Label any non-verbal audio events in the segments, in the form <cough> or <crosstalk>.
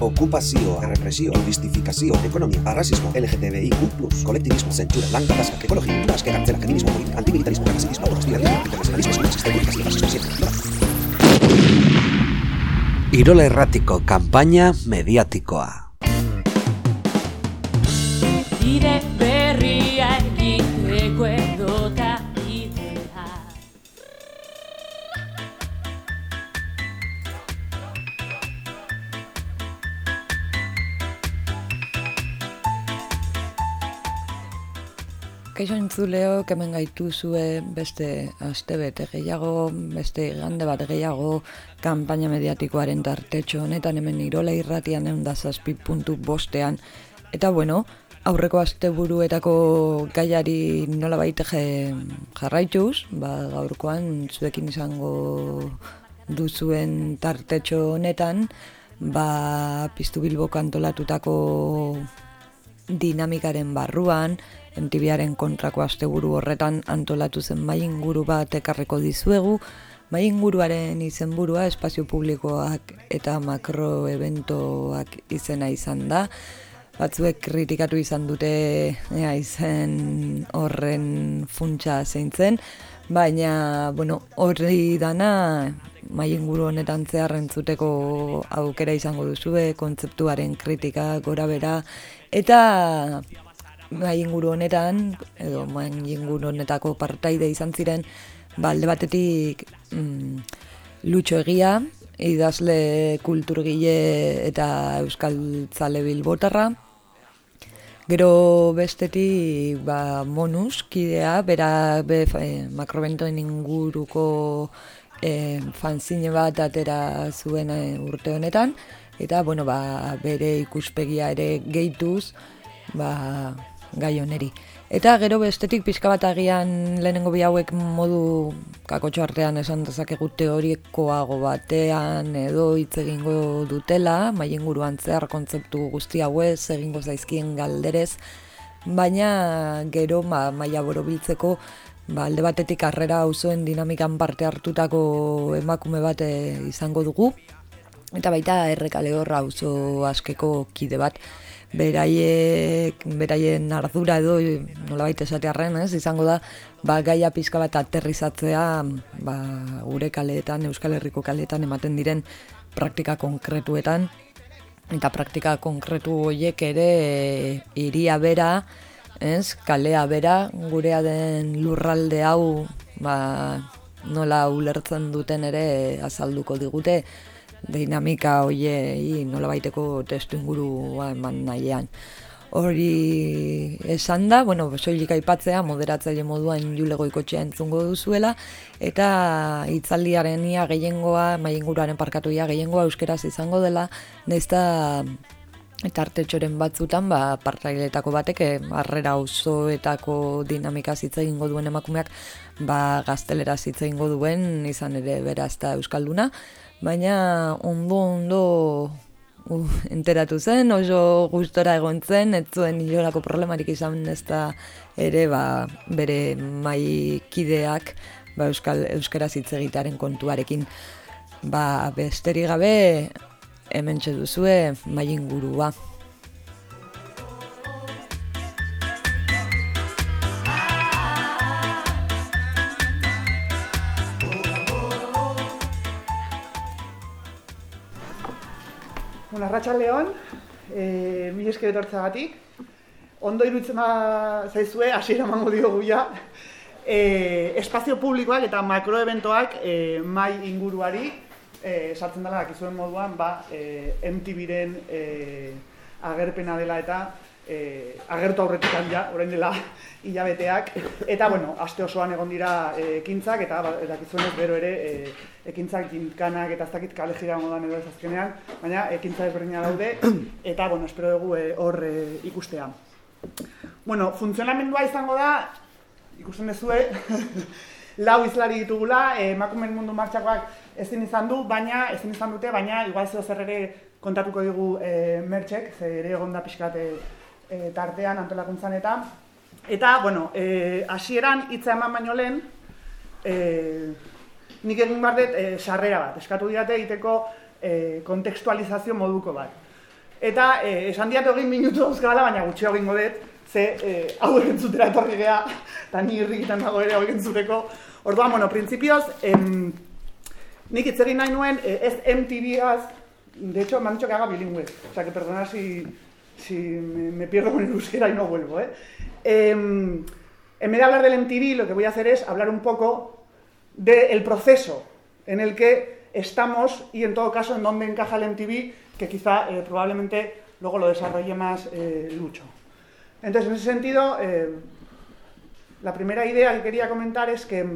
okupazio, represio, turistifikazio, ekonomia, arrasismo, LGTBIQ+, kolektibismo, zentsura, lan gatazka, ekologia, kultura, aske, kartzela, feminismo, politika, antimilitarismo, rasismo, autonostialismo, internazionalismo, sistema, sistema, sistema, Irola erratiko kanpaina mediatikoa. Kaixo entzuleo, kemen gaitu zue beste aste bete gehiago, beste gande bat gehiago, kanpaina mediatikoaren tartetxo honetan hemen irola irratian egun da puntu bostean. Eta bueno, aurreko aste buruetako gaiari nola baite jarraituz, ba, gaurkoan zuekin izango duzuen tartetxo honetan, ba, piztu bilbo kantolatutako dinamikaren barruan, MTVaren kontrako asteburu horretan antolatu zen mai inguru bat ekarreko dizuegu, mai inguruaren izenburua espazio publikoak eta makro eventoak izena izan da. Batzuek kritikatu izan dute ea, izen horren funtsa zein zen, baina bueno, horri dana mai inguru honetan zehar entzuteko aukera izango duzue, kontzeptuaren kritika gora bera, eta gai inguru honetan, edo main inguru honetako partaide izan ziren, ba, alde batetik mm, lutxo egia, idazle kulturgile eta euskal zale bilbotarra, Gero bestetik ba, monus, kidea, bera be, e, makrobentoen inguruko e, fanzine bat atera zuen e, urte honetan, eta bueno, ba, bere ikuspegia ere gehituz, ba, gai oneri. Eta gero bestetik pixka bat agian lehenengo bi hauek modu kakotxo artean esan dezakegu teorikoago batean edo hitz egingo dutela, mai inguruan zehar kontzeptu guzti hauez egingo zaizkien galderez, baina gero ma, maia borobiltzeko ba, alde batetik harrera auzoen dinamikan parte hartutako emakume bat eh, izango dugu, eta baita errekale horra auzo askeko kide bat beraiek, beraien ardura edo nola baita esatearen, ez, izango da, ba, gaia pizka bat aterrizatzea ba, gure kaleetan, Euskal Herriko kaleetan ematen diren praktika konkretuetan, eta praktika konkretu horiek ere iria bera, ez, kalea bera, gurea den lurralde hau, ba, nola ulertzen duten ere azalduko digute, dinamika hoiei nola baiteko testu ingurua eman nahian. Hori esan da, bueno, soilik aipatzea, moderatzaile moduan julego ikotxea entzungo duzuela, eta itzaldiaren ia gehiengoa, mai inguruaren parkatu ia gehiengoa euskeraz izango dela, nezta eta artetxoren batzutan, ba, partailetako batek, harrera osoetako dinamika zitza egingo duen emakumeak, ba, gaztelera zitza egingo duen, izan ere berazta euskalduna, baina ondo ondo uh, enteratu zen, oso gustora egon zen, ez zuen hilorako problemarik izan ez da ere ba, bere maikideak ba, Euskal, Euskara zitzegitaren kontuarekin. Ba, besterik gabe hemen txeduzue mai ingurua. Bueno, Arratxa León, e, mi eske betortzagatik. Ondo iruditzen ba zaizue, hasiera emango diogu ja. E, espazio publikoak eta makroeventoak e, mai inguruari e, sartzen dela dakizuen moduan, ba, e, MTV-ren e, agerpena dela eta e, agertu aurretik ja, orain dela hilabeteak. Eta, bueno, aste osoan egon dira e, ekintzak, eta ba, dakizuenez bero ere e, ekintzak ginkanak eta ez dakit kale jira edo ez azkenean, baina ekintza ezberdina daude, eta, bueno, espero dugu hor e, ikustea. Bueno, funtzionamendua izango da, ikusten dezue, <laughs> lau izlari ditugula, emakumen mundu martxakoak ezin izan du, baina ezin izan dute, baina igual zeo zer ere kontatuko digu e, mertxek, ze ere egon da pixkat e, tartean antolakuntzan eta eta, bueno, e, asieran hitza eman baino lehen e, nik egin behar dut e, sarrera bat, eskatu diate egiteko e, kontekstualizazio moduko bat. Eta eh, esan diat egin minutu dauzkabala, baina gutxi egingo dut, ze eh, hau egentzutera etorri geha, eta ni irrikitan dago ere hau egentzuteko. Orduan, bueno, prinsipioz, em, nik hitz nahi nuen, eh, ez MTV-az, de hecho, me han dicho que haga bilingüe, o sea, que perdona si, si me, pierdo con el euskera y no vuelvo, ¿eh? Em, en vez de hablar del MTV, lo que voy a hacer es hablar un poco del proceso en el que estamos y en todo caso en dónde encaja el MTV, que quizá eh, probablemente luego lo desarrolle más eh, Lucho. Entonces, en ese sentido, eh, la primera idea que quería comentar es que,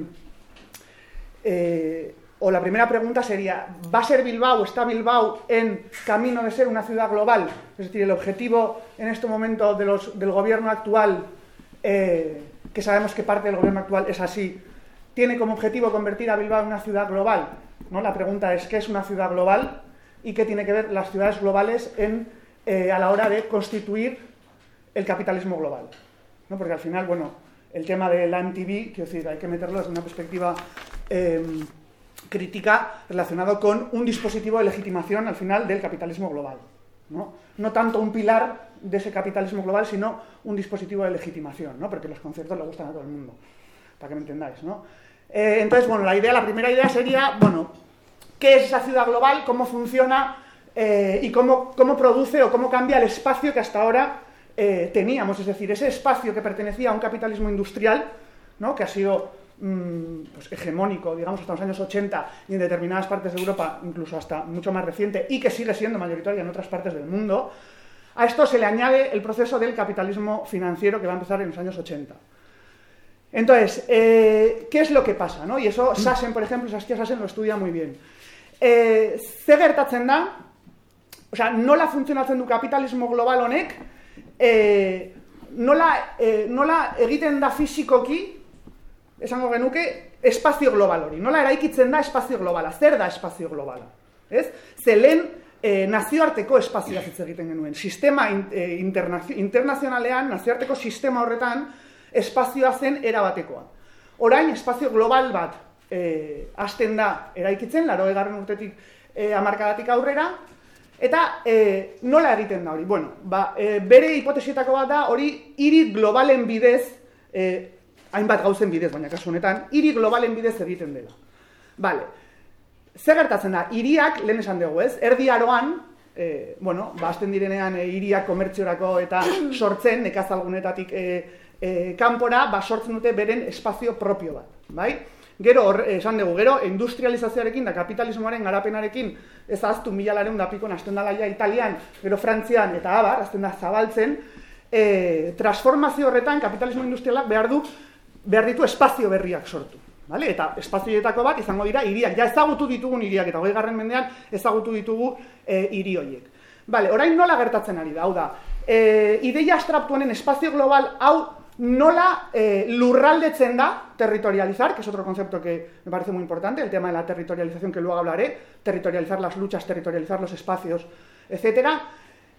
eh, o la primera pregunta sería, ¿va a ser Bilbao, está Bilbao en camino de ser una ciudad global? Es decir, el objetivo en este momento del gobierno actual, eh, que sabemos que parte del gobierno actual es así, tiene como objetivo convertir a Bilbao en una ciudad global. ¿no? La pregunta es, ¿qué es una ciudad global? ¿Y qué tiene que ver las ciudades globales en, eh, a la hora de constituir el capitalismo global? ¿no? Porque al final, bueno, el tema de la MTV, quiero decir, hay que meterlo desde una perspectiva eh, crítica relacionado con un dispositivo de legitimación al final del capitalismo global. ¿no? no tanto un pilar de ese capitalismo global, sino un dispositivo de legitimación, ¿no? porque los conceptos le gustan a todo el mundo, para que me entendáis. ¿no? Eh, entonces, bueno, la idea, la primera idea sería, bueno, ¿qué es esa ciudad global? ¿Cómo funciona? Eh, y cómo, cómo, produce o cómo cambia el espacio que hasta ahora eh, teníamos, es decir, ese espacio que pertenecía a un capitalismo industrial, ¿no? que ha sido pues, hegemónico, digamos, hasta los años 80 y en determinadas partes de Europa, incluso hasta mucho más reciente, y que sigue siendo mayoritaria en otras partes del mundo, a esto se le añade el proceso del capitalismo financiero que va a empezar en los años 80. Entonces, eh, ¿qué es lo que pasa? ¿no? Y eso Sassen, por ejemplo, Saskia Sassen lo estudia muy bien. Eh, ze gertatzen da, o sea, nola funtzionatzen du kapitalismo global honek, eh, nola, eh, nola egiten da esango genuke, espazio global hori. Nola eraikitzen da espazio globala. Zer da espazio globala? Ez? Ze lehen eh, nazioarteko espazioa hitz egiten genuen. Sistema eh, internazionalean, nazioarteko sistema horretan, espazioa zen erabatekoa. Orain, espazio global bat eh, hasten da eraikitzen, laro egarren urtetik eh, amarkadatik aurrera, eta eh, nola egiten da hori? Bueno, ba, eh, bere hipotesietako bat da hori hiri globalen bidez, eh, hainbat gauzen bidez, baina kasu honetan, hiri globalen bidez egiten dela. Vale. Zer gertatzen da, hiriak, lehen esan dugu ez, erdi aroan, e, bueno, ba, azten direnean e, hiriak komertziorako eta <clears throat> sortzen, nekazalgunetatik e, e, kanpora, ba, sortzen dute beren espazio propio bat, bai? Gero, or, esan dugu, gero, industrializazioarekin da kapitalismoaren garapenarekin ez aztu mila laren da pikon azten dala ja Italian, gero Frantzian eta abar, azten da zabaltzen, e, transformazio horretan kapitalismo industrialak behar du, behar ditu espazio berriak sortu. Vale? Eta espazioetako bat izango dira hiriak. Ja ezagutu ditugun hiriak eta hogei garren mendean ezagutu ditugu e, hiri horiek. Vale, orain nola gertatzen ari da? Hau da, e, ideia abstraktuanen espazio global hau nola e, lurraldetzen da territorializar, que es otro concepto que me parece muy importante, el tema de la territorialización que luego hablaré, territorializar las luchas, territorializar los espacios, etcétera.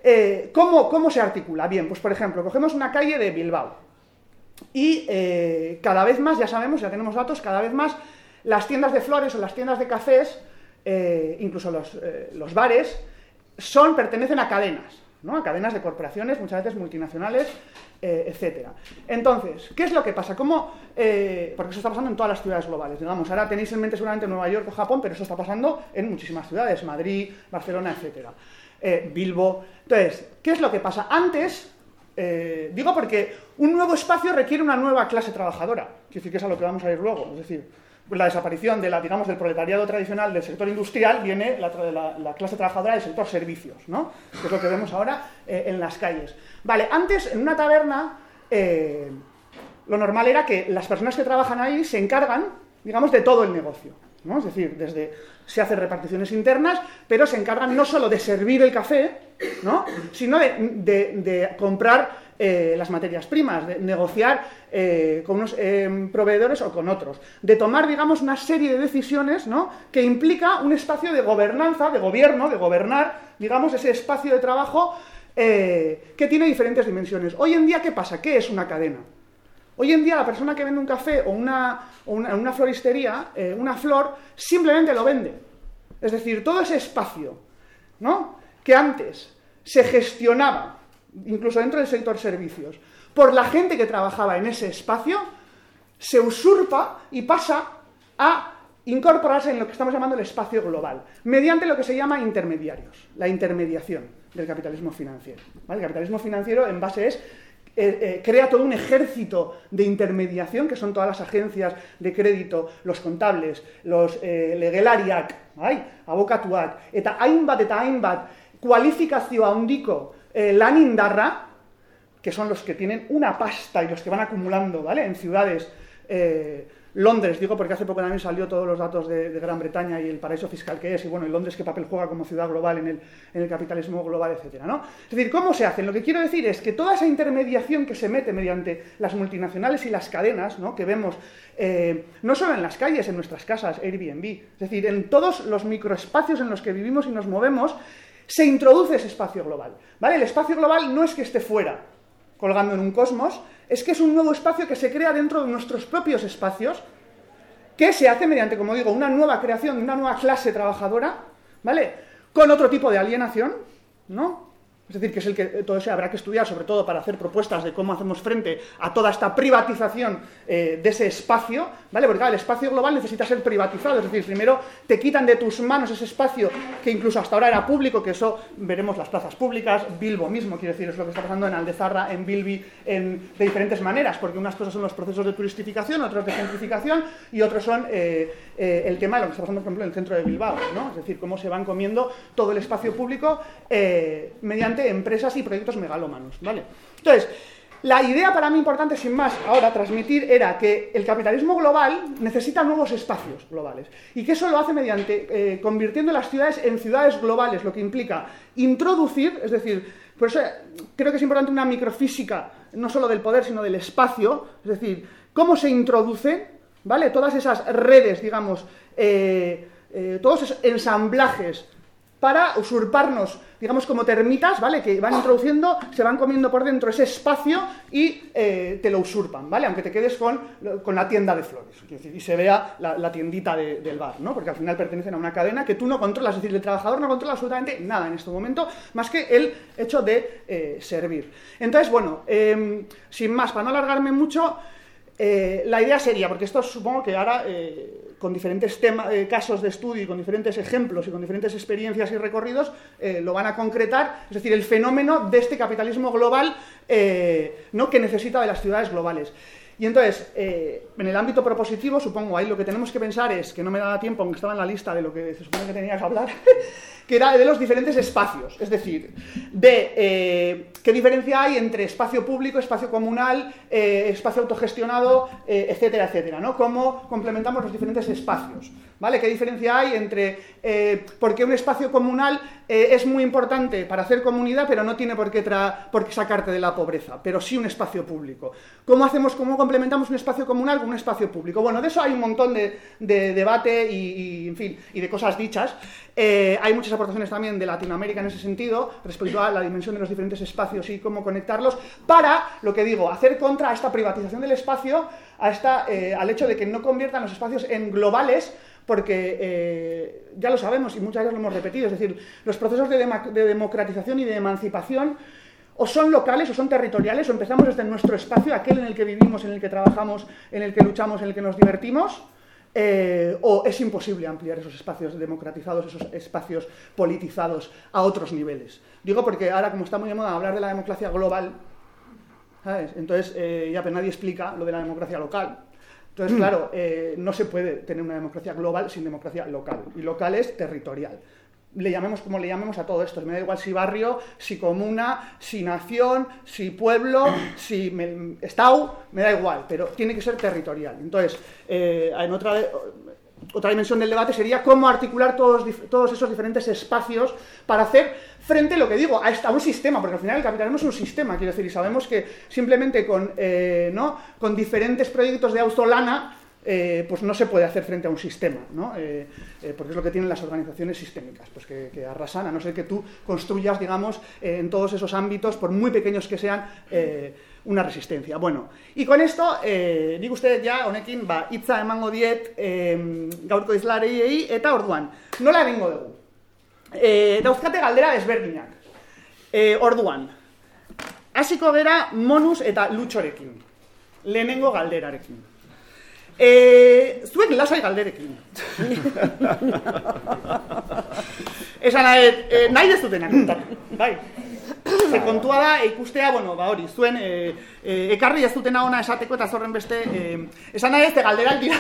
Eh, ¿cómo, ¿Cómo se articula? Bien, pues por ejemplo, cogemos una calle de Bilbao, y eh, cada vez más, ya sabemos, ya tenemos datos, cada vez más las tiendas de flores o las tiendas de cafés, eh, incluso los, eh, los, bares, son, pertenecen a cadenas, ¿no? a cadenas de corporaciones, muchas veces multinacionales, etc. Entonces, ¿qué es lo que pasa? ¿Cómo, porque eso está pasando en todas las ciudades globales, digamos, ahora tenéis en mente seguramente Nueva York o Japón, pero eso está pasando en muchísimas ciudades, Madrid, Barcelona, etc. Bilbo. Entonces, ¿qué es lo que pasa? Antes, eh, digo porque un nuevo espacio requiere una nueva clase trabajadora, que es a lo que vamos a ir luego, es decir, la desaparición de la, digamos, del proletariado tradicional del sector industrial viene la clase trabajadora del sector servicios, ¿no? que es lo que vemos ahora eh, en las calles. Vale, antes en una taberna eh, lo normal era que las personas que trabajan ahí se encargan, digamos, de todo el negocio. ¿no? Es decir, desde se hacen reparticiones internas, pero se encargan no solo de servir el café, ¿no? sino de, comprar eh, las materias primas, de negociar eh, con unos eh, proveedores o con otros, de tomar, digamos, una serie de decisiones ¿no? que implica un espacio de gobernanza, de gobierno, de gobernar, digamos, ese espacio de trabajo que tiene diferentes dimensiones. Hoy en día, ¿qué pasa? ¿Qué es una cadena? Hoy en día la persona que vende un café o una, o una, floristería, eh, una flor, simplemente lo vende. Es decir, todo ese espacio, ¿no? Que antes se gestionaba, incluso dentro del sector servicios, por la gente que trabajaba en ese espacio, se usurpa y pasa a incorporarse en lo que estamos llamando el espacio global, mediante lo que se llama intermediarios, la intermediación del capitalismo financiero. El capitalismo financiero en base es eh, eh, crea todo un ejército de intermediación, que son todas las agencias de crédito, los contables, los eh, legelariak, bai, abokatuak, eta hainbat eta hainbat kualifikazio handiko eh, lan indarra, que son los que tienen una pasta y los que van acumulando, ¿vale? En ciudades eh, Londres, digo porque hace poco también salió todos los datos de, Gran Bretaña y el paraíso fiscal que es, y bueno, y Londres qué papel juega como ciudad global en el, en el capitalismo global, etcétera, ¿no? Es decir, ¿cómo se hacen? Lo que quiero decir es que toda esa intermediación que se mete mediante las multinacionales y las cadenas, ¿no? Que vemos eh, no solo en las calles, en nuestras casas, Airbnb, es decir, en todos los microespacios en los que vivimos y nos movemos, se introduce ese espacio global, ¿vale? El espacio global no es que esté fuera, colgando en un cosmos, es que es un nuevo espacio que se crea dentro de nuestros propios espacios, que se hace mediante, como digo, una nueva creación una nueva clase trabajadora, ¿vale? Con otro tipo de alienación, ¿no? Es decir, que es el que todo eso habrá que estudiar, sobre todo para hacer propuestas de cómo hacemos frente a toda esta privatización eh, de ese espacio, ¿vale? Porque el espacio global necesita ser privatizado, es decir, primero te quitan de tus manos ese espacio que incluso hasta ahora era público, que eso veremos las plazas públicas, Bilbo mismo, quiero decir, es lo que está pasando en Aldezarra, en Bilbi, en, de diferentes maneras, porque unas cosas son los procesos de turistificación, otros de gentrificación y otros son eh, eh, el tema de lo que está pasando, por ejemplo, en el centro de Bilbao, ¿no? Es decir, cómo se van comiendo todo el espacio público eh, empresas y proyectos megalómanos, ¿vale? Entonces, la idea para mí importante, sin más, ahora transmitir era que el capitalismo global necesita nuevos espacios globales y que eso lo hace mediante eh, convirtiendo las ciudades en ciudades globales, lo que implica introducir, es decir, por eso creo que es importante una microfísica no solo del poder, sino del espacio, es decir, cómo se introduce, ¿vale? Todas esas redes, digamos, eh, eh, todos esos ensamblajes para usurparnos, digamos, como termitas, ¿vale? Que van introduciendo, se van comiendo por dentro ese espacio y eh, te lo usurpan, ¿vale? Aunque te quedes con, con la tienda de flores, y se vea la, tiendita de, del bar, ¿no? Porque al final pertenecen a una cadena que tú no controlas, es decir, el trabajador no controla absolutamente nada en este momento, más que el hecho de eh, servir. Entonces, bueno, eh, sin más, para no alargarme mucho, eh, la idea sería, porque esto supongo que ahora, con diferentes eh, casos de estudio y con diferentes ejemplos y con diferentes experiencias y recorridos, eh, lo van a concretar, es decir, el fenómeno de este capitalismo global eh, ¿no? que necesita de las ciudades globales. Y entonces, en el ámbito propositivo, supongo, ahí lo que tenemos que pensar es, que no me da tiempo, aunque estaba en la lista de lo que se supone que tenía que hablar, <laughs> que era de los diferentes espacios, es decir, de eh, qué diferencia hay entre espacio público, espacio comunal, eh, espacio autogestionado, eh, etcétera, etcétera, ¿no? Cómo complementamos los diferentes espacios, ¿vale? ¿Qué diferencia hay entre por qué un espacio comunal es muy importante para hacer comunidad, pero no tiene por qué, tra por qué sacarte de la pobreza, pero sí un espacio público? ¿Cómo hacemos, cómo complementamos un espacio comunal con un espacio público? Bueno, de eso hay un montón de, de debate y, en fin, y de cosas dichas. Eh, hay muchas aportaciones también de Latinoamérica en ese sentido, respecto a la dimensión de los diferentes espacios y cómo conectarlos, para, lo que digo, hacer contra a esta privatización del espacio, a esta, eh, al hecho de que no conviertan los espacios en globales, porque eh, ya lo sabemos y muchas veces lo hemos repetido, es decir, los procesos de, de democratización y de emancipación o son locales o son territoriales, o empezamos desde nuestro espacio, aquel en el que vivimos, en el que trabajamos, en el que luchamos, en el que nos divertimos, eh, o es imposible ampliar esos espacios democratizados, esos espacios politizados a otros niveles. Digo porque ahora, como está muy de moda hablar de la democracia global, ¿sabes? entonces eh, ya pues nadie explica lo de la democracia local. Entonces, claro, eh, no se puede tener una democracia global sin democracia local. Y local es territorial le llamemos como le llamemos a todo esto. Me da igual si barrio, si comuna, si nación, si pueblo, <coughs> si me, estado, me da igual, pero tiene que ser territorial. Entonces, eh, en otra, otra dimensión del debate sería cómo articular todos, todos esos diferentes espacios para hacer frente, lo que digo, a, esta, a un sistema, porque al final el capitalismo es un sistema, quiero decir, y sabemos que simplemente con, eh, ¿no? con diferentes proyectos de autolana eh, pues no se puede hacer frente a un sistema, ¿no? eh, eh, porque es lo que tienen las organizaciones sistémicas, pues que, arrasan, a no ser que tú construyas, digamos, en todos esos ámbitos, por muy pequeños que sean, una resistencia. Bueno, y con esto, eh, nik uste ja, honekin, ba, hitza emango diet eh, gaurko izlarei eta orduan, nola egingo dugu? Eh, dauzkate galdera desberdinak. E, orduan, hasiko gera monus eta lutxorekin. Lehenengo galderarekin. E, zuek lasai galderekin. <laughs> Esan nahi, e, nahi dezutenak kontatu, bai. Ze kontua da, ikustea, bueno, ba hori, zuen e, e, ekarri ez dutena ona esateko eta zorren beste, e, esan nahi ez, galderak dira,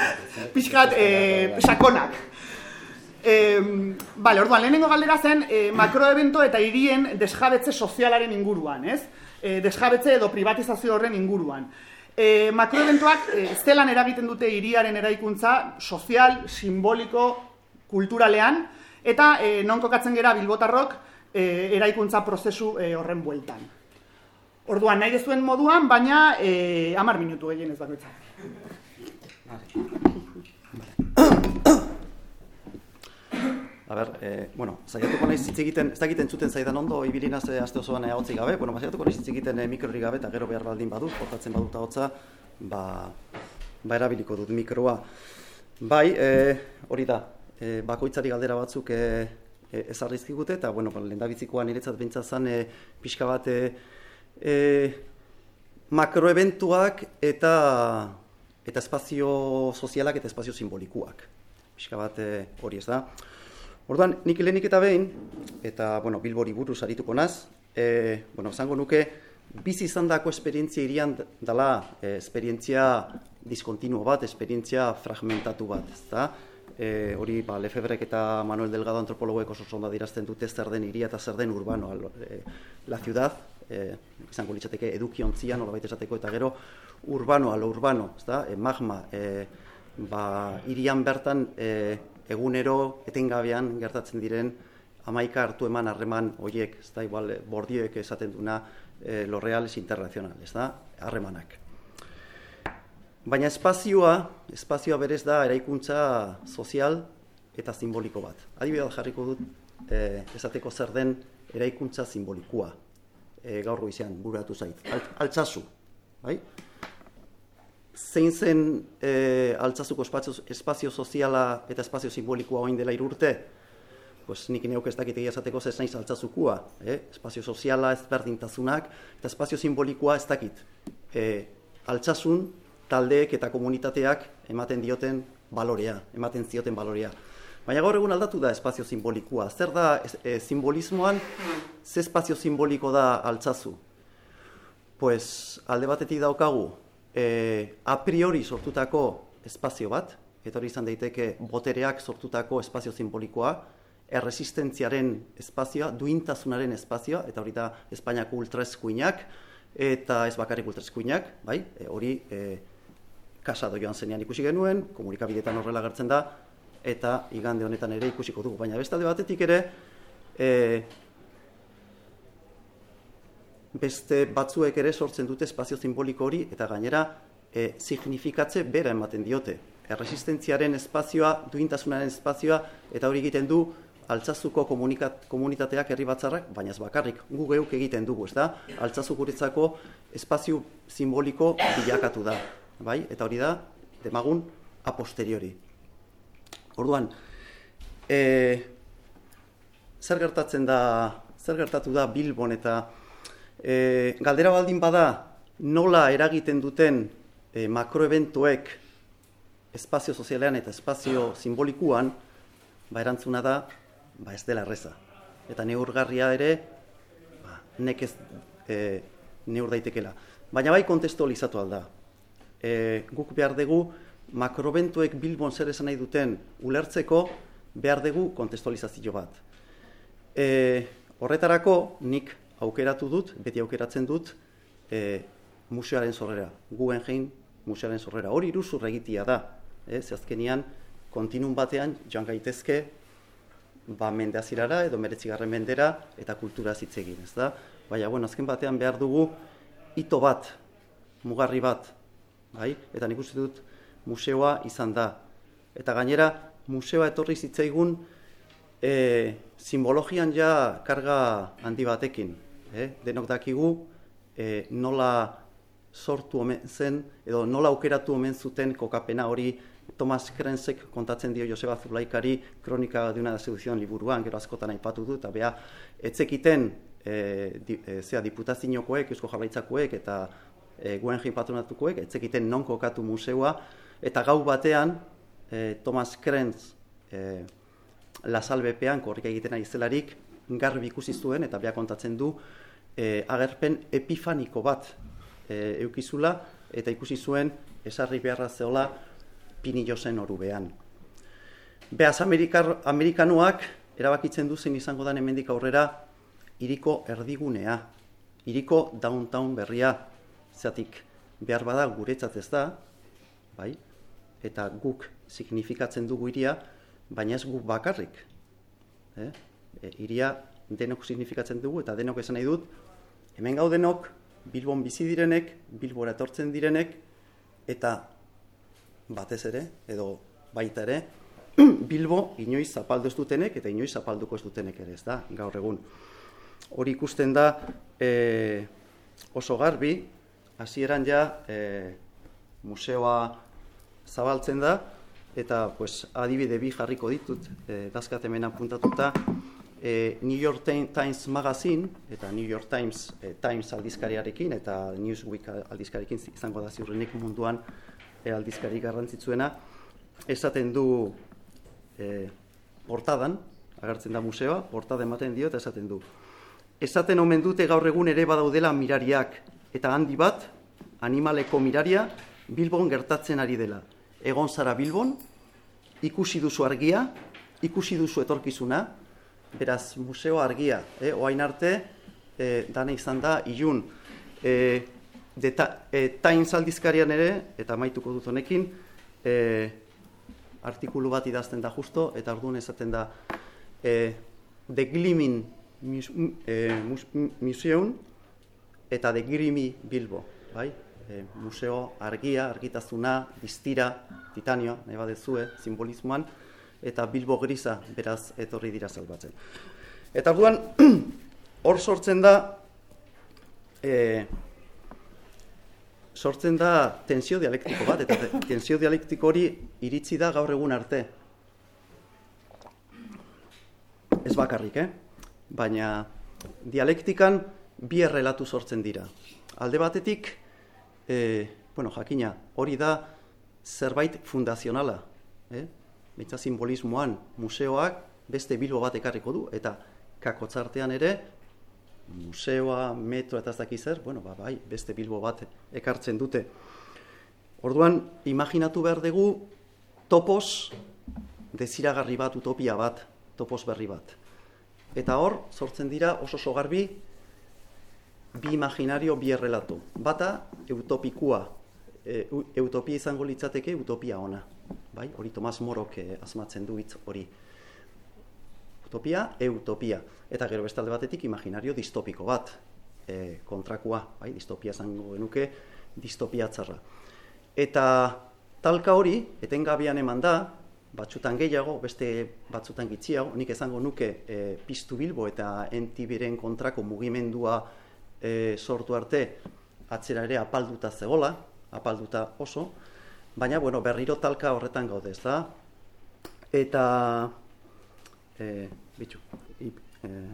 <laughs> pixkat e, sakonak. E, bale, orduan, lehenengo galdera zen e, makroebento eta hirien desjabetze sozialaren inguruan, ez? E, desjabetze edo privatizazio horren inguruan. E, makroeventoak e, zelan eragiten dute hiriaren eraikuntza sozial, simboliko, kulturalean, eta e, non kokatzen gera bilbotarrok, e, eraikuntza prozesu e, horren bueltan. Orduan, nahi dezuen moduan, baina e, amar minutu egin ez bakoitza. A ber, e, bueno, zaiatuko nahi zitz egiten, ez dakiten zuten zaidan ondo, ibilinaz e, aste osoan e, gabe, bueno, zaiatuko nahi zitz egiten e, mikrorik gabe, eta gero behar baldin badut, portatzen badut hotza, ba, ba erabiliko dut mikroa. Bai, e, hori da, e, bakoitzari galdera batzuk e, e, ezarrizkigute, eta, bueno, ba, lehen da niretzat bintzazan e, pixka bat e, e, makroeventuak eta eta espazio sozialak eta espazio simbolikuak. Pixka bat e, hori ez da. Orduan, nik lehenik eta behin, eta, bueno, bilbori buruz arituko naz, e, bueno, zango nuke, bizi izan dako esperientzia irian dela, e, esperientzia diskontinuo bat, esperientzia fragmentatu bat, ez da? e, hori ba, Lefebrek eta Manuel Delgado antropologoek oso zonda dirazten dute zer den iria eta zer den urbano. E, la ciudad, e, izango litzateke edukiontzian, nola esateko, eta gero urbano, alo urbano, ez da, e, magma, e, ba, irian bertan e, egunero etengabean gertatzen diren amaika hartu eman harreman horiek, ez da, igual, bordioek esaten duna e, lo real es internacional, ez da, harremanak. Baina espazioa, espazioa berez da eraikuntza sozial eta simboliko bat. Adibidea jarriko dut, eh, esateko zer den eraikuntza simbolikoa. E, gaur goizean, buratu zait. Alt, altzazu, bai? Zein zen e, altzazuko espazio, espazio soziala eta espazio simbolikoa oin dela irurte? Pues nik neuk ez dakit egia esateko zer zain altzazukua. Eh? Espazio soziala ez berdintazunak eta espazio simbolikoa ez dakit. E, altzazun taldeek eta komunitateak ematen dioten balorea, ematen zioten balorea. Baina gaur egun aldatu da espazio simbolikoa. Zer da e, simbolismoan, ze espazio simboliko da altzazu? Pues, alde batetik daukagu, e, a priori sortutako espazio bat, eta hori izan daiteke botereak sortutako espazio simbolikoa, erresistentziaren espazioa, duintasunaren espazioa, eta hori da Espainiako ultraeskuinak, eta ez bakarrik ultraeskuinak, bai, e, hori e, kasado joan zenean ikusi genuen, komunikabidetan horrela gertzen da, eta igande honetan ere ikusiko dugu. Baina bestalde batetik ere, e, beste batzuek ere sortzen dute espazio simboliko hori, eta gainera e, signifikatze bera ematen diote. Erresistentziaren espazioa, duintasunaren espazioa, eta hori egiten du, altzazuko komunitateak herri batzarrak, baina ez bakarrik, gu geuk egiten dugu, ez da? Altzazu guretzako espazio simboliko bilakatu da bai? Eta hori da, demagun, a posteriori. Orduan, e, zer gertatzen da, zer gertatu da Bilbon eta e, galdera baldin bada nola eragiten duten e, makroeventuek espazio sozialean eta espazio simbolikuan, ba erantzuna da, ba ez dela erreza. Eta neurgarria ere, ba, nekez e, neur daitekela. Baina bai kontestualizatu alda e, guk behar dugu makrobentuek bilbon zer esan nahi duten ulertzeko behar dugu kontestualizazio bat. E, horretarako nik aukeratu dut, beti aukeratzen dut, e, museoaren zorrera, guen jein museoaren zorrera. Hori iruzur egitia da, e, zehazkenian, kontinun batean joan gaitezke ba, mendeazirara edo meretzigarren mendera eta kultura zitzegin, ez da? Baina, bueno, azken batean behar dugu ito bat, mugarri bat, bai? Eta nik uste dut museoa izan da. Eta gainera, museoa etorri zitzaigun e, simbologian ja karga handi batekin. Eh? Denok dakigu e, nola sortu omen zen, edo nola aukeratu omen zuten kokapena hori Thomas Krensek kontatzen dio Joseba Zulaikari kronika de una seducción liburuan, gero askotan aipatu du, eta beha, etzekiten e, di, e, zera, diputaziokoek, eusko jarraitzakoek eta e, guen patronatukoek, etzekiten non kokatu museoa, eta gau batean, e, Thomas Krenz e, lasalbepean korrik egiten ari zelarik, garbi ikusi zuen, eta beha kontatzen du, e, agerpen epifaniko bat e, eukizula, eta ikusi zuen, esarri beharra zeola, pini jozen orubean. Beaz, Amerikar, Amerikanuak erabakitzen duzen izango da hemendik aurrera iriko erdigunea, iriko downtown berria, zatik behar bada guretzat ez da, bai, eta guk signifikatzen dugu iria, baina ez guk bakarrik. Eh? E, iria denok signifikatzen dugu eta denok esan nahi dut, hemen gaudenok, Bilbon bizi direnek, Bilbora etortzen direnek, eta batez ere, edo baita ere, <clears throat> Bilbo inoiz zapaldu ez dutenek eta inoiz zapalduko ez dutenek ere, ez da, gaur egun. Hori ikusten da e, oso garbi, hasieran ja e, museoa zabaltzen da, eta pues, adibide bi jarriko ditut, e, dazkat hemen puntatuta, e, New York Times Magazine, eta New York Times, e, Times aldizkariarekin, eta Newsweek aldizkariarekin izango da ziurrenik munduan e, aldizkari garrantzitsuena, esaten du e, portadan, agertzen da museoa, portada ematen dio eta esaten du. Esaten omen dute gaur egun ere badaudela mirariak, eta handi bat, animaleko miraria, Bilbon gertatzen ari dela. Egon zara Bilbon, ikusi duzu argia, ikusi duzu etorkizuna, beraz museo argia, eh? oain arte, eh, dana izan da, ilun, eh, de ta, eh, Times aldizkarian ere, eta maituko dut honekin, eh, artikulu bat idazten da justo, eta orduan esaten da e, The Gleaming e, Museum eta The Grimi Bilbo, bai? E, museo argia, argitazuna, distira, titanio, nahi badezue, simbolismoan, eta Bilbo grisa beraz etorri dira salbatzen. Eta orduan, <clears throat> hor sortzen da, e, sortzen da tensio dialektiko bat, eta tensio dialektiko hori iritsi da gaur egun arte. Ez bakarrik, eh? Baina dialektikan bi errelatu sortzen dira. Alde batetik, e, bueno, jakina, hori da zerbait fundazionala. Eh? Betza simbolismoan museoak beste bilbo bat ekarriko du, eta kakotzartean ere museoa, metro eta ez dakiz zer, bueno, ba, bai, beste bilbo bat ekartzen dute. Orduan, imaginatu behar dugu topos deziragarri bat, utopia bat, topos berri bat. Eta hor, sortzen dira oso sogarbi bi imaginario, bi errelatu. Bata, utopikua, e, utopia izango litzateke, utopia ona. Bai? Hori Tomas Morok eh, asmatzen du hitz hori utopia, eutopia. Eta gero bestalde batetik imaginario distopiko bat, e, kontrakua, bai, distopia zango genuke, distopia txarra. Eta talka hori, etengabian eman da, batzutan gehiago, beste batzutan gitziago, nik ezango nuke e, piztu bilbo eta entibiren kontrako mugimendua e, sortu arte, atzera ere apalduta zegola, apalduta oso, baina bueno, berriro talka horretan gaude, ez da? Eta eh, bitxu, i, eh,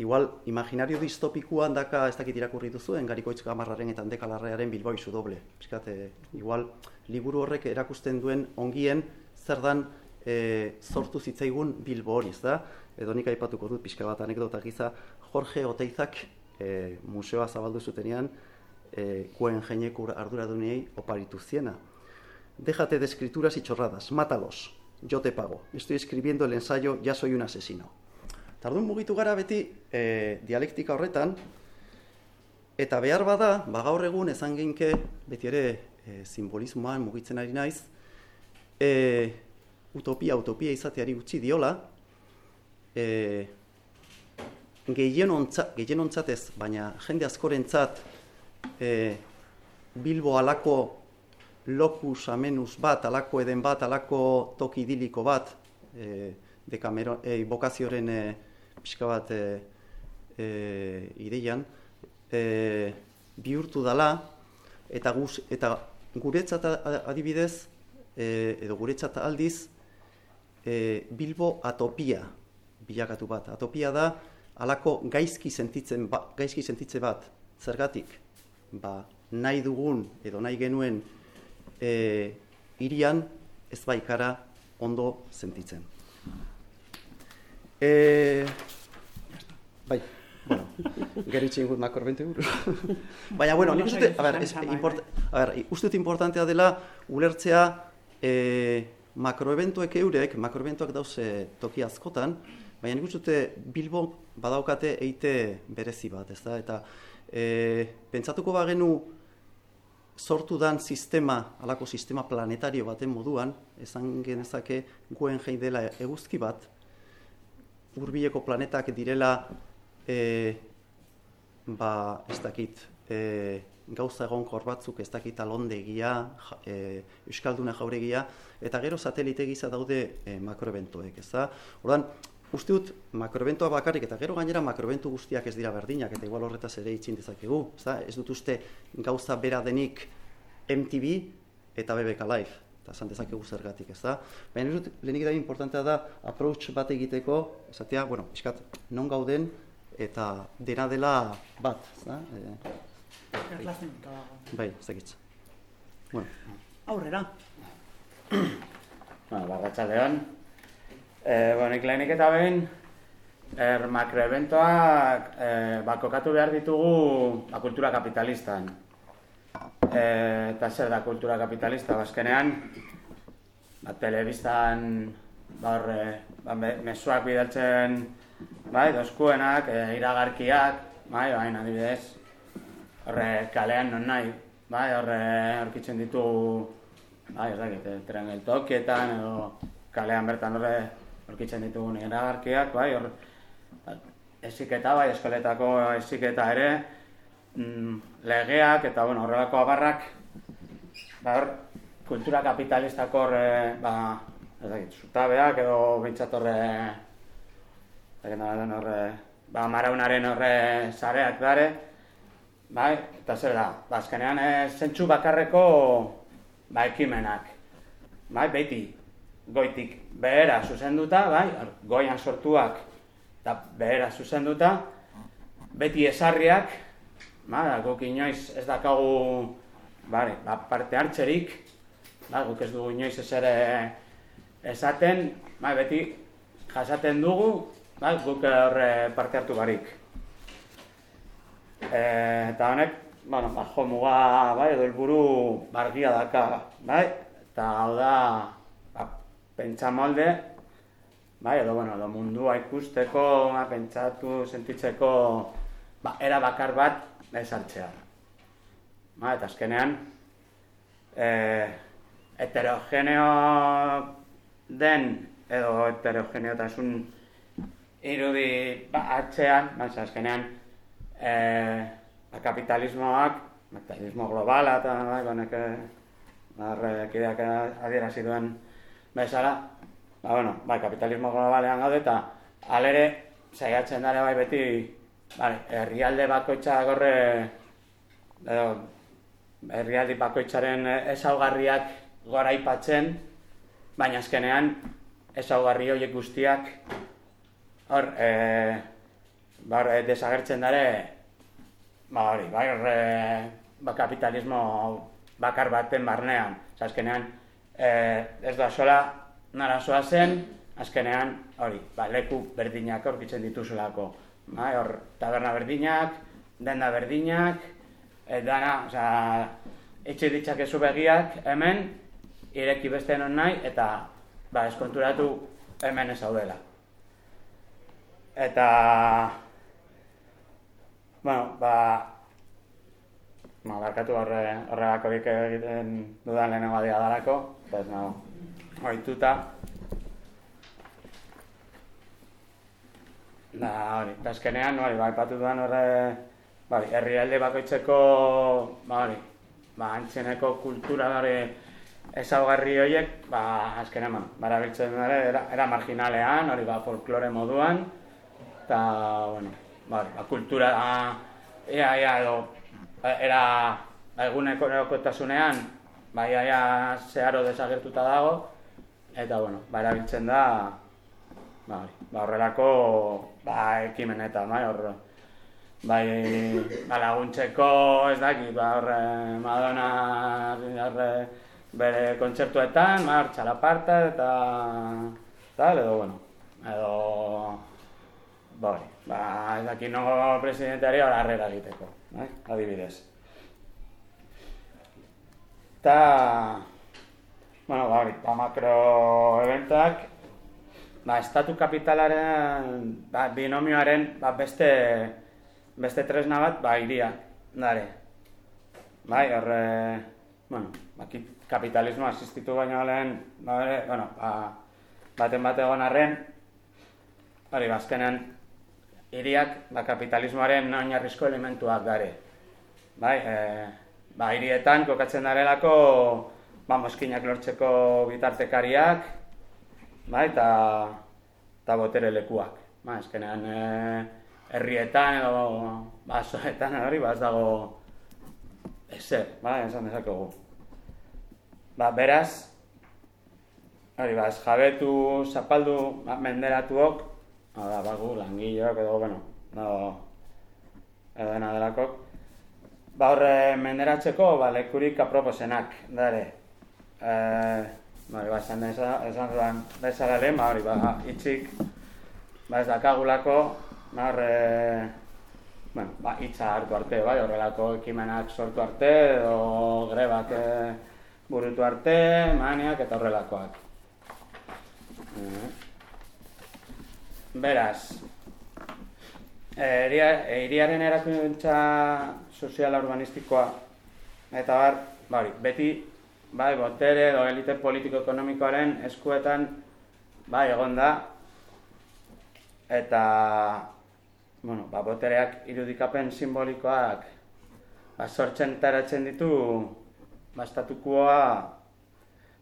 igual, imaginario distopikuan daka ez dakit irakurri duzu, engarikoitz gamarraren eta handekalarrearen bilboi zu doble. Piskat, eh, igual, liburu horrek erakusten duen ongien, zer dan eh, sortu zitzaigun bilbo hori, da? Edo nik aipatuko dut, pixka bat anekdota giza, Jorge Oteizak eh, museoa zabaldu zutenean, eh, kuen jenekur arduradunei oparitu ziena. Déjate de escrituras y chorradas, mátalos yo te pago. Estoy escribiendo el ensayo, ya soy un asesino. Tardun mugitu gara beti e, dialektika horretan, eta behar bada, ba gaur egun ezan genke, beti ere e, simbolismoan mugitzen ari naiz, e, utopia, utopia izateari utzi diola, e, gehien ontzatez, baina jende askorentzat, e, Bilbo alako lokus amenus bat, alako eden bat, alako toki idiliko bat, e, dekamero, e, bokazioaren e, pixka bat e, e, ideian, e, bihurtu dala, eta, guz, eta guretzat adibidez, e, edo guretzat aldiz, e, bilbo atopia bilakatu bat. Atopia da, halako gaizki sentitzen ba, gaizki sentitze bat zergatik ba, nahi dugun edo nahi genuen e, irian ez baikara ondo sentitzen. E, bai, bueno, <laughs> gero itxein gut makorbentu <laughs> Baina, bueno, nik uste, a ber, es, import, a ber, uste importantea dela ulertzea e, makroebentuek eurek, makroebentuak dauze toki askotan, baina nik uste Bilbo badaukate eite berezi bat, ez da? Eta e, pentsatuko bagenu sortu dan sistema, alako sistema planetario baten moduan, esan genezake guen jei dela eguzki bat, hurbileko planetak direla e, ba, ez dakit, e, gauza egonkor batzuk ez dakit alondegia, e, euskalduna jauregia, eta gero satelite gisa daude e, makroeventuek, ez da? Ordan, uste dut makroeventua bakarrik eta gero gainera makroeventu guztiak ez dira berdinak eta igual horretaz ere itxin dezakegu, ez da? Ez dut uste gauza bera denik MTV eta BBK Live eta esan dezakegu zergatik, ez da? Baina ez dut, lehenik da importantea da, approach bat egiteko, esatea, bueno, eskat, non gauden, eta dena dela bat, ez da? E, bai, ez dakitz. Bueno. Aurrera. bueno, barratxaldean. E, bueno, nik lehenik eta behin, er makroeventoak e, bakokatu behar ditugu ba, kultura kapitalistan. E, eta zer da kultura kapitalista? Bazkenean ba, telebistan ba, horre, ba, mesuak bidaltzen bai, doskuenak, e, iragarkiak bai, bai, adibidez. Horre kalean non nahi bai, horre aurkitzen ditu bai, ez dakit, eh, tren geltokietan edo kalean bertan horre aurkitzen ditugu iragarkiak bai, horre Eziketa bai, eskoletako eziketa ere, mm, legeak eta bueno, horrelako abarrak ba, hor, kultura kapitalistako horre, ba, ez dakit, zutabeak edo bintzat horre, horre, ba, maraunaren horre zareak dare, bai, eta zer da, ba, azkenean e, zentsu bakarreko ba, ekimenak, bai, beti, goitik behera zuzenduta, bai, goian sortuak eta behera zuzenduta, beti esarriak, Ba, guk inoiz ez dakagu bare, ba, parte hartzerik, ba, guk ez dugu inoiz ez ere esaten, ba, beti jasaten dugu, ba, guk horre parte hartu barik. E, eta honek, bueno, ba, jo muga, bai, edo helburu bargia daka, bai, eta hau da, ba, pentsa molde, bai, edo, bueno, edo mundua ikusteko, ba, pentsatu, sentitzeko, ba, era bakar bat, esartzea. Ba, eta azkenean, e, heterogeneo den, edo heterogeneotasun irudi ba, atzean, ba, azkenean, e, ba, kapitalismoak, kapitalismo globala eta bai, banek arrekideak adierazi duen bezala, ba, bueno, bai, kapitalismo globalean gaude eta alere saiatzen dara bai beti Vale, herrialde bakoitza gorre edo herrialde bakoitzaren ezaugarriak gora aipatzen, baina azkenean ezaugarri horiek guztiak hor e, bar, e, desagertzen dare ba hori, bai, e, ba, kapitalismo bakar baten barnean. azkenean e, ez da sola nara zen, azkenean hori, ba, leku berdinak aurkitzen dituzulako. Bai, hor, taberna berdinak, denda berdinak, e, dana, oza, etxe ditzak ezu begiak hemen, ireki beste non nahi, eta ba, eskonturatu hemen ez dela. Eta, bueno, ba, ma, barkatu horre, horregako egiten dudan lehenengo adia darako, eta ez nago, oituta, Da, hori, da eskenean, hori, bai, patu duan horre, bai, herrialde bakoitzeko, ba, hori, ba, antzeneko kultura hori ezaugarri horiek, ba, azkenean, ba, barabiltzen dara, era, era marginalean, hori, ba, folklore moduan, eta, bueno, ba, ba kultura, a, ia, ia, edo, era, ba, eguneko erokotasunean, ba, ia, zeharo desagertuta dago, eta, bueno, barabiltzen da, ba, ba, horrelako ba, ekimenetan, bai, hor, bai, ba, laguntzeko, ez dakit, ba, hor, eh, Madonna, hor, eh, bere kontzertuetan, ba, hor, txalaparta, eta, tal, edo, bueno, edo, ba, hori, ba, ez dakit, no presidenteari hor egiteko, bai, adibidez. Eta, bueno, ba, hori, ba, makro eventak, ba, estatu kapitalaren ba, binomioaren ba, beste, beste tresna bat ba, iria, dare. Bai, horre, bueno, ba, kapitalismo asistitu baino lehen, ba, bueno, ba, baten bat egon arren, hori, bazkenean, ba, iriak ba, kapitalismoaren oinarrizko elementuak dare. Bai, e, ba, irietan kokatzen darelako ba, moskinak lortzeko bitartekariak, bai, eta eta botere lekuak. Ba, eskenean e, herrietan edo basoetan hori ba, ez dago ezer, ba, esan dezakegu. Ba, beraz, hori ba, jabetu, zapaldu, ba, menderatuok, ba, bagu, langileok edo, bueno, no, edo dena delakok, ba, horre menderatzeko, ba, lekurik aproposenak, dare. Eh, Bai, ba, esan desa, esan duan, bezala lehen, ba, hori, ba, itxik, ba, ez dakagulako, ba, horre, bueno, ba, itxa hartu arte, bai, horrelako ekimenak sortu arte, edo grebak e, burutu arte, maniak eta horrelakoak. Eh. Beraz, iriaren erakuntza soziala urbanistikoa, eta bar, ba, beti bai, botere edo elite politiko-ekonomikoaren eskuetan bai, egon da eta bueno, ba, botereak irudikapen simbolikoak ba, sortzen taratzen ditu bastatukoa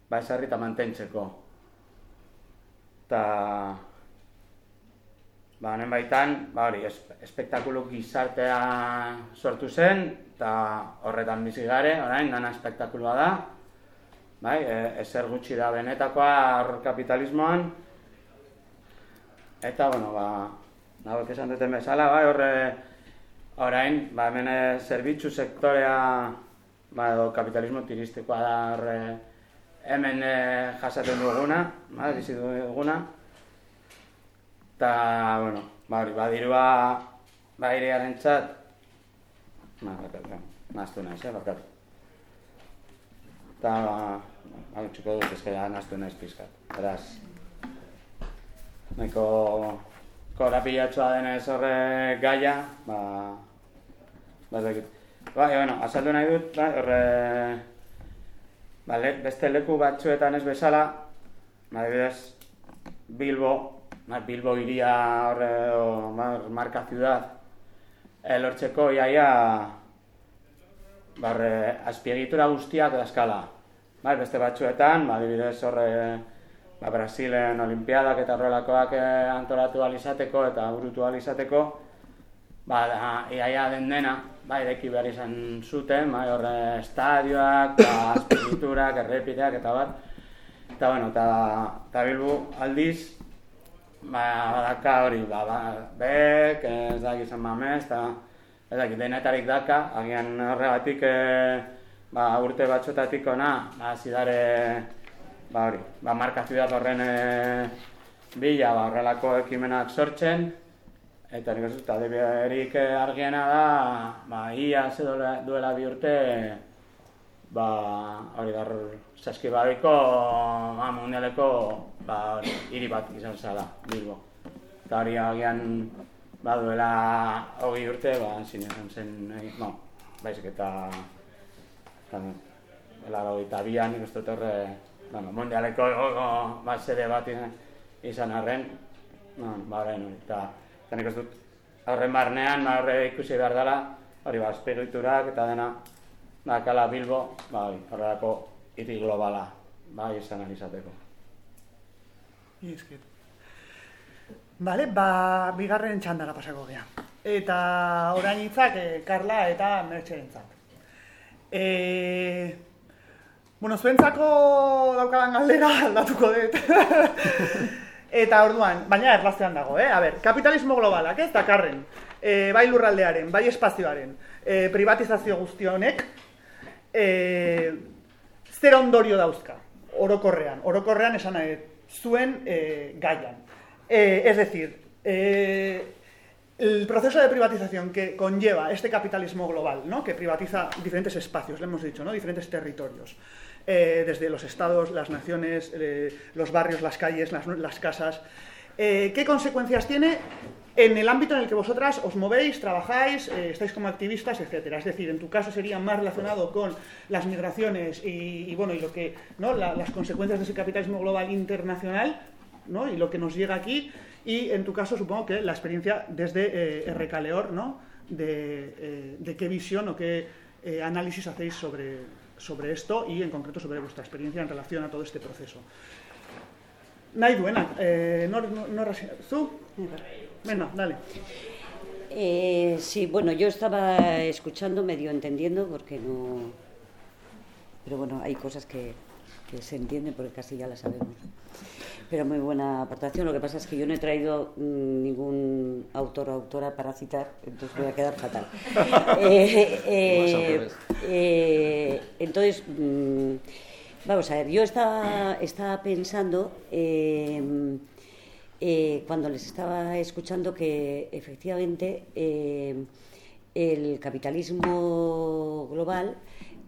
ba, esarri eta mantentzeko. Eta ba, honen baitan, ba, hori, espektakulu gizartea sortu zen, eta horretan bizi gare, orain, dana espektakulua da, bai, e, ezer gutxi da benetakoa kapitalismoan. Eta, bueno, ba, nago esan duten bezala, bai, horre, orain, ba, hemen e, zerbitzu sektorea, ba, edo kapitalismo turistikoa da, horre, hemen e, jasaten duguna, ba, bizi duguna. Eta, bueno, ba, hori, ba, dirua, ba, txat, ba, bakatu, naztu nahi, eh, bakatu. Eta, hau txuko dut ezkera naztu nahiz pizkat. Beraz, nahiko korapilatxoa denez horre gaia, ba, ba, zekit. Ba, e, bueno, azaldu nahi dut, ba, horre, ba, le, beste leku batzuetan ez bezala, ba, Bilbo, ba, Bilbo iria horre, o, ba, marka ciudad, elortzeko iaia, barre, azpiegitura guztiak da eskala. Bai, beste batzuetan, ba, dibidez horre, ba, Brasilen olimpiadak eta horrelakoak eh, antolatu alizateko eta burutu alizateko, ba, da, iaia den dena, ba, edeki behar izan zuten, bai, horre, estadioak, ba, azpiriturak, errepideak eta bat. Eta, bueno, eta, eta aldiz, ba, badaka hori, ba, ba, bek, ez da gizan mamez, eta ez da, denetarik daka, agian horregatik, eh, ba, urte batxotatik ona, ba, zidare, ba, hori, ba, marka zidat horren e, bila, ba, horrelako ekimenak sortzen, eta nik ez dut, adebiarik argiena da, ba, ia ze duela bi urte, ba, hori dar, saskibariko, ba, mundialeko, ba, hori, hiri bat izan zala, bilbo. Eta hori agian, ba, duela urte, ba, zinezan zen, no, baizik eta, Eta, laro eta bian, nik uste horre, bueno, mundialeko bat zede bat izan arren, no, ba, horren, eta, eta nik uste horren barnean, ba, horre ikusi behar dela, hori ba, espiriturak eta dena, ba, kala Bilbo, ba, horrelako iti globala, ba, izan alizateko. Izkit. Bale, ba, bigarren txandara pasako gea. Eta orain hitzak, eh, Karla eta Mertxerentzak. E, bueno, zuentzako daukadan galdera <laughs> aldatuko dut. <laughs> Eta orduan, baina erlazioan dago, eh? A ber, kapitalismo globalak, ez dakarren, e, bai lurraldearen, bai espazioaren, e, privatizazio guzti honek, e, zer ondorio dauzka, orokorrean, orokorrean esan nahi, zuen e, gaian. E, es decir, e, el proceso de privatización que conlleva este capitalismo global, ¿no? que privatiza diferentes espacios, le hemos dicho, ¿no? diferentes territorios, eh, desde los estados, las naciones, eh, los barrios, las calles, las casas. Eh, ¿Qué consecuencias tiene en el ámbito en el que vosotras os movéis, trabajáis, eh, estáis como activistas, etcétera? Es decir, en tu caso sería más relacionado con las migraciones y, bueno, y lo que, ¿no? La- las consecuencias de ese capitalismo global internacional, ¿no? Y lo que nos llega aquí. Y en tu caso supongo que la experiencia desde eh, RK Leor, ¿no? De, eh, de qué visión o qué análisis hacéis sobre, sobre esto y en concreto sobre vuestra experiencia en relación a todo este proceso. Nahi duena, eh, nor, nor, nor, zu? Venga, dale. Eh, sí, bueno, yo estaba escuchando, medio entendiendo, porque no... Pero bueno, hay cosas que, que se entienden porque casi ya las sabemos. Pero muy buena aportación. Lo que pasa es que yo no he traído mm, ningún autor o autora para citar, entonces voy a quedar fatal. <laughs> Eh, eh, eh, entonces, mm, vamos a ver, yo estaba, pensando... eh, eh, cuando les estaba escuchando que efectivamente eh, el capitalismo global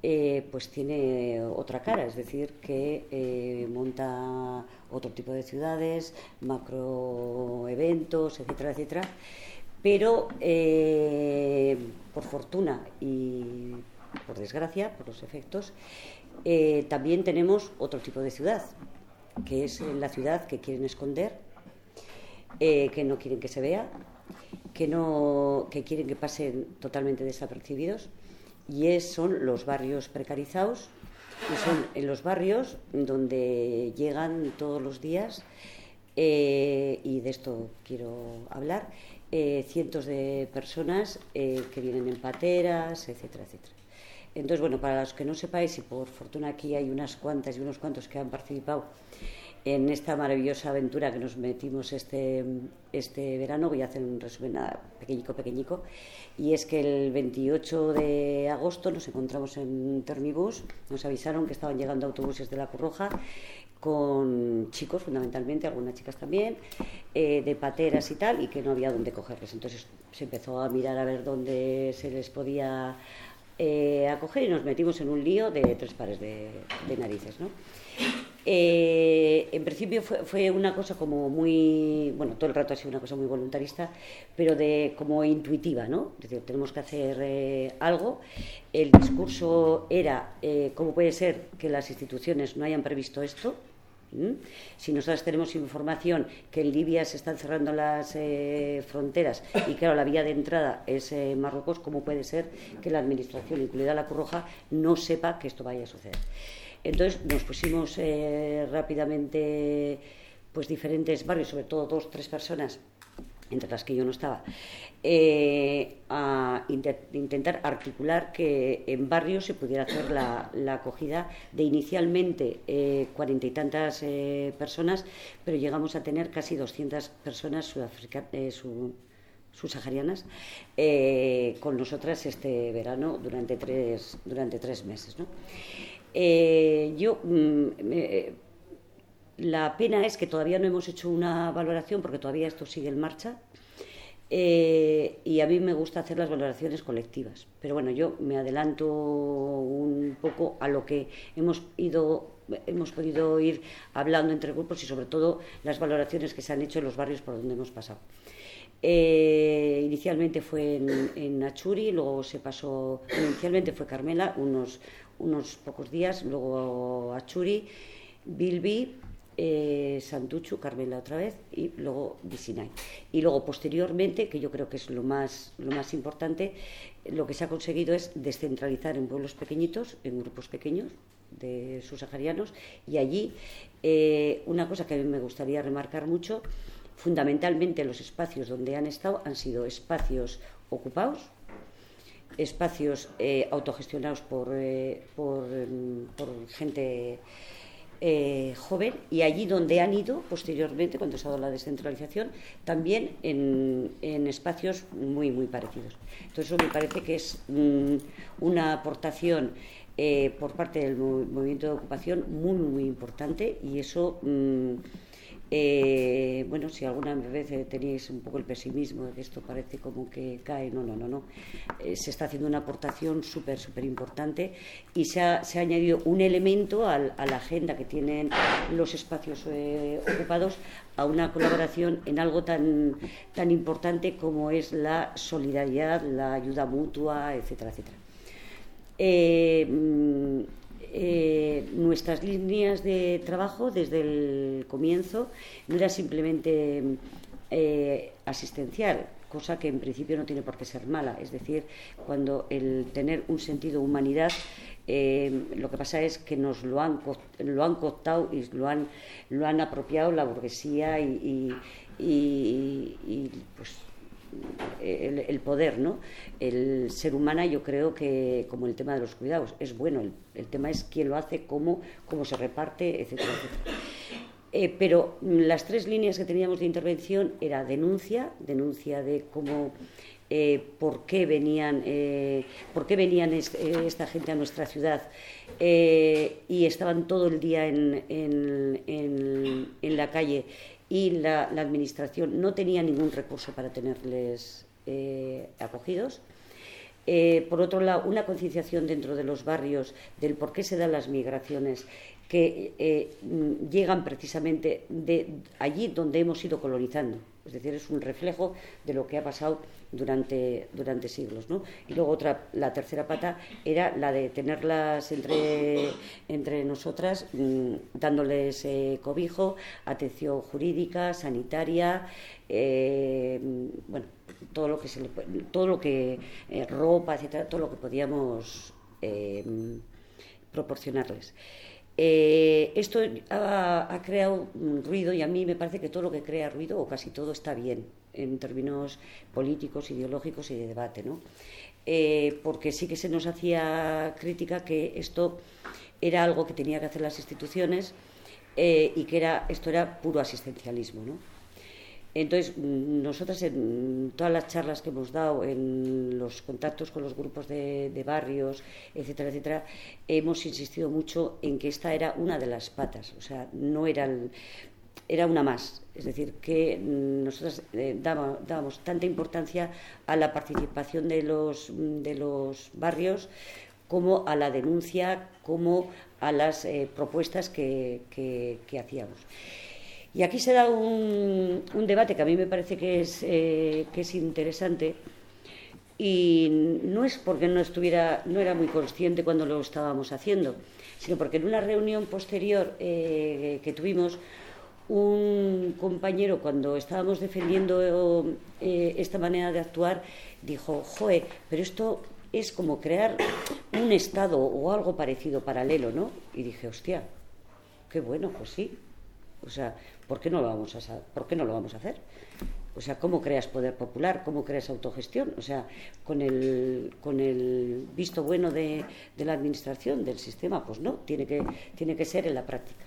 eh, pues tiene otra cara, es decir, que eh, monta otro tipo de ciudades, macroeventos, etcétera, etcétera, pero por fortuna y por desgracia, por los efectos, eh, también tenemos otro tipo de ciudad, que es la ciudad que quieren esconder eh, que no quieren que se vea, que, no, que quieren que pasen totalmente desapercibidos, y es, son los barrios precarizados, y son en los barrios donde llegan todos los días, eh, y de esto quiero hablar, eh, cientos de personas eh, que vienen en pateras, etcétera, etcétera. Entonces, bueno, para los que no sepáis, y por fortuna aquí hay unas cuantas y unos cuantos que han participado en esta maravillosa aventura que nos metimos este, este verano, voy a hacer un resumen nada, pequeñico, pequeñico, y es que el 28 de agosto nos encontramos en Termibus, nos avisaron que estaban llegando autobuses de la Cruz Roja con chicos fundamentalmente, algunas chicas también, eh, de pateras y tal, y que no había dónde cogerles. Entonces se empezó a mirar a ver dónde se les podía eh, acoger y nos metimos en un lío de tres pares de, narices, ¿no? Eh, en principio fue, fue, una cosa como muy, bueno, todo el rato ha sido una cosa muy voluntarista, pero de como intuitiva, ¿no? Es decir, tenemos que hacer eh, algo. El discurso era, eh, ¿cómo puede ser que las instituciones no hayan previsto esto? Si nosotros tenemos información que en Libia se están cerrando las eh, fronteras y claro, la vía de entrada es eh, Marruecos, ¿cómo puede ser que la administración, incluida la Cruz no sepa que esto vaya a suceder? Entonces nos pusimos eh, rápidamente pues diferentes barrios, sobre todo dos, tres personas, entre las que yo no estaba, eh, a intentar articular que en barrios se pudiera hacer la, la acogida de inicialmente eh, cuarenta y tantas eh, personas, pero llegamos a tener casi 200 personas su, subsaharianas con nosotras este verano durante tres, durante tres meses. ¿no? Yo, mm, la pena es que todavía no hemos hecho una valoración porque todavía esto sigue en marcha. Eh, y a mí me gusta hacer las valoraciones colectivas. Pero bueno, yo me adelanto un poco a lo que hemos ido hemos podido ir hablando entre grupos y sobre todo las valoraciones que se han hecho en los barrios por donde hemos pasado. Eh, inicialmente fue en, en, Achuri, luego se pasó, inicialmente fue Carmela, unos, unos pocos días, luego Achuri, Bilbi, eh, Santuchu, Carmela otra vez, y luego Visinay. Y luego posteriormente, que yo creo que es lo más, lo más importante, lo que se ha conseguido es descentralizar en pueblos pequeñitos, en grupos pequeños de subsaharianos, y allí eh, una cosa que a mí me gustaría remarcar mucho, fundamentalmente los espacios donde han estado han sido espacios ocupados, espacios eh, autogestionados por, eh, por, por gente eh, joven y allí donde han ido posteriormente, cuando se ha dado la descentralización, también en, en espacios muy, muy parecidos. Entonces eso me parece que es mm, una aportación eh, por parte del movi- movimiento de ocupación muy, muy importante y eso... mm, eh, bueno, si alguna vez eh, teníais un poco el pesimismo de que esto parece como que cae, no, no, no, no. Eh, se está haciendo una aportación súper, súper importante y se ha, se ha añadido un elemento a la agenda que tienen los espacios ocupados a una colaboración en algo tan, tan importante como es la solidaridad, la ayuda mutua, etcétera, etcétera. Eh, nuestras líneas de trabajo desde el comienzo no era simplemente eh, asistencial, cosa que en principio no tiene por qué ser mala. Es decir, cuando el tener un sentido de humanidad, eh, lo que pasa es que nos lo han, lo han cooptado y lo han, lo han apropiado la burguesía y, y- y- y, pues el, poder, ¿no? El ser humano yo creo que, como el tema de los cuidados, es bueno. El, tema es quién lo hace, cómo, cómo se reparte, etcétera, etcétera. Eh, pero mm, las tres líneas que teníamos de intervención era denuncia, denuncia de cómo, eh, por qué venían, eh, por qué venían es- esta gente a nuestra ciudad y estaban todo el día en- en- en la calle y la, administración no tenía ningún recurso para tenerles eh, acogidos. Eh, por otro lado, una concienciación dentro de los barrios del por qué se dan las migraciones que eh, mm, llegan precisamente de allí donde hemos ido colonizando. Es decir, es un reflejo de lo que ha pasado durante, durante siglos. ¿no? Y luego otra, la tercera pata era la de tenerlas entre, entre nosotras, mm, dándoles eh, cobijo, atención jurídica, sanitaria, eh, mm, bueno, todo lo que se le todo lo que eh, ropa, etcétera, todo lo que podíamos proporcionarles. Eh, esto ha, ha creado ruido y a mí me parece que todo lo que crea ruido, o casi todo, está bien en términos políticos, ideológicos y de debate, ¿no? Eh, porque sí que se nos hacía crítica que esto era algo que tenía que hacer las instituciones eh, y que era, esto era puro asistencialismo, ¿no? Entonces, nosotras en todas las charlas que hemos dado, en los contactos con los grupos de, barrios, etcétera, etcétera, hemos insistido mucho en que esta era una de las patas, o sea, no era era una más. Es decir, que mm, nosotros eh, dábamos tanta importancia a la participación de los, mm, de los barrios como a la denuncia, como a las eh, propuestas que, hacíamos. Y aquí se da un, debate que a mí me parece que es, eh, que es interesante y no es porque no estuviera, no era muy consciente cuando lo estábamos haciendo, sino porque en una reunión posterior que tuvimos, un compañero cuando estábamos defendiendo eh, esta manera de actuar dijo, joe, pero esto es como crear un estado o algo parecido paralelo, ¿no? Y dije, hostia, qué bueno, pues sí. O sea, ¿por qué no lo vamos a, ¿por qué no lo vamos a hacer? O sea, ¿cómo creas poder popular? ¿Cómo creas autogestión? O sea, con el, con el visto bueno de, de la administración, del sistema, pues no, tiene que, tiene que ser en la práctica.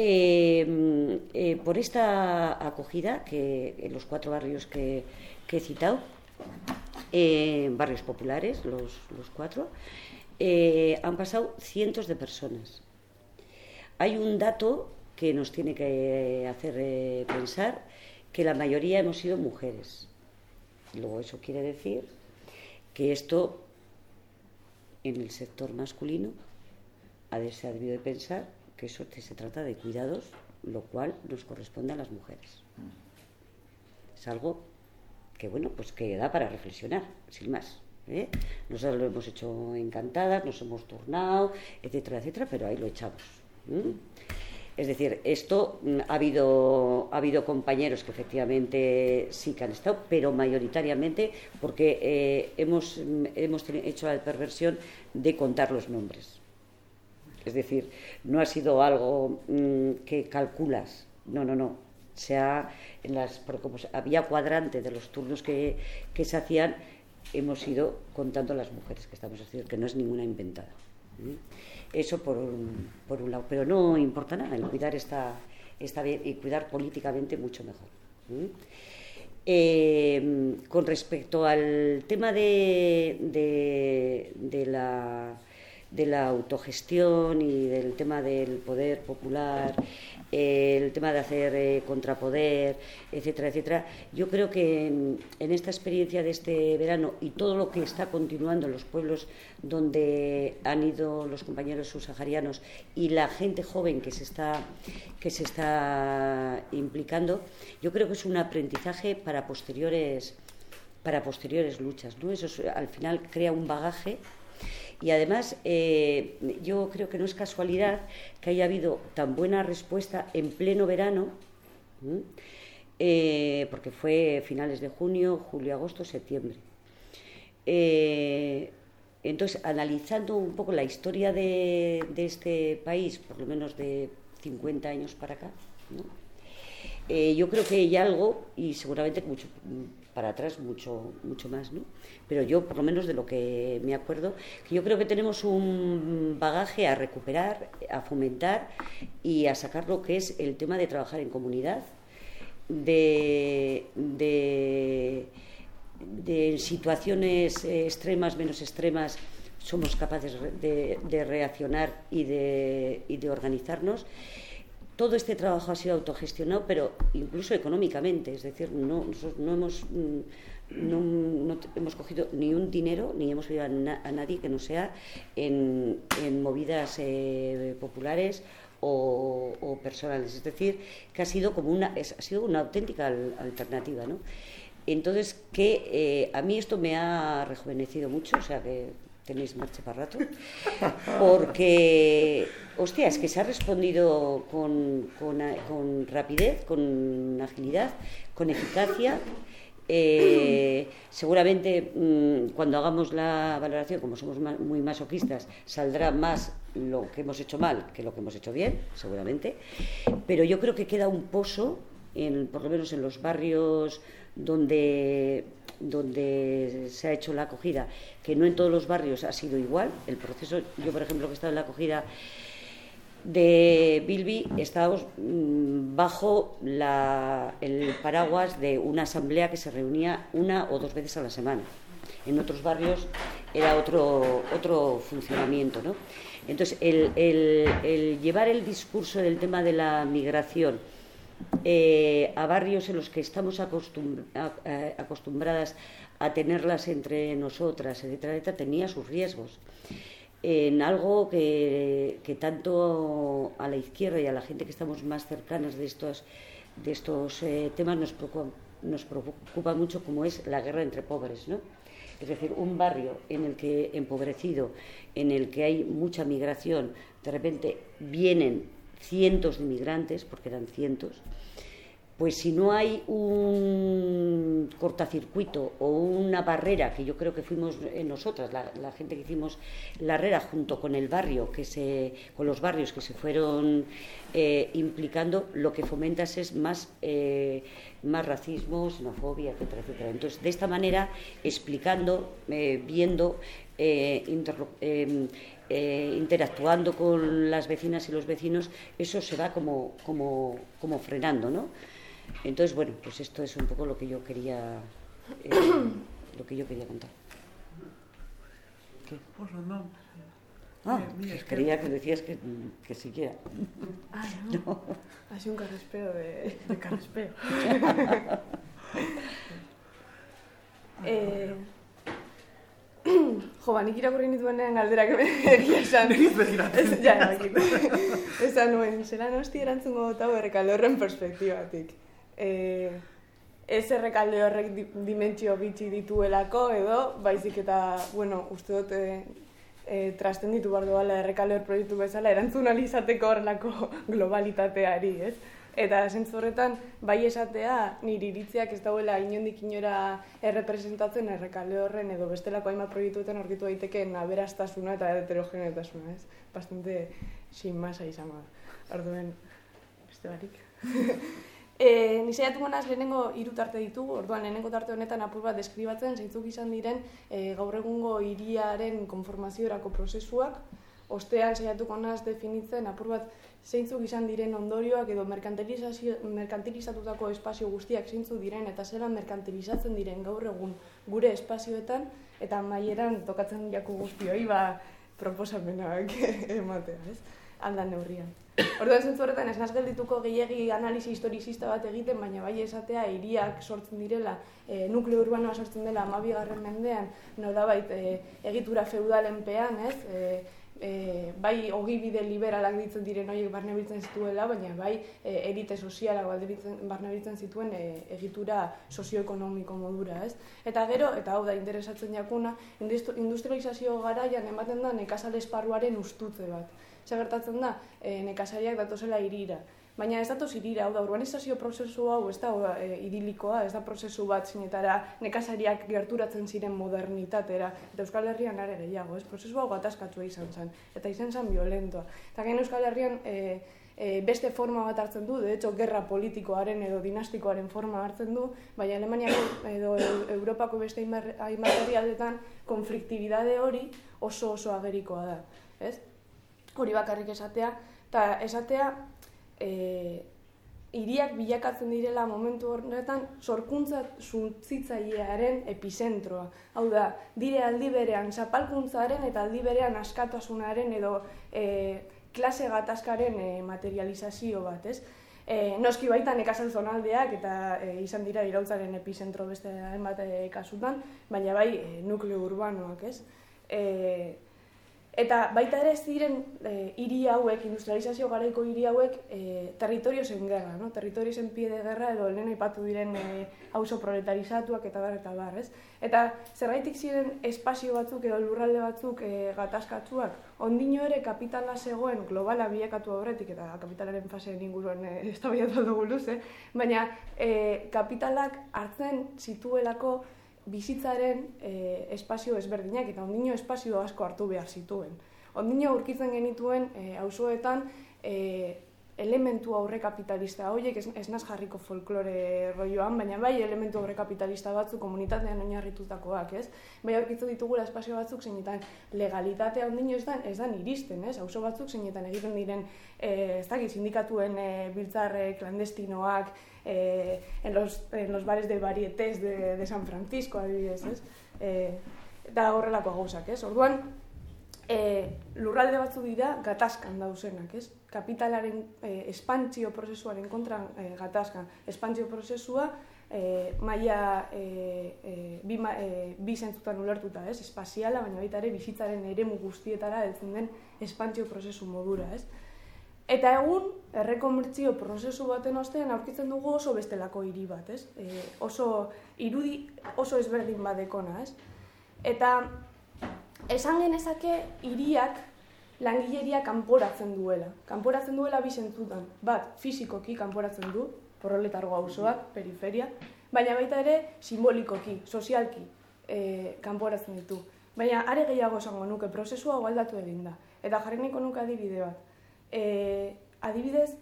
Eh, eh, por esta acogida, que en los cuatro barrios que, he citado, eh, barrios populares, los, cuatro, eh, han pasado cientos de personas. Hay un dato que nos tiene que hacer pensar que la mayoría hemos sido mujeres. Luego eso quiere decir que esto en el sector masculino se ha debido de pensar que eso se trata de cuidados, lo cual nos corresponde a las mujeres. Es algo que bueno, pues que da para reflexionar, sin más. ¿eh? Nosotros lo hemos hecho encantadas, nos hemos turnado, etcétera, etcétera, pero ahí lo echamos. Es decir, esto mm, ha habido, ha habido compañeros que efectivamente sí que han estado, pero mayoritariamente porque eh, hemos, mm, hemos hecho la perversión de contar los nombres. Es decir, no ha sido algo mm, que calculas, no, no, no. Se ha, había cuadrante de los turnos que, que se hacían, hemos ido contando las mujeres que estamos haciendo, que no es ninguna inventada. Eso por un, por un lado. Pero no importa nada, el cuidar está, bien y cuidar políticamente mucho mejor. Eh, con respecto al tema de, de la de la autogestión y del tema del poder popular, el tema de hacer eh, contrapoder, etcétera, etcétera. Yo creo que en, esta experiencia de este verano y todo lo que está continuando en los pueblos donde han ido los compañeros subsaharianos y la gente joven que se está que se está implicando, yo creo que es un aprendizaje para posteriores para posteriores luchas, ¿no? Eso al final crea un bagaje y además, eh, yo creo que no es casualidad que haya habido tan buena respuesta en pleno verano, eh, porque fue finales de junio, julio, agosto, septiembre. Eh, entonces, analizando un poco la historia de, este país, por lo menos de 50 años para acá, yo creo que hay algo, y seguramente mucho, para atrás mucho, mucho más, ¿no? Pero yo, por lo menos de lo que me acuerdo, yo creo que tenemos un bagaje a recuperar, a fomentar y a sacar lo que es el tema de trabajar en comunidad, de, de, situaciones extremas, menos extremas, somos capaces de, de reaccionar y de, y de organizarnos todo este trabajo ha sido autogestionado, pero incluso económicamente, es decir, no, nosotros no hemos, mm, no, hemos cogido ni un dinero ni hemos pedido a, nadie que no sea en, movidas eh, populares o, personales. Es decir, que ha sido como una, ha sido una auténtica alternativa, ¿no? Entonces, que eh, a mí esto me ha rejuvenecido mucho, o sea que tenéis marcha para rato, <laughs> porque, hostia, es que se ha respondido con, con, rapidez, con agilidad, con eficacia. Eh, seguramente mm, cuando hagamos la valoración, como somos muy masoquistas, saldrá más lo que hemos hecho mal que lo que hemos hecho bien, seguramente. Pero yo creo que queda un pozo, en, por lo menos en los barrios donde donde se ha hecho la acogida, que no en todos los barrios ha sido igual. El proceso, yo por ejemplo que he estado en la acogida de Bilby, estábamos mm, bajo el paraguas de una asamblea que se reunía una o dos veces a la semana. En otros barrios era otro, otro funcionamiento. ¿no? Entonces, el llevar el discurso del tema de la migración, eh, a barrios en los que estamos acostumbradas a tenerlas entre nosotras, etcétera, etcétera, tenía sus riesgos. En algo que, tanto a la izquierda y a la gente que estamos más cercanas de estos, de estos eh, temas nos preocupa, nos preocupa mucho como es la guerra entre pobres, ¿no? Es decir, un barrio en el que empobrecido, en el que hay mucha migración, de repente vienen cientos de inmigrantes, porque eran cientos, pues si no hay un cortacircuito o una barrera, que yo creo que fuimos nosotras, la, gente que hicimos la herrera junto con el barrio, que se, con los barrios que se fueron eh, implicando, lo que fomentas es más, eh, más racismo, xenofobia, etcétera, etcétera. Entonces, de esta manera, explicando, eh, viendo, em, interactuando con las vecinas y los vecinos, eso se va como, como, como frenando, ¿no? Entonces, bueno, pues esto es un poco lo que yo quería, eh, <coughs> lo que yo quería contar. ¿Qué? Pues no. Ah, creía que decías que, que siquiera. <laughs> Ah, no. no. Ha sido un carraspeo de, de carraspeo. <laughs> <laughs> eh, jo, ba, nik irakurri nituenean galderak <laughs> egia esan. Ez, ja, <laughs> esan nuen, zelan hosti erantzungo gota berrekalde horren perspektibatik e, ez errekalde horrek dimentsio bitxi dituelako edo, baizik eta, bueno, uste dut, e, e, trasten ditu behar duela errekalde hor proiektu bezala, erantzun alizateko horrelako <laughs> globalitateari, ez? Eta zentzu horretan, bai esatea, niri iritziak ez dauela inondik inora errepresentatzen errekalde horren edo bestelako hainbat proiektuetan aurkitu daitekeen aberastasuna eta heterogeneotasuna, ez? Bastante sin masa izan Arduen, beste barik. <laughs> E, ni saiatuko naz lehenengo hiru tarte ditugu, orduan lehenengo tarte honetan apur bat deskribatzen zeintzuk izan diren e, gaur egungo hiriaren konformaziorako prozesuak, ostean saiatuko naz definitzen apur bat zeintzuk izan diren ondorioak edo merkantilizatutako espazio guztiak zeintzuk diren eta zera merkantilizatzen diren gaur egun gure espazioetan eta maieran tokatzen jaku guztioi ba proposamenak <laughs> ematea, ez? Aldan neurrian. Orduan zentzu horretan ez geldituko gehiegi analizi historizista bat egiten, baina bai esatea hiriak sortzen direla, e, nukleo urbanoa sortzen dela amabigarren mendean, no da bait, e, egitura feudalenpean, ez? E, e, bai ogibide liberalak ditzen diren horiek barne biltzen zituela, baina bai e, elite sozialak barne biltzen zituen e, egitura sozioekonomiko modura, ez? Eta gero, eta hau da interesatzen jakuna, industrializazio garaian ematen da nekazal esparruaren ustutze bat. Zer gertatzen da, e, nekazariak datozela irira. Baina ez datoz irira, hau da, urbanizazio prozesu hau ez da e, idilikoa, ez da prozesu bat zinetara nekazariak gerturatzen ziren modernitatera, eta Euskal Herrian are gehiago, ez? Prozesu hau gatazkatua izan zen, eta izan zen violentoa. Eta gen Euskal Herrian e, e, beste forma bat hartzen du, de hecho, gerra politikoaren edo dinastikoaren forma hartzen du, baina Alemaniako <coughs> edo Europako beste hainbat aldetan konfliktibidade hori oso oso agerikoa da, ez? Hori bakarrik esatea, eta esatea e, iriak bilakatzen direla momentu horretan sorkuntza zuntzitzailearen epizentroa. Hau da, dire aldi berean zapalkuntzaren eta aldi berean askatasunaren edo e, klase gatazkaren e, materializazio bat, ez? E, noski baita nekazal zonaldeak eta e, izan dira irautzaren epizentro beste hainbat e, kasutan, baina bai e, nukleo urbanoak, ez? E, Eta baita ere ez diren e, hiri hauek, industrializazio garaiko hiri hauek, e, territorio zen gerra, no? territorio zen pie de guerra edo lehen ipatu diren e, auzo proletarizatuak eta bar eta bar, ez? Eta zerraitik ziren espazio batzuk edo lurralde batzuk e, gatazkatzuak, ondino ere kapitala zegoen globala bilakatu horretik eta kapitalaren faseen inguruan e, ez da dugu luze, baina e, kapitalak hartzen zituelako bizitzaren e, espazio ezberdinak eta ondino espazio asko hartu behar zituen. Ondino aurkitzen genituen e, auzoetan e, elementu aurre kapitalista horiek ez, ez naz jarriko folklore roioan, baina bai elementu aurre kapitalista batzu komunitatean oinarritutakoak, ez? Bai aurkitzu ditugula espazio batzuk zeinetan legalitatea ondino ez dan, ez dan iristen, ez? Auzo batzuk zeinetan egiten diren e, ez dakit, sindikatuen e, biltzarre klandestinoak, eh, en, los, en los bares de varietés de, de San Francisco, adibidez, ez? Eh, eta horrelako gauzak, ez? Orduan, eh, lurralde batzu dira gatazkan dauzenak, ez? Kapitalaren eh, espantzio prozesuaren kontra eh, gatazkan. Espantzio prozesua eh, maia eh, eh, bi, eh, bi ulertuta, ez? Espaziala, baina baita ere bizitzaren eremu guztietara heltzen den espantzio prozesu modura, ez? Eta egun, errekomertzio prozesu baten ostean aurkitzen dugu oso bestelako hiri bat, ez? E, oso irudi oso ezberdin badekona, ez? Eta esan genezake hiriak langileria kanporatzen duela. Kanporatzen duela bi zentzutan. Bat, fisikoki kanporatzen du, porroletargo auzoak, periferia, baina baita ere simbolikoki, sozialki e, kanporatzen ditu. Baina are gehiago esango nuke prozesua aldatu egin da. Eta jarri niko nuke adibide bat e, adibidez,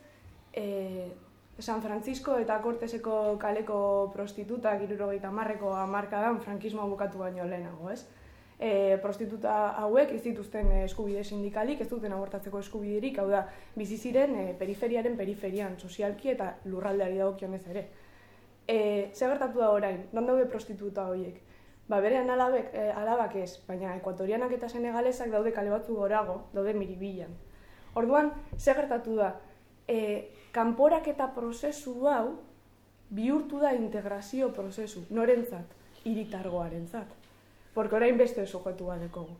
e, San Francisco eta Corteseko kaleko prostituta girurogeita marreko amarkadan frankismo bukatu baino lehenago, ez? E, prostituta hauek ez dituzten eskubide sindikalik, ez duten abortatzeko eskubiderik, hau da, bizi ziren e, periferiaren periferian, sozialki eta lurraldeari dagokionez ere. E, zer gertatu da orain, non daude prostituta horiek? Ba, berean alabek, e, alabak ez, baina ekuatorianak eta senegalesak daude kale batzu gorago, daude miribilan. Orduan, ze gertatu da, e, kanporak eta prozesu hau bihurtu da integrazio prozesu, norentzat, iritargoaren zat. Porque orain beste sujetua dekogu.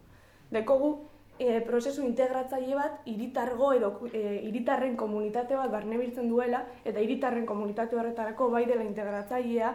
Dekogu, e, prozesu integratzaile bat iritargo edo e, iritarren komunitate bat barnebiltzen duela eta iritarren komunitate horretarako bai dela integratzailea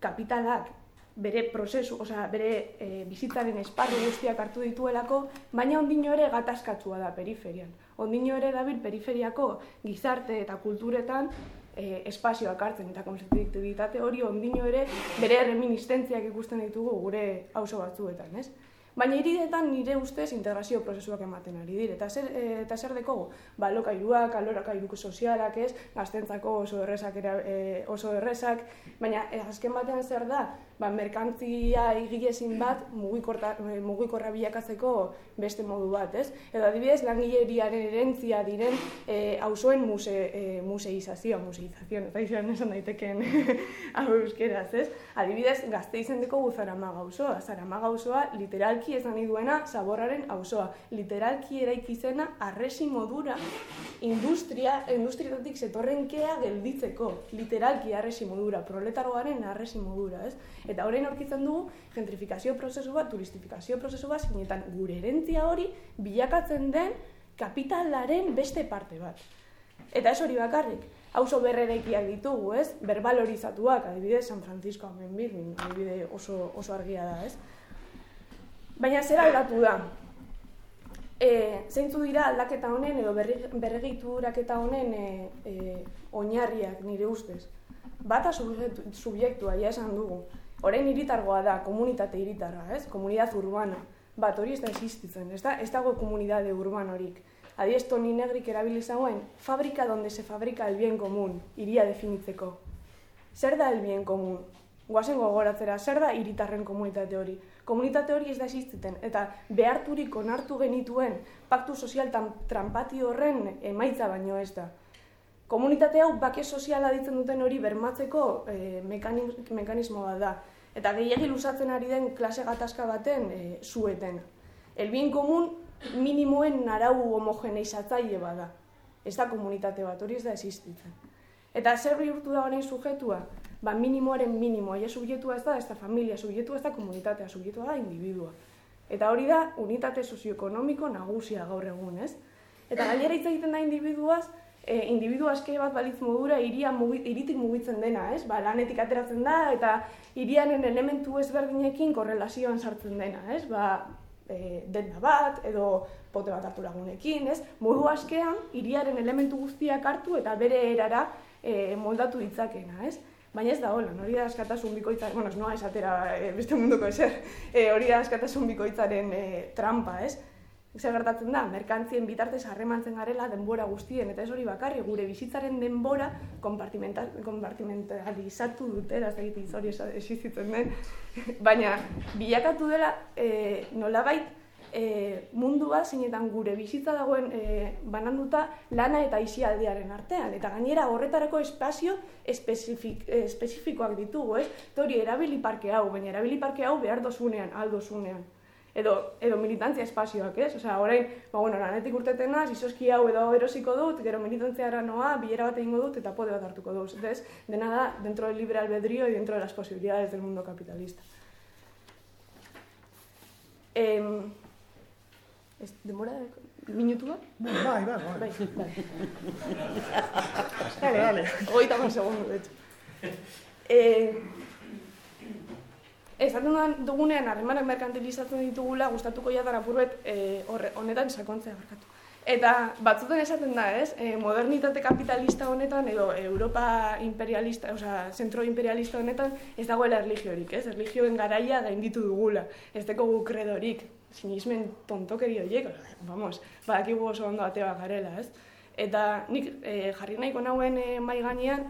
kapitalak bere prozesu, osea, bere e, bizitzaren esparru guztiak hartu dituelako, baina ondino ere gatazkatzua da periferian. Ondino ere dabil periferiako gizarte eta kulturetan e, espazioak hartzen eta konfliktibitate hori ondino ere bere reministentziak ikusten ditugu gure auzo batzuetan, ez? Baina iridetan nire ustez integrazio prozesuak ematen ari dire. Eta zer, e, eta zer dekogu? Ba, lokailuak, alorakailuk sozialak ez, gaztentzako oso errezak, era, e, oso errezak, baina e, azken batean zer da, ba, merkantzia igilezin bat mugikorra, mugikorra bilakatzeko beste modu bat, ez? Edo adibidez, langileriaren erentzia diren e, auzoen muse, e, museizazioa, museizazioa, eta izan esan daiteken <laughs> hau euskeraz, ez? Adibidez, gazte izan deko Zaramaga auzoa. Zaramaga auzoa literalki esan duena zaborraren auzoa. Literalki eraiki zena arresi modura industria, industrietatik zetorrenkea gelditzeko. Literalki arresi modura, proletaroaren arresi modura, ez? Eta horrein aurkitzen dugu gentrifikazio prozesu bat, turistifikazio prozesu bat, zinetan gure erentzia hori bilakatzen den kapitalaren beste parte bat. Eta ez hori bakarrik, auzo berrerekiak ditugu, ez? Berbalorizatuak, adibidez, San Francisco hemen adibide oso, oso argia da, ez? Baina zer aldatu da? E, zeintzu dira aldaketa honen edo berregituraketa honen e, e, oinarriak nire ustez? Bata subjektua, ja esan dugu. Horein iritargoa da, komunitate iritarra, ez? Komunidad urbana. Bat, hori ez da existitzen, ez, da, ez dago komunidade urban horik. Adiez, Toni Negrik erabili zauen, fabrika donde se fabrika el bien común, iria definitzeko. Zer da el bien común? Guazen gogoratzera, zer da iritarren komunitate hori? Komunitate hori ez da existiten, eta beharturik onartu genituen paktu sozial trampati horren emaitza baino ez da. Komunitate hau bake soziala ditzen duten hori bermatzeko e, mekanismo bat da. Eta gehiagil usatzen ari den klase gatazka baten e, zueten. El bien común minimoen arau homogeneizatzaile bada. Ez da komunitate bat, hori ez da existitzen. Eta zer bihurtu da honen sujetua? Ba, minimoaren minimoa, ja subjetua ez da, ez da familia, subjetua ez da komunitatea, subjetua da individua. Eta hori da, unitate sozioekonomiko nagusia gaur egun, ez? Eta <clears throat> gailera hitz egiten da individuaz, e, individu aske bat balitz modura iria mugi, iritik mugitzen dena, ez? Ba, lanetik ateratzen da eta irianen elementu ezberdinekin korrelazioan sartzen dena, ez? Ba, e, denda bat, edo pote bat hartu lagunekin, ez? Modu askean, iriaren elementu guztiak hartu eta bere erara e, moldatu ditzakena, ez? Baina ez da hola, <laughs> hori da askatasun bikoitzaren, bueno, ez noa esatera e, beste munduko eser, e, hori da askatasun bikoitzaren e, trampa, ez? Zer gertatzen da, merkantzien bitartez harremantzen garela denbora guztien, eta ez hori bakarri, gure bizitzaren denbora konpartimentalizatu dute, ez da hori esizitzen den, <laughs> baina bilakatu dela e, nolabait e, mundua zinetan gure bizitza dagoen e, bananduta lana eta isialdearen artean, eta gainera horretarako espazio espezifik, espezifikoak ditugu, ez? Tori, erabili parke hau, baina erabili parke hau behar dozunean, aldo zunean edo, edo militantzia espazioak, ez? Osea, orain, ba, bueno, lanetik urteten naz, izoski hau edo erosiko dut, gero militantzia ara noa, bilera bat egingo dut, eta pode bat hartuko dut. Ez? Dena da, dentro del libre albedrío y dentro de las posibilidades del mundo capitalista. Em, ez, demora de... Minutu bat? Bai, bai, bai. Bai, dale, dale. Oita con segundo, de hecho. Eh, Ezaten dugunean harremanak merkantilizatzen ditugula gustatuko jadan apurbet e, honetan sakontzea barkatu. Eta batzuten esaten da, ez? E, modernitate kapitalista honetan edo Europa imperialista, osea, zentro imperialista honetan ez dagoela erlijiorik, ez? Erlijioen garaia gainditu dugula. Ez deko gu kredorik, sinismen tontokeri horiek, vamos, badakigu oso ondo ateba garela, ez? Eta nik e, jarri nahiko nauen e, mai gainean,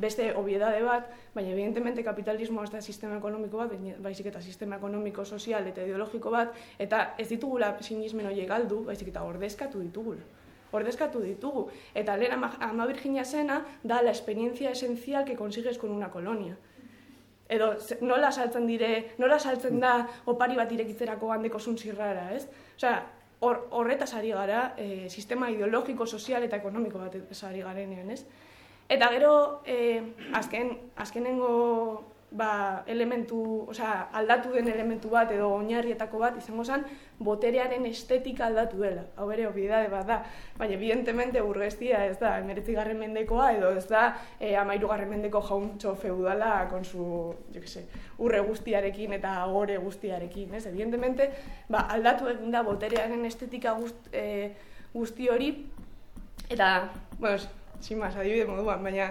beste obiedade bat, baina evidentemente kapitalismoa ez da sistema ekonomiko bat, baizik eta sistema ekonomiko, sozial eta ideologiko bat, eta ez ditugula sinismen horiek galdu, baizik eta ordezkatu ditugula. Ordezkatu ditugu. Eta lehen ama, Virginia zena da la experiencia esencial que consigues con una colonia. Edo nola saltzen dire, nola saltzen da opari bat irekitzerako handeko zuntzirrara, ez? Osea, horretaz ari gara, e, sistema ideologiko, sozial eta ekonomiko bat ari garenean, ez? Eta gero, eh, azken, azkenengo ba, elementu, osea, aldatu den elementu bat edo oinarrietako bat izango zen, boterearen estetika aldatu dela. Hau ere, obidade bat da. Baina, evidentemente, burgestia ez da, emeretzi garren mendekoa edo ez da, e, amairu garren mendeko jauntxo feudala konsu, jo que se, urre guztiarekin eta gore guztiarekin. Ez? Evidentemente, ba, aldatu egin da boterearen estetika guzti, e, guzti hori, eta, bueno, sin más, adibide moduan, baina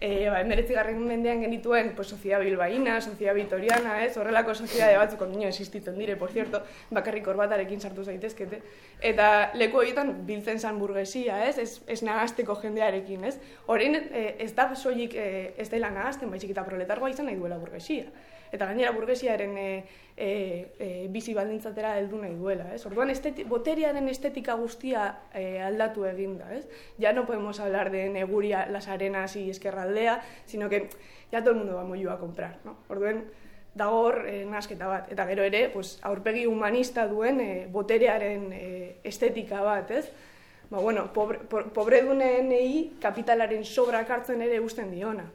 e, ba, emeretzigarren mendean genituen pues, sozia bilbaina, sozia vitoriana, ez, horrelako soziade batzuk ondino existitzen dire, por cierto, bakarrik horbatarekin sartu zaitezkete. Eta leku horietan biltzen zan burgesia, ez, ez, ez nagazteko jendearekin, ez. Horein e, ez da soilik e, ez dela nagazten, baizik eta proletargoa izan nahi duela burgesia eta gainera burgesiaren e, e, e, bizi baldintzatera heldu nahi duela, ez? Orduan esteti, boteriaren estetika guztia e, aldatu egin da, ez? Ja no podemos hablar de Neguria, las arenas y Eskerraldea, sino que ya todo el mundo va mollua a comprar, no? Orduan dago hor e, nasketa bat eta gero ere, pues aurpegi humanista duen e, boterearen e, estetika bat, ez? Ba, bueno, pobre, pobre dunenei kapitalaren sobra hartzen ere gusten diona.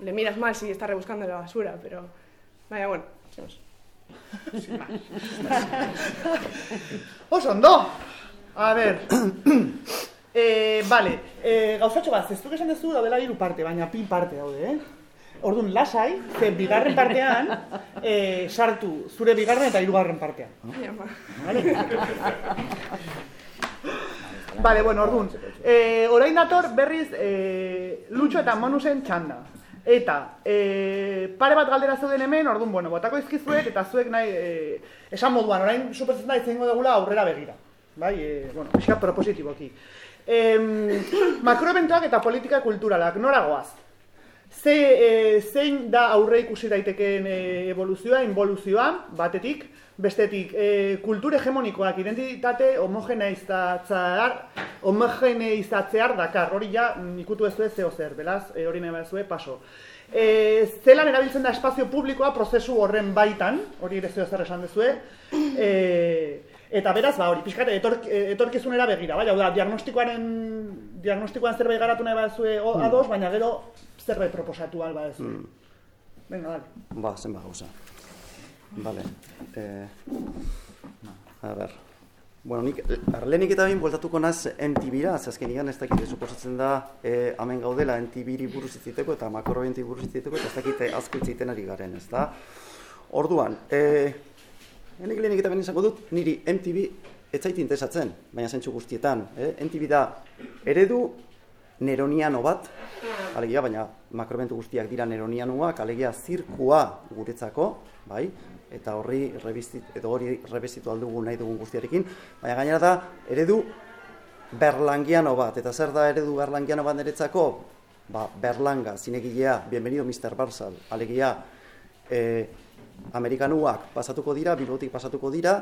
Le miras mal si está rebuscando la basura, pero Baina, bueno, zemos. <laughs> Oso, ondo! A ver... <clears throat> eh, vale, eh, gauzatxo bat, ez esan dezu daudela hiru parte, baina pin parte daude, eh? Orduan, lasai, ze bigarren partean, eh, sartu zure bigarren eta hirugarren partean. Vale? vale, bueno, orduan, eh, orain dator berriz eh, Lucho eta Monusen txanda. Eta, e, pare bat galdera zeuden hemen, orduan, bueno, botako izkizuek, eta zuek nahi, e, esan moduan, orain, supertzen da, izango dugula aurrera begira. Bai, e, bueno, pixka propositiboki. E, makroeventuak eta politika kulturalak, nora goaz? Ze, e, zein da aurre ikusi daitekeen e, evoluzioa, involuzioa, batetik, bestetik, e, kultur hegemonikoak identitate homogeneizatzear, homogeneizatzear dakar, hori ja ikutu ez du zeo zer, belaz, e, hori nahi zuen paso. E, zelan erabiltzen da espazio publikoa prozesu horren baitan, hori ere zeo zer esan dezue, e, eta beraz, ba, hori, pixkate, etork, etorkizunera begira, bai, hau da, diagnostikoaren, diagnostikoan zerbait garatu nahi badezue mm. ados, baina gero zerbait proposatu alba ez. Mm. Venga, dale. Ba, zenba gauza. Vale. Eh, a ver. Bueno, nik, arlenik eta bain bueltatuko naz MTV-ra, azken ez dakit, suposatzen da, eh, hemen gaudela MTV-ri buruz itziteko eta makro buruz itziteko, eta ez dakit azko itziten ari garen, ez da? Orduan, eh, nik lehenik eta bain izango dut, niri MTV ez zaiti interesatzen, baina zentsu guztietan. Eh? MTV da eredu neroniano bat, alegia, baina makrobentu guztiak dira neronianuak, alegia zirkua guretzako, bai? eta horri rebizit, edo hori rebizitu aldugu nahi dugun guztiarekin, baina gainera da, eredu berlangiano bat, eta zer da eredu berlangiano bat niretzako? Ba, berlanga, zinegilea, bienvenido Mr. Barzal, alegia, e, amerikanuak pasatuko dira, bilbotik pasatuko dira,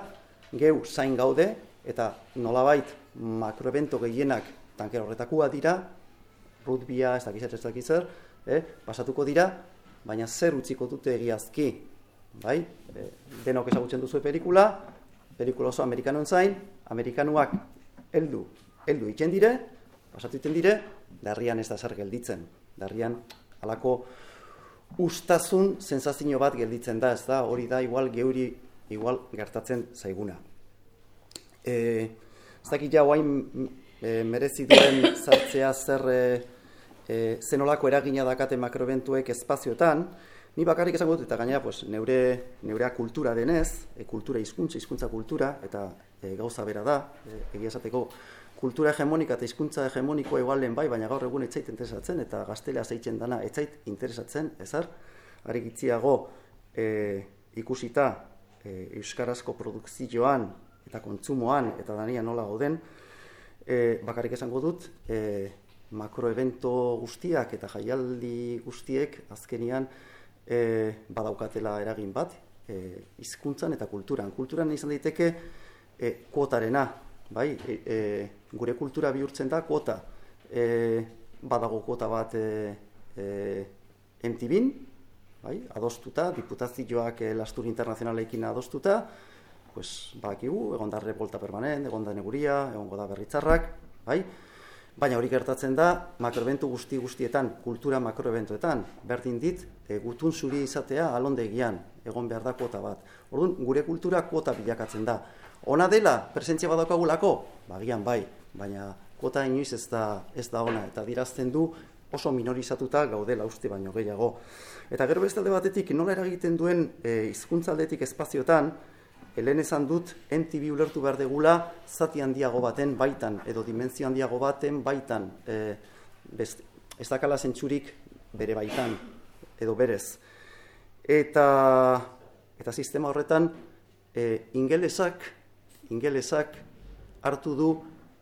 geu zain gaude, eta nolabait makroebento gehienak tanker horretakua dira, rutbia, ez dakizet, ez dakizet, eh, pasatuko dira, baina zer utziko dute egiazki bai? E, denok ezagutzen duzu pelikula, pelikula oso amerikanoen zain, amerikanuak heldu, heldu itzen dire, pasatu dire, darrian ez da zer gelditzen. Darrian halako ustazun sensazio bat gelditzen da, ez da, hori da igual geuri igual gertatzen zaiguna. E, ez dakit ja guain e, merezi duen zartzea zer e, e, zenolako eragina dakate makrobentuek espazioetan, Ni bakarrik esango dut eta gainera pues neure neurea kultura denez, e, kultura hizkuntza, hizkuntza kultura eta e, gauza bera da, e, egia esateko kultura hegemonika eta hizkuntza hegemonikoa igualen bai, baina gaur egun etzait interesatzen eta gaztelea zeitzen dana etzait interesatzen, ezar? Are gitziago e, ikusita e, euskarazko produkzioan eta kontsumoan eta dania nola gauden, e, bakarrik esango dut, e, makroevento guztiak eta jaialdi guztiek azkenian e, badaukatela eragin bat, e, hizkuntzan eta kulturan. Kulturan izan daiteke e, kuotarena, bai? E, e, gure kultura bihurtzen da kuota. E, badago kuota bat e, e, MTV-n, bai? adostuta, diputazioak e, lastur internazionalekin adostuta, pues, bakigu, egon da revolta permanent, egon da neguria, egon da berritzarrak, bai? Baina hori gertatzen da makroeventu guzti guztietan, kultura makroeventuetan, berdin dit, e, gutun zuri izatea alondegian, egon behar da kuota bat. Orduan, gure kultura kuota bilakatzen da. Ona dela, presentzia badaukagulako? Bagian bai, baina kuota inoiz ez da, ez da ona, eta dirazten du oso minorizatuta gaudela uste baino gehiago. Eta gero bestalde batetik, nola eragiten duen e, izkuntzaldetik espaziotan, Helen esan dut, MTV ulertu behar degula, zati handiago baten baitan, edo dimentzio handiago baten baitan. E, best, ez dakala zentsurik bere baitan, edo berez. Eta, eta sistema horretan, e, ingelesak, ingelesak hartu du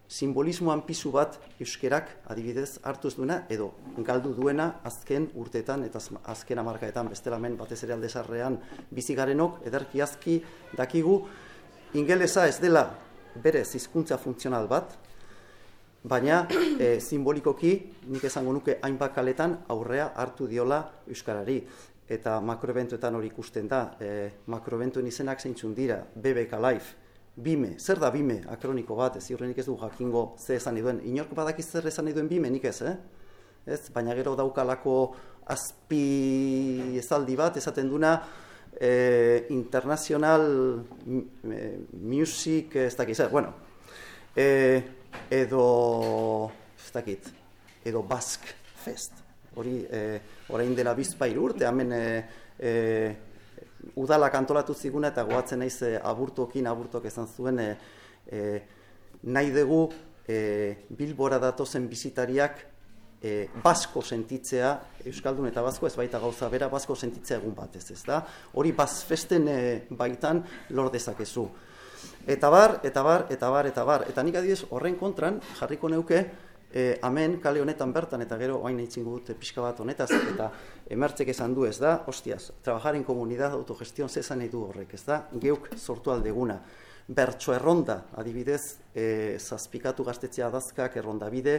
simbolismoan pisu bat euskerak adibidez hartu ez duena edo galdu duena azken urteetan eta azken amarkaetan bestelamen batez ere aldesarrean bizigarenok ederki azki dakigu. Ingelesa ez dela bere hizkuntza funtzional bat baina e, simbolikoki nik esango nuke hainbat kaletan aurrea hartu diola euskarari. Eta makroeventuetan hori ikusten da e, makroeventuen izenak zeintzun dira? BBK Live Bime, zer da bime akroniko bat, ez horrenik ez du jakingo ze esan iduen. Inork badaki zer esan iduen bime, nik ez, eh? Ez, baina gero daukalako azpi ezaldi bat, esaten duna, e, international music, ez dakit, zer, bueno, e, edo, ez dakit, edo Basque Fest. Hori, e, orain dela bizpairu urte, hemen e, e, udalak antolatu ziguna eta goatzen naiz e, aburtokin aburtok esan zuen e, e, nahi dugu e, bilbora datozen bizitariak e, basko sentitzea Euskaldun eta Basko ez baita gauza bera basko sentitzea egun batez ez da hori bazfesten e, baitan lor dezakezu. Eta bar, eta bar, eta bar, eta bar. Eta nik adibidez horren kontran jarriko neuke e, amen kale honetan bertan eta gero hain eitzin gut pixka bat honetaz eta emertzek esan du ez da, hostiaz, trabajar en comunidad autogestion zezan du horrek ez da, geuk sortu aldeguna. Bertso erronda, adibidez, e, zazpikatu gaztetzea dazkak erronda bide,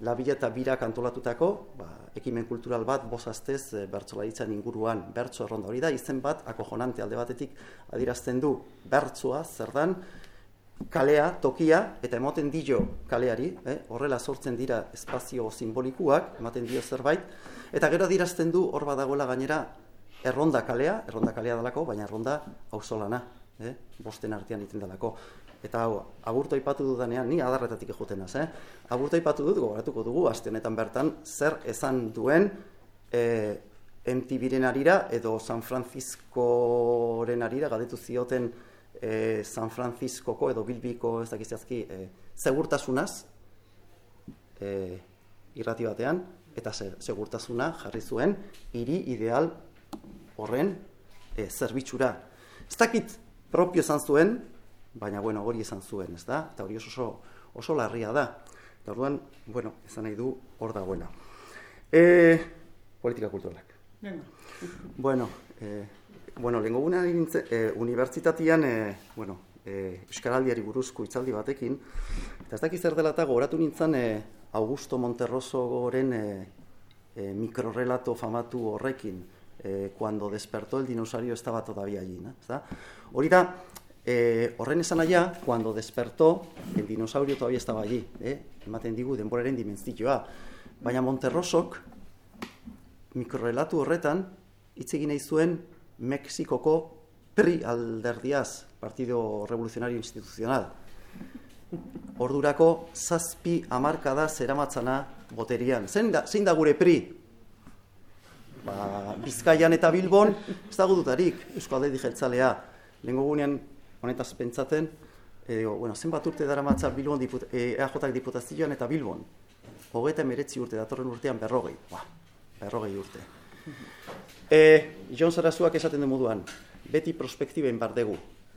labila eta birak antolatutako, ba, ekimen kultural bat, bozaztez, e, bertsolaritzan inguruan, bertso erronda hori da, izen bat, akojonante alde batetik, adirazten du, bertsoa, zer dan, kalea, tokia, eta emoten dio kaleari, eh? horrela sortzen dira espazio simbolikuak, ematen dio zerbait, eta gero dirazten du hor badagoela gainera erronda kalea, erronda kalea dalako, baina erronda hausolana, eh? bosten artean iten dalako. Eta hau, aburto ipatu dudanean, ni adarretatik ejotenaz, eh? aburto ipatu dut, gogoratuko dugu, aste honetan bertan, zer esan duen eh, MTV-ren arira, edo San Francisco-ren arira, gadetu zioten, e, San Franciscoko edo Bilbiko ez dakizazki e, eh, segurtasunaz e, irrati batean eta segurtasuna jarri zuen hiri ideal horren e, zerbitzura. Ez dakit propio izan zuen, baina bueno, hori izan zuen, ez da? Eta hori oso, oso larria da. Eta orduan, bueno, ezan nahi du hor dagoela. E, politika kulturalak. Bueno, e, Bueno, lengo guna e, eh, unibertsitatean, e, bueno, e, Euskaraldiari buruzko itzaldi batekin, eta ez dakiz dela eta goratu nintzen e, Augusto Monterroso goren e, e, mikrorelato famatu horrekin, e, cuando despertó el dinosaurio estaba todavía allí, ¿no? Hori da, e, horren esan aia, cuando despertó, el dinosaurio todavía estaba allí, eh? ematen digu denboraren dimentzioa. Baina Monterrosok, mikrorelatu horretan, hitz egin nahi zuen Mexikoko PRI alderdiaz, Partido Revolucionario Institucional. Ordurako zazpi amarkada zeramatzana boterian. Zein da, zein da gure PRI? Ba, Bizkaian eta Bilbon, ez da gudutarik, Eusko Aldeidi jeltzalea. Lengo gunean, honetaz pentsaten, e, bueno, zenbat urte dara matza Bilbon diput, e, EAJ diputazioan eta Bilbon. Hogeta meretzi urte, datorren urtean berrogei. Ba, berrogei urte. E, Jon Zarazuak esaten den moduan, beti prospektiben bar dugu.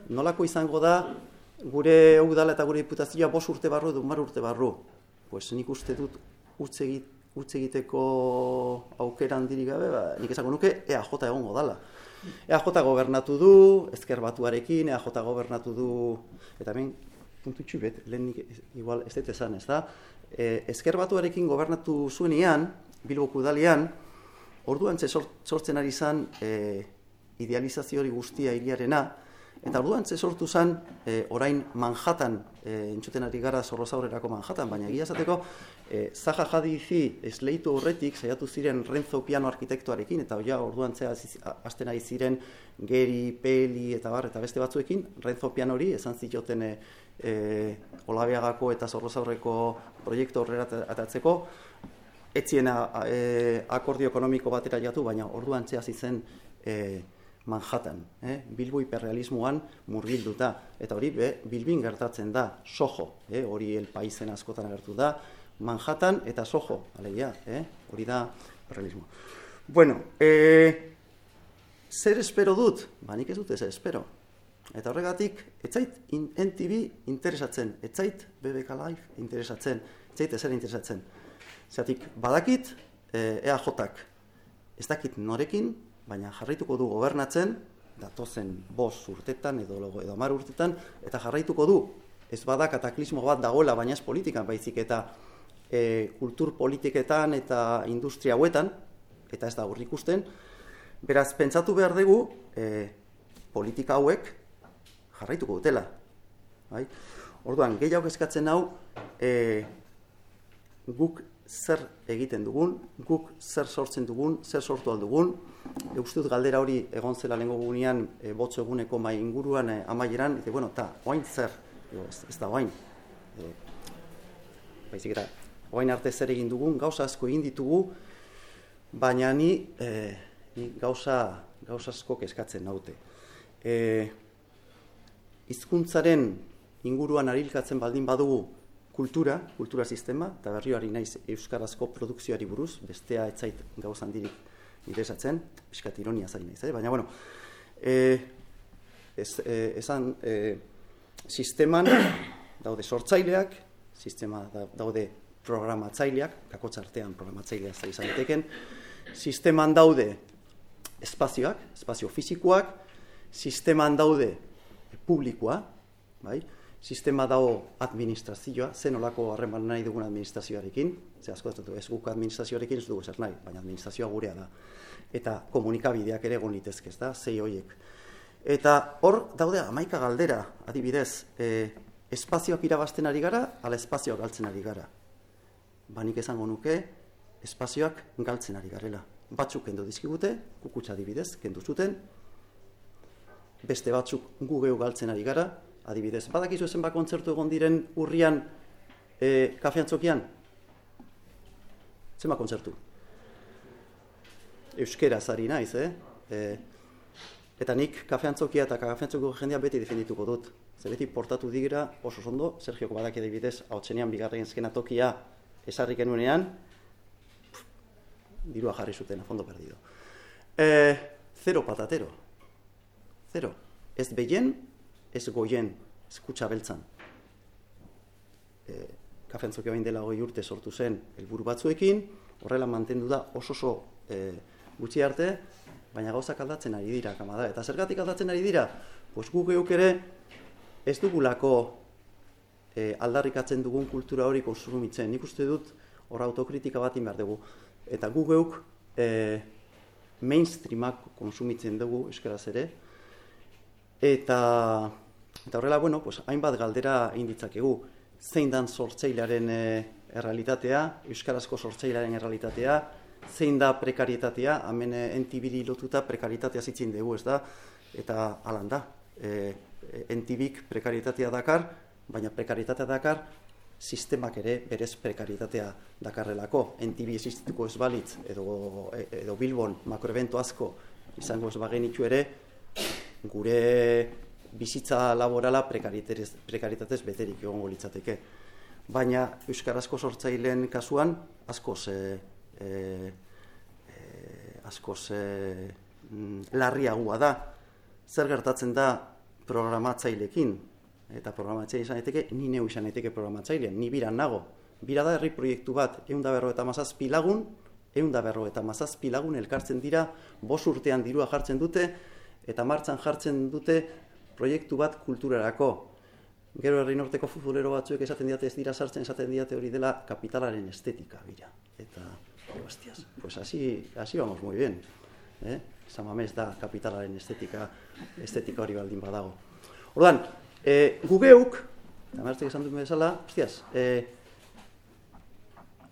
Nolako izango da, gure udala eta gure diputazioa bos urte barru edo mar urte barru. Pues nik uste dut utze egiteko aukeran diri gabe, ba, nik esango nuke EAJ egongo dala. EAJ gobernatu du, ezker batuarekin, EAJ gobernatu du, eta hemen, puntu txubet, lehen igual ez dut esan, ez da? E, ezker batuarekin gobernatu zuenean, Bilboko udalian, Orduan ze sortzen ari zan e, idealizazio hori guztia hiriarena, eta orduan ze sortu zan e, orain Manhattan, e, entzuten ari gara zorrozaurerako Manhattan, baina egia zateko, e, Zaha Jadizi esleitu horretik, saiatu ziren Renzo Piano arkitektuarekin, eta ja, orduan ze hasten ari ziren Geri, Peli eta bar, eta beste batzuekin, Renzo Piano hori, esan zioten e, e, Olabeagako eta zorrozaurreko proiektu horrela atatzeko, etzien e, akordio ekonomiko batera jatu, baina orduan zehaz izen e, Manhattan, eh? Bilbo hiperrealismoan murgilduta. Eta hori, be, Bilbin gertatzen da, Soho, eh? hori el paisen askotan agertu da, Manhattan eta Soho, alegia, eh? hori da realismo. Bueno, e, zer espero dut? Ba, nik ez dut ez espero. Eta horregatik, etzait NTV interesatzen, etzait BBK Live interesatzen, etzait ezer interesatzen. Zatik, badakit, e, EAJak ez dakit norekin, baina jarraituko du gobernatzen, datozen bos urtetan edo, edo mar urtetan, eta jarraituko du, ez bada kataklismo bat dagoela, baina ez politikan baizik eta e, kultur politiketan eta industria hauetan, eta ez da hurrik ikusten, beraz, pentsatu behar dugu, e, politika hauek jarraituko dutela. Bai? Orduan, gehiago eskatzen hau, e, guk zer egiten dugun, guk zer sortzen dugun, zer sortu aldugun. E, uste dut galdera hori egon zela lehenko gunean e, botzo eguneko mai inguruan e, amaieran, eta bueno, eta oain zer, e, ez, ez da oain. E, baizik eta, oain arte zer egin dugun, gauza asko egin ditugu, baina ni, e, ni gauza, gauza asko eskatzen naute. E, izkuntzaren inguruan arilkatzen baldin badugu, kultura, kultura sistema, eta berrioari naiz euskarazko produkzioari buruz, bestea etzait gauzan dirik interesatzen, eskat ironia zain naiz, eh? baina bueno, e, ez, e, esan e, sisteman <coughs> daude sortzaileak, sistema daude programatzaileak, kakotzartean programatzaileak zari izan sisteman daude espazioak, espazio fizikoak, sisteman daude publikoa, bai? Sistema dago administrazioa, zen olako harreman nahi dugun administrazioarekin, ze asko ez ez guk administrazioarekin ez dugu zer nahi, baina administrazioa gurea da. Eta komunikabideak ere egon litezke, ez da, zei hoiek. Eta hor daude amaika galdera, adibidez, e, espazioak irabazten ari gara, ala espazioak galtzen ari gara. Banik esango nuke, espazioak galtzen ari garela. Batzuk kendu dizkigute, kukutsa adibidez, kendu zuten, beste batzuk gu gehu galtzen ari gara, adibidez. Badakizu zenba kontzertu egon diren urrian e, kafeantzokian? Zenba kontzertu? Euskera zari naiz, eh? E, eta nik kafeantzokia eta kafeantzoko jendea beti defendituko dut. Zer beti portatu digira oso ondo, Sergioko badaki adibidez, hau txenean bigarren ezkena tokia esarrik enunean, dirua jarri zuten, fondo perdido. E, zero patatero. Zero. Ez behien, ez goien eskutsa beltzan. E, Kafentzoki bain dela goi urte sortu zen helburu batzuekin, horrela mantendu da oso oso e, gutxi arte, baina gauzak aldatzen ari dira, kama da. Eta zergatik aldatzen ari dira? Pues gu geuk ere ez dugulako e, aldarrikatzen dugun kultura hori konsumitzen. Nik uste dut hor autokritika bat behar dugu. Eta gu geuk e, mainstreamak konsumitzen dugu eskeraz ere. Eta Eta horrela, bueno, pues, hainbat galdera inditzakegu. Zein dan sortzailearen e, errealitatea, euskarazko sortzailearen errealitatea, zein da prekarietatea, hemen eh, entibiri lotuta prekaritatea zitzin dugu, ez da? Eta alan da, e, entibik prekarietatea dakar, baina prekarietatea dakar, sistemak ere berez prekarietatea dakarrelako. Entibi existituko ez balitz, edo, edo Bilbon makroevento asko izango ez bagenitu ere, gure bizitza laborala prekaritatez, beterik egongo litzateke. Baina euskarazko sortzaileen kasuan askoz e, e, askoz e, larriagoa da. Zer gertatzen da programatzailekin eta programatzaile izan daiteke ni neu izan daiteke programatzaile, ni biran nago. Bira da herri proiektu bat 157 lagun, 157 lagun elkartzen dira, bos urtean dirua jartzen dute eta martzan jartzen dute proiektu bat kulturarako. Gero herri norteko futbolero batzuek esaten diate ez dira sartzen esaten diate hori dela kapitalaren estetika bira. Eta, hostias, pues así, así vamos muy bien. Eh? Samamez da kapitalaren estetika, estetika hori baldin badago. Ordan, eh, gugeuk, eta martzek esan duen bezala, hostias, eh,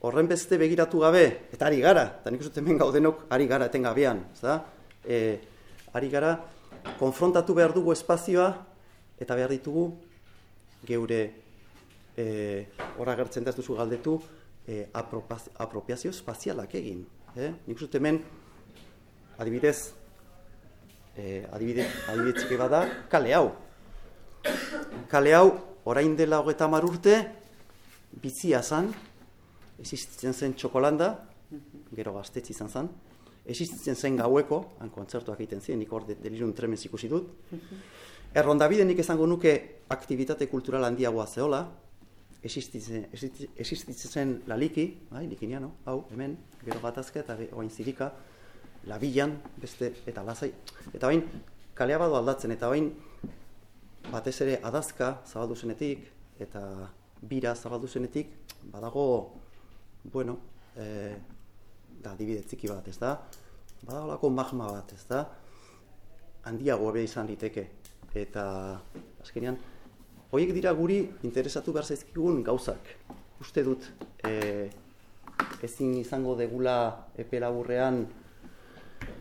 horren beste begiratu gabe, eta ari gara, eta nik uste hemen gaudenok ari gara etengabean, ez da? Eh, ari gara, konfrontatu behar dugu espazioa eta behar ditugu geure e, horra gertzen da duzu galdetu e, apropiazio espazialak egin. Eh? Nik uste hemen adibidez e, adibidez, adibidez bada kale hau. Kale hau orain dela hogeta urte bizia zan existitzen zen txokolanda gero gaztetzi izan zen. Existitzen zen gaueko, han kontzertuak egiten ziren, nik hor de, delirun tremez ikusi dut. Errondabide nik esango nuke aktivitate kultural handiagoa zehola, existitzen, existitzen zen laliki, bai, likiniano, hau, hemen, gero gatazka eta oain zirika, labilan, beste, eta lasai. Eta bain, kalea badu aldatzen, eta bain, batez ere adazka zabaldu zenetik, eta bira zabaldu zenetik, badago, bueno, e, da, dibide txiki bat, ez da, badagolako magma bat, ez da, handiago be izan liteke, eta azkenean, horiek dira guri interesatu behar zaizkigun gauzak. Uste dut, e, ezin izango degula epe laburrean,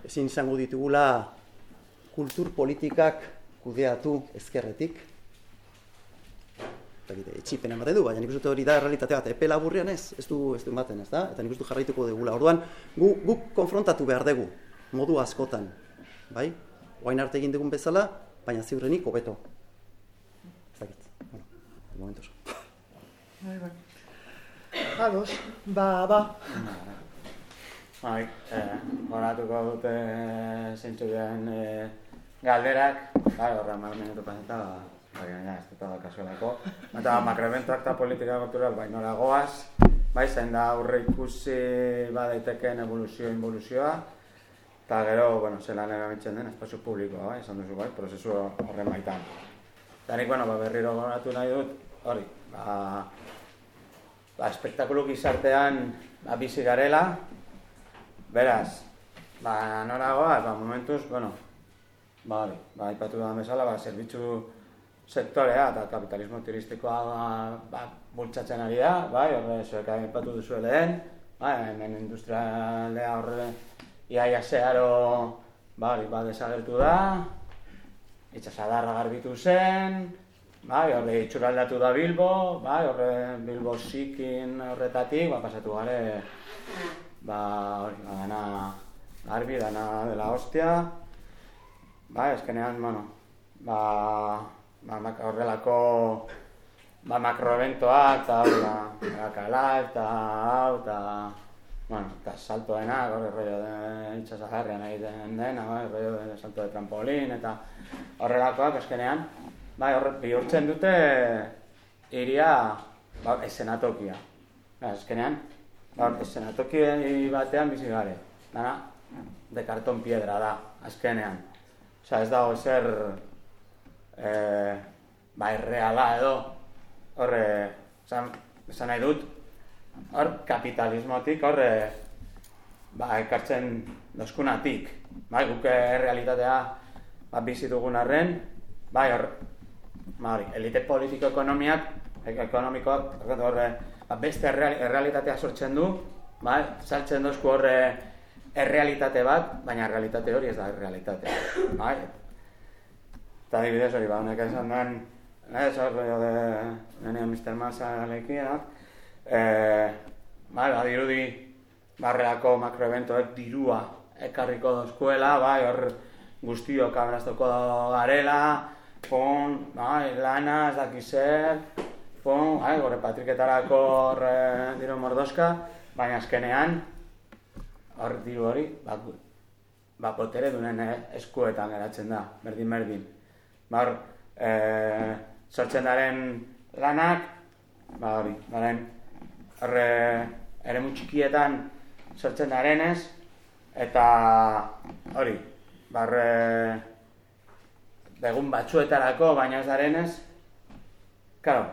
ezin izango ditugula kultur politikak kudeatu ezkerretik, etxipen ematen du, baina nik uste hori da realitatea bat, epe laburrean ez, ez du, ez du ematen, ez da? Eta nik uste jarraituko degula. Orduan, gu, guk konfrontatu behar dugu, modu askotan, bai? Oain arte egin dugun bezala, baina ziurrenik hobeto. Ez dakit, bueno, de momento Bai, bai. Ados, ba, ba. Bai, eh, horatuko dute zeintzu den eh, galderak, bai, horra mar minutu paseta, ba, bai, gaina, ez dut da. Eta makroeventuak eta politika kultural, bai, nora goaz, bai, zain da aurre ikusi badaitekeen evoluzio, involuzioa, eta gero, bueno, zelan erabiltzen den espazio publikoa, bai, esan duzu, bai, prozesu horren baitan. Eta nik, bueno, ba, berriro goratu nahi dut, hori, ba, ba, espektakulu gizartean ba, bizi garela, beraz, ba, nora goaz, ba, momentuz, bueno, ba, hori, ba, ipatu da bezala, ba, zerbitzu sektorea eta kapitalismo turistikoa ba, bultzatzen ari da, bai, horre zuek aipatu duzu lehen, bai, hemen industrialea horre iaia zeharo ba, hori, ba, desagertu da, itxasadarra garbitu zen, bai, horre itxuraldatu da Bilbo, bai, horre Bilbo sikin horretatik, ba, pasatu gare, ba, hori, ba, dana garbi, dana dela hostia, bai, eskenean, bueno, ba, ba, horrelako ba, makroeventoak eta hori da, kala eta hau eta bueno, eta salto dena, horre rollo de itxasajarrian egiten dena, bai, rollo de salto de trampolin eta horrelakoak eskenean, bai, horre, bihurtzen dute iria ba, esenatokia. Ba, eskenean, ba, esenatoki batean bizi gare. Dana, de karton piedra da, azkenean. Osa, ez dago zer e, ba, erreala edo horre, esan, esan nahi dut, hor kapitalismotik horre ba, ekartzen doskunatik. Bai, guk errealitatea ba, bizi dugun arren, bai, hor, ba, hori, elite politiko ekonomiak, ekonomikoak, horre, ba, beste errealitatea sortzen du, bai, saltzen dozku horre errealitate bat, baina errealitate hori ez da errealitatea. Bai, Eta adibidez hori, ba, honek esan den, ez hori de, nenia Mr. Massa lekiak, e, ba, ba, dirudi, barreako makroeventoek dirua ekarriko dozkuela, bai, hor guztiok abraztoko garela, pon, bai, lana, ez dakizer, pon, bai, gore patriketarako hor e, diru mordoska, baina azkenean, hor diru hori, ba, ba, potere dunen eh, eskuetan geratzen da, berdin-berdin. Baur, e, sortzen daren lanak, ba hori, baren, horre, ere mutxikietan sortzen daren ez, eta hori, barre, begun batzuetarako, baina ez daren ez, karo,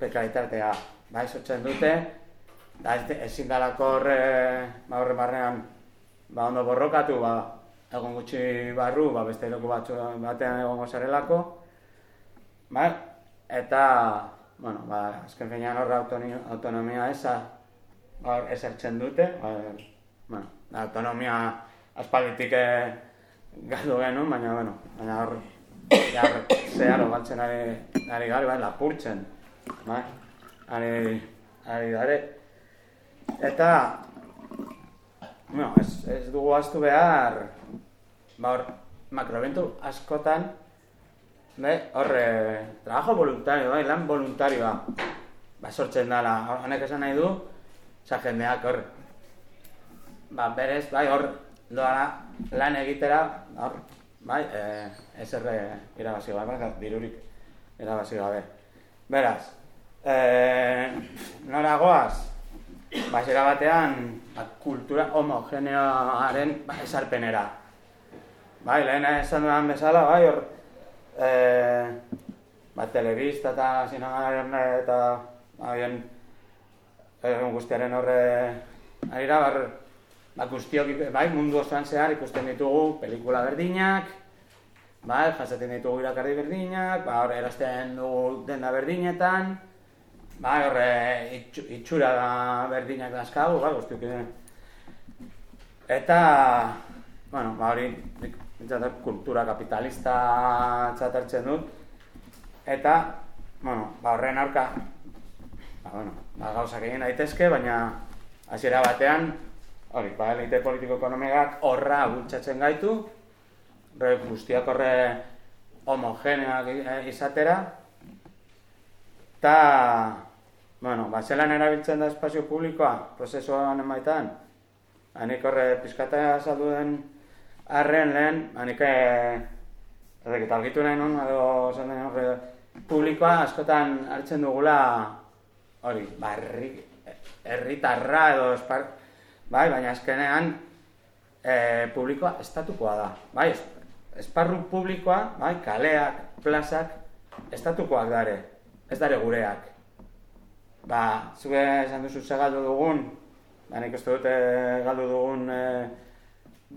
pekalitartea, bai, sortzen dute, da ez, ezin dalako horre, ba horre barrean, ba ondo borrokatu, ba, egon gutxi barru, ba, beste eroku batzu batean egongo zarelako. Ba, eta, bueno, ba, azken finean horra autonomia eza, ba, esertzen dute. Ba, bueno, autonomia aspalditik eh, galdu genuen, baina, bueno, baina hor, ja, zeharo galtzen ari, ari gari, ba, lapurtzen, ba, ari, ari gari. Eta, bueno, ez, ez dugu astu behar, ba hor, makroeventu askotan, be, hor, e, trabajo voluntario, bai, lan voluntarioa, ba, sortzen dala, honek esan nahi du, za jendeak hor, ba, berez, bai, hor, doa lan egitera, hor, bai, e, ez erre irabazi gabe, bai, dirurik irabazi gabe. Beraz, e, nora goaz, ba, batean, ba, kultura homogeneoaren ba, esarpenera. Bai, lehen esan duan bezala, bai, hor, e, ba, telebista eta zinagaren eta abian egun guztiaren horre arira, bar, ba, guztiok, bai, mundu osoan zehar ikusten ditugu pelikula berdinak, bai, jasaten ditugu irakarri berdinak, ba, horre erazten dugu denda berdinetan, bai, horre itxura da berdinak dazkagu, bai, guztiok, eta, bueno, ba, hori, kultura kapitalista txatartzen dut, Eta, bueno, ba, horren aurka, ba, bueno, ba, gauzak egin daitezke, baina hasiera batean, hori, ba, elite politiko-ekonomikak horra bultzatzen gaitu, guztiak horre homogeneak izatera, eta, bueno, ba, zelan erabiltzen da espazio publikoa, prozesuan emaitan, hanik horre pizkata saldu den arren lehen, hanik, eh, eta argitu nahi nun, edo, zan den horre, publikoa askotan hartzen dugula hori, barri, herritarra edo espar, bai, baina azkenean e, publikoa estatukoa da, bai, esparru publikoa, bai, kaleak, plazak, estatukoak dare, ez dare gureak. Ba, zuke esan duzu ze galdu dugun, ba, nik ez dute galdu dugun e,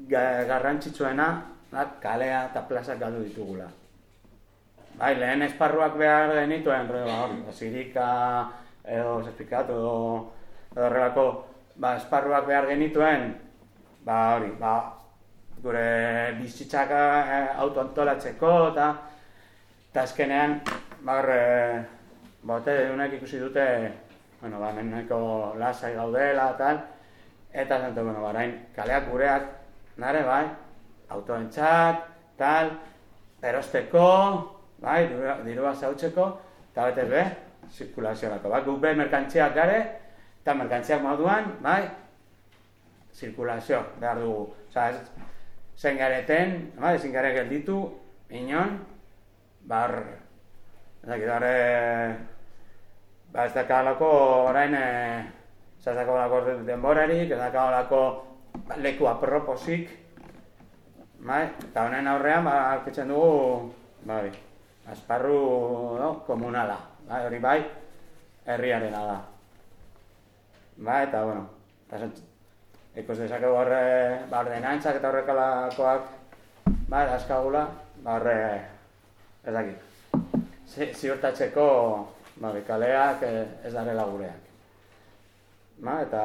garrantzitsuena, ba, kalea eta plazak galdu ditugula. Bai, lehen esparruak behar genituen, ba, hori, zirika, edo zertifikat, edo, edo horrelako, ba, esparruak behar genituen, ba, hori, ba, gure bizitzak eh, autoantolatzeko, eta, eta azkenean, ba, horre, ba, ikusi dute, bueno, ba, meneko lasai gaudela, tal, eta zante, bueno, ba, kaleak gureak, nare, bai, autoentzat, tal, erosteko, bai, dirua zautzeko, eta bete be, zirkulazioako. Bai, guk be merkantziak gare, eta merkantziak moduan, bai, zirkulazio behar dugu. Osa, zen gareten, bai, zen gare gelditu, inon, bar, ez dakit, horre, ba, ez dakalako orain, e, ez dakalako denborarik, ez dakalako ba, leku aproposik, bai, eta honen aurrean, ba, alkitzen dugu, bai, Asparru, no, komunala, bai, hori bai, herriarena da. Ba, eta, bueno, eta ikus dezake horre, ba, ordenantzak eta horrekalakoak, ba, askagula, ba, horre, ez dakit, ziurtatzeko, ba, kaleak ez darela gureak. Ba, eta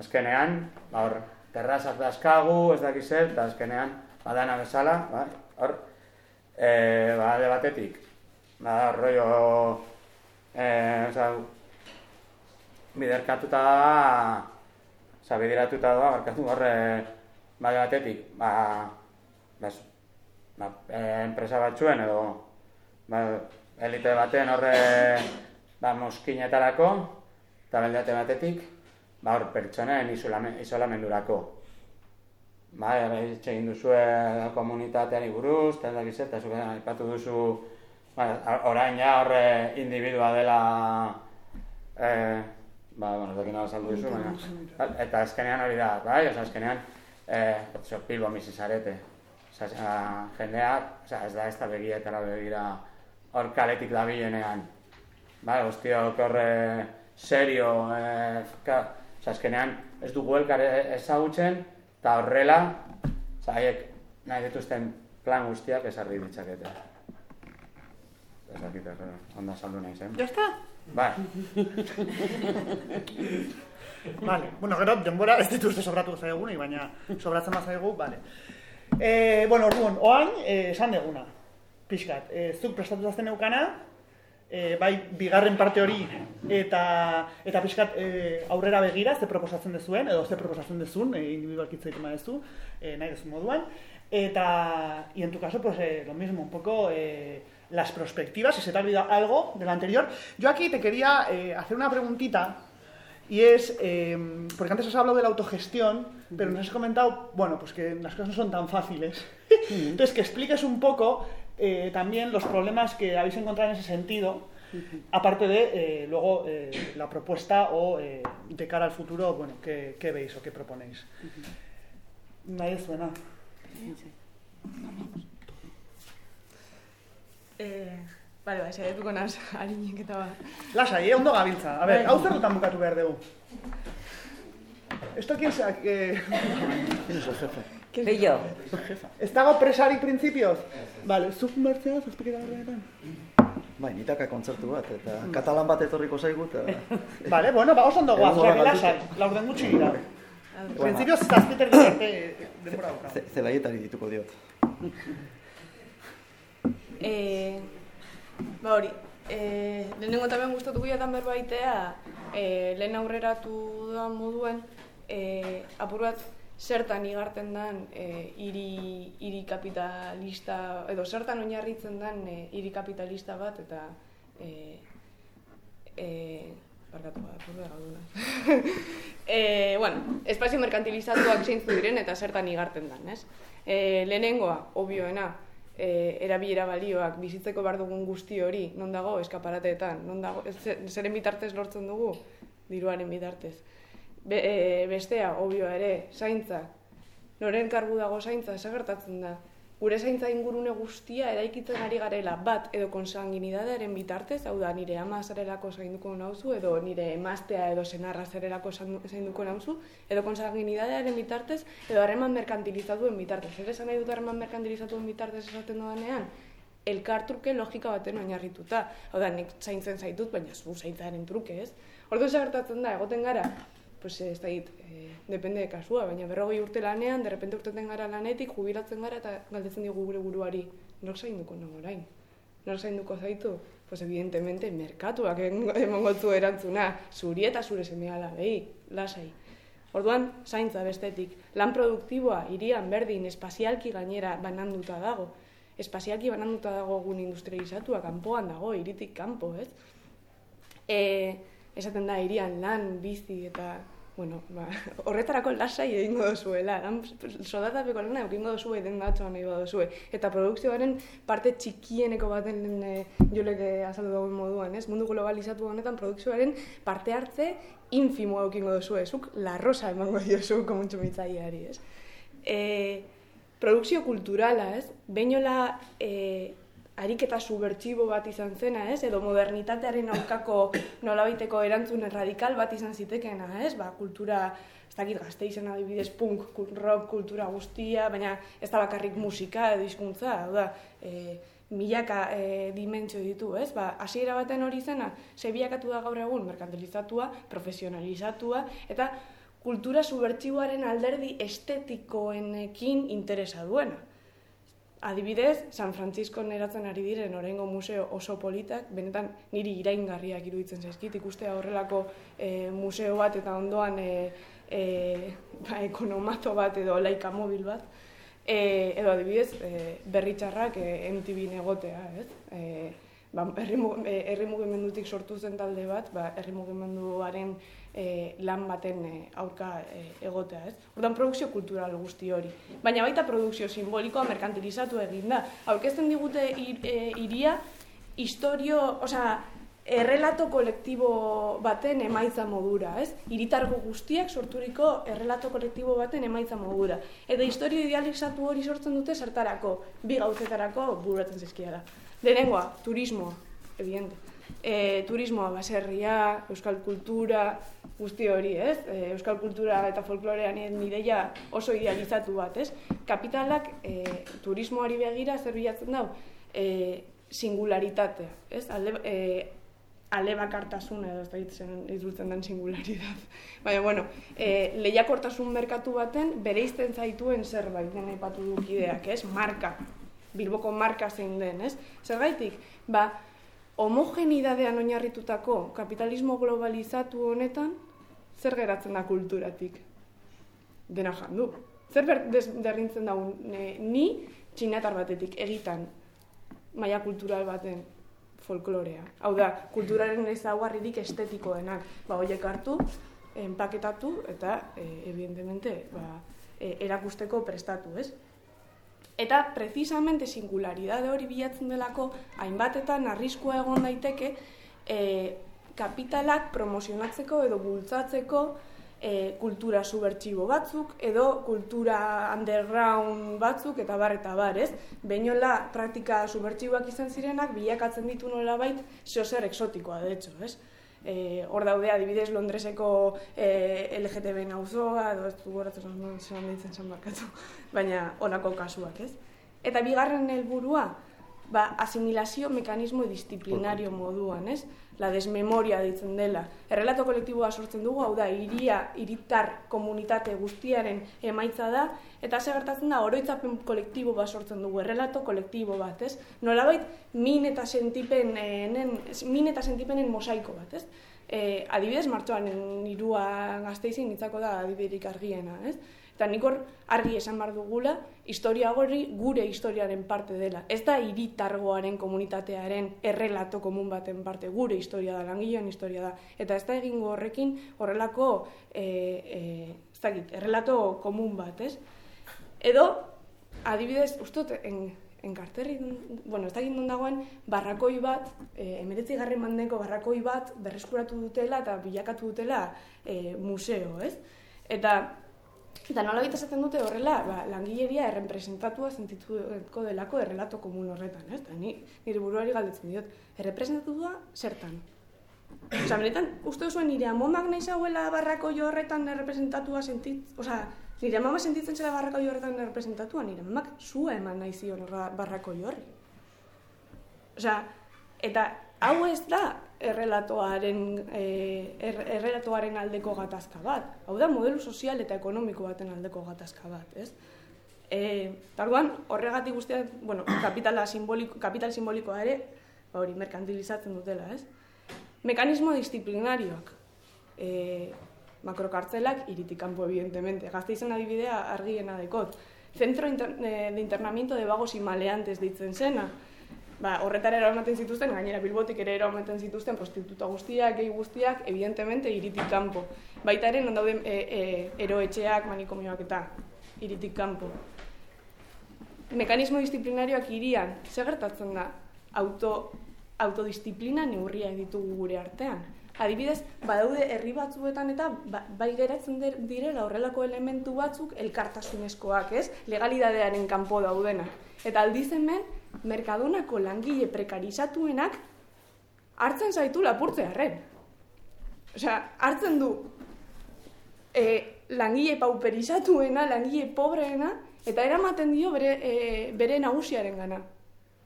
azkenean, ba, hor, terrazak dazkagu, ez dakit zer, eta azkenean, badana bezala, ba, hor, e, ba, de batetik, ba, rollo, e, oza, biderkatuta da, oza, bideratuta da, barkatu horre, ba, de batetik, ba, bas, ba, enpresa batzuen edo, ba, elite baten horre, ba, moskinetarako, eta belde batetik, ba, hor, pertsonen isolamendurako. Bai, etxe egin duzu komunitateari buruz, eta ez eta zuke aipatu duzu bai, orain ja horre individua dela eh, ba, bueno, zekin hau saldu duzu, baina eta azkenean hori da, bai, oza, azkenean eh, pilbo misi zarete oza, jendeak, oza, ez da ez da begia eta begira hor kaletik da bilenean bai, guztiok horre serio eh, ka, oza, azkenean ez dugu elkar ezagutzen Eta horrela, zaiek nahi dituzten plan guztiak esarri ditzakete. Ez dakit, onda saldu nahi zen. Ya está? Bai. <laughs> vale, bueno, gero, denbora ez dituzte sobratu zaigu, baina sobratzen bat zaigu, vale. Eh, bueno, orduan, oain, eh, esan deguna. Piskat, eh, zuk prestatu zazten eukana, e, bai bigarren parte hori eta eta pixkat e, aurrera begira ze proposatzen dezuen edo ze proposatzen dezun e, individualki hitz egiten baduzu e, nahi duzu moduan. Eta y en tu caso pues eh, lo mismo un poco eh, las perspectivas si se te ha olvidado algo de lo anterior. Yo aquí te quería eh, hacer una preguntita Y es, porque antes has hablado de la autogestión, pero nos has comentado, bueno, pues que las cosas no son tan fáciles. Entonces, que expliques un poco eh, también los problemas que habéis encontrado en ese sentido, aparte de eh, luego eh, la propuesta o eh, de cara al futuro, bueno, ¿qué, qué veis o qué proponéis? Nadie suena. Eh, Bale, bai, saiatuko naz, harinek eta ba. Lasai, eh, ondo gabiltza. A ver, Bai. hau zer dutan bukatu behar dugu? Esto quién sa... Eh, <laughs> ¿Quién es el jefe? Bello, ez dago presari printzipioz? Vale, zuk mertzea, zazpiketa horretan. Bai, nitaka kontzertu bat, eta katalan bat etorriko zaigu, eta... <laughs> Vale, bueno, ba, oso ondo goaz, Egongo osea, gara lasai, laurden gutxi dira. Printzipioz zazpiter arte eh, denbora dauka. Zelaietari dituko diot. <laughs> E, ba hori, e, lehenengo eta ben gustatuko jatan berbaitea, e, lehen aurreratu da moduen, e, apur bat zertan igarten den e, hiri, hiri kapitalista, edo zertan oinarritzen den e, hiri kapitalista bat, eta e, e, barkatu bat, <laughs> e, bueno, espazio merkantilizatuak zeintzu diren eta zertan igarten den, ez? E, lehenengoa, obioena, e, erabilera balioak, bizitzeko behar dugun guzti hori, non dago, eskaparateetan, non dago, zeren bitartez lortzen dugu, diruaren bitartez. Be, e, bestea, obioa ere, zaintza, noren kargu dago zaintza, zer gertatzen da? Gure zaintza ingurune guztia eraikitzen ari garela bat edo konsanguinidadearen bitartez, hau da nire ama zarelako zainduko nauzu, edo nire emaztea edo senarra zarelako zaindu- zainduko nauzu, edo konsanguinidadearen bitartez, edo harreman merkantilizatuen bitartez. Zer esan nahi dut harreman merkantilizatuen bitartez esaten dodanean? elkartruke logika baten oinarrituta. Hau da, nik zaintzen zaitut, baina zu zaintzaren truke, ez? Ordu zer gertatzen da, egoten gara, pues ez da hit, e, depende de kasua, baina berrogei urte lanean, derrepente urteten gara lanetik, jubilatzen gara eta galdetzen digu gure buruari, nork zainduko nago orain? Nork zainduko zaitu? Pues evidentemente, merkatuak emango zu erantzuna, zuri eta zure semea behi, lasai. Orduan, zaintza bestetik, lan produktiboa irian berdin espazialki gainera bananduta dago. Espazialki bananduta dago egun industrializatua, kanpoan dago, iritik kanpo, ez? E, esaten da, irian lan, bizi eta, bueno, ba, <laughs> horretarako lasai egingo dozuela, lan sodatapeko lana egingo dozue den datzoa nahi badozue. Eta produkzioaren parte txikieneko baten e, jolek azaldu dagoen moduan, ez? Mundu globalizatu honetan produkzioaren parte hartze infimo eukingo dozue, zuk larrosa emango diozu komuntsumitzaileari, ez? E, produkzio kulturala, ez? Beinola e, ariketa subbertsibo bat izan zena, ez? Edo modernitatearen aurkako <coughs> nolabaiteko erantzun radikal bat izan zitekeena, ez? Ba, kultura, ez dakit gazte izan adibidez punk, rock kultura guztia, baina ez da bakarrik musika edo hizkuntza, hau da, e, milaka e, dimentsio ditu, ez? Ba, hasiera baten hori zena, ze bilakatu da gaur egun, merkantilizatua, profesionalizatua, eta kultura subbertsiboaren alderdi estetikoenekin interesa duena. Adibidez, San Francisco eratzen ari diren oraingo museo oso politak, benetan niri iraingarriak iruditzen zaizkit, ikustea horrelako e, museo bat eta ondoan e, e, ba, ekonomato bat edo laika mobil bat. E, edo adibidez, e, berri txarrak e, MTV egotea, ez? E, ba, herri mugimendutik sortu zen talde bat, ba, herri mugimenduaren e, lan baten e, aurka e, egotea, ez? Ordan produkzio kultural guzti hori. Baina baita produkzio simbolikoa merkantilizatu egin da. Aurkezten digute ir, e, iria historio, osea, errelato kolektibo baten emaitza modura, ez? Hiritargo guztiak sorturiko errelato kolektibo baten emaitza modura. Eta historio idealizatu hori sortzen dute zertarako, bi gauzetarako bururatzen zizkiara. Lehenengoa, turismoa, evidente. E, turismoa, baserria, euskal kultura, guzti hori, ez? E, euskal kultura eta folklorean ideia oso idealizatu bat, ez? Kapitalak e, turismoari begira zer bilatzen dau? E, singularitatea, ez? Alde, e, ale bakartasuna edo ez da itzultzen den singularidad. <laughs> Baina, bueno, e, lehiakortasun merkatu baten bereizten zaituen zerbait den aipatu du kideak, ez? Marka. Bilboko marka zein den, ez? Zergaitik, ba, homogenidadean oinarritutako kapitalismo globalizatu honetan, zer geratzen da kulturatik? Dena jandu. Zer ber, desberdintzen da ni txinatar batetik egitan maila kultural baten folklorea. Hau da, kulturaren ezaugarririk estetikoenak. Ba, horiek hartu, enpaketatu eta e, evidentemente ba, e, erakusteko prestatu, ez? Eta precisamente singularidade hori bilatzen delako hainbatetan arriskua egon daiteke e, kapitalak promozionatzeko edo bultzatzeko e, kultura subertsibo batzuk edo kultura underground batzuk eta bar eta bar, ez? Beinola praktika subertsiboak izan zirenak bilakatzen ditu nolabait zer exotikoa, de hecho, ez? Eh, hor daude adibidez Londreseko eh, LGTB nauzoa edo ez du goratzen zelan ditzen zen barkatu, <laughs> baina honako kasuak, ez? Eta bigarren helburua, ba, asimilazio mekanismo disciplinario moduan, ez? La desmemoria ditzen dela. Errelato kolektiboa sortzen dugu, hau da, iria, iritar komunitate guztiaren emaitza da, eta ze gertatzen da, oroitzapen kolektibo bat sortzen dugu, errelato kolektibo bat, ez? Nolabait, min eta sentipenen, min eta sentipenen mosaiko bat, ez? E, adibidez, martxoan, irua gazteizin nitzako da adibiderik argiena, ez? Eta nik hor argi esan bar dugula, historia gorri gure historiaren parte dela. Ez da hiritargoaren komunitatearen errelato komun baten parte, gure historia da, langilean historia da. Eta ez da egingo horrekin horrelako e, e, ez dakit, errelato komun bat, ez? Edo, adibidez, ustot, en, enkarterri, bueno, ez da egin dagoen, barrakoi bat, e, emeretzi garren mandeko barrakoi bat berreskuratu dutela eta bilakatu dutela e, museo, ez? Eta Eta nola baita esaten dute horrela, ba, langileria errepresentatua sentituko delako errelato komun horretan, ez? ni, nire buruari galdetzen diot, errepresentatua zertan? Osa, benetan, uste zuen nire amomak nahi zauela barrako jo horretan errepresentatua sentit... Osa, nire amama sentitzen zela barrako jo horretan errepresentatua, nire amomak zua eman nahi zion barrako jo horri. Osa, eta hau ez da errelatoaren, e, errelatoaren aldeko gatazka bat. Hau da, modelu sozial eta ekonomiko baten aldeko gatazka bat, ez? E, tarduan, horregatik guztia, bueno, kapitala simboliko, kapital simbolikoa ere, ba hori, merkantilizatzen dutela, ez? Mekanismo disciplinarioak. E, makrokartzelak, iritik kanpo, evidentemente. Gazte izan adibidea argiena dekot. Centro de internamiento de vagos y maleantes ditzen zena ba, horretara eramaten zituzten, gainera bilbotik ere eramaten zituzten prostituta guztiak, gehi guztiak, evidentemente, iritik kanpo. Baita ere, non dauden e, e, eroetxeak, manikomioak eta iritik kanpo. Mekanismo disciplinarioak irian, zer gertatzen da? Auto, autodisziplina neurria ditugu gure artean. Adibidez, badaude herri batzuetan eta ba, bai geratzen direla horrelako elementu batzuk elkartasunezkoak, ez? Legalidadearen kanpo daudenak. Eta aldiz hemen, merkadonako langile prekarizatuenak hartzen zaitu lapurtzea arren. Osea, hartzen du e, langile pauperizatuena, langile pobreena, eta eramaten dio bere, e, bere nagusiaren gana.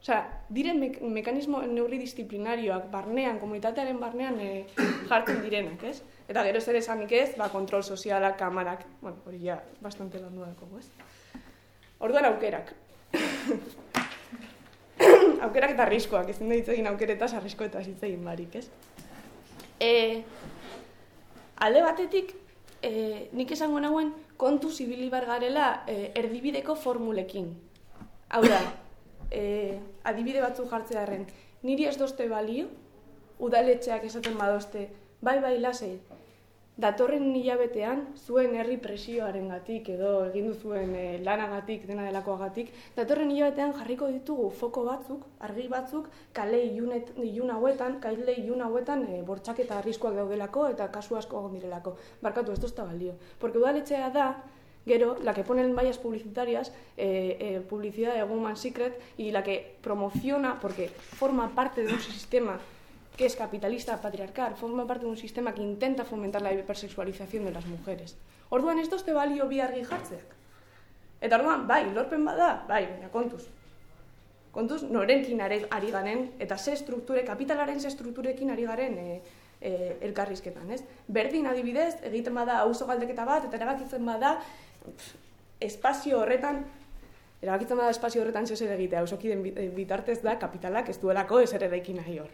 Osea, diren me mekanismo neurri disiplinarioak barnean, komunitatearen barnean e, jartzen direnak, ez? Eta gero zer esanik ez, ba, kontrol sozialak, kamarak, bueno, hori ja, bastante landu dako, ez? Orduan aukerak. Aukerak eta arriskoak, ez dut egin aukeretaz arriskoetaz hitz egin barik, ez? E, alde batetik, e, nik esango nagoen kontu zibili garela e, erdibideko formulekin. Hau da, <coughs> e, adibide batzu jartzearen, niri ez dozte balio, udaletxeak esaten badozte, bai bai lasei, datorren hilabetean zuen herri presioaren gatik edo egin zuen e, lanagatik, dena delakoagatik, datorren hilabetean jarriko ditugu foko batzuk, argi batzuk, kale ilunet, ilun hauetan, kale ilun hauetan e, bortxak eta arriskoak daudelako eta kasu asko egon direlako. Barkatu, ez dozta balio. Porque udaletxea da, Gero, la que pone en vallas publicitarias, eh, eh, publicidad de Woman Secret, y la que promociona, porque forma parte de un sistema que es capitalista patriarcal, forma parte de un sistema que intenta fomentar la hipersexualización de las mujeres. Orduan, estos te bi argi jartzeak. Eta orduan, bai, lorpen bada, bai, baina kontuz. Kontuz, norenkin ari, ari garen, eta ze strukture, kapitalaren ze strukturekin ari garen e, e, elkarrizketan, ez? Berdin adibidez, egiten bada auzo galdeketa bat, eta erabakitzen bada, espazio horretan, erabakitzen bada espazio horretan zezer egitea, ausokiden bitartez da, kapitalak ez duelako ezer erekin nahi hor.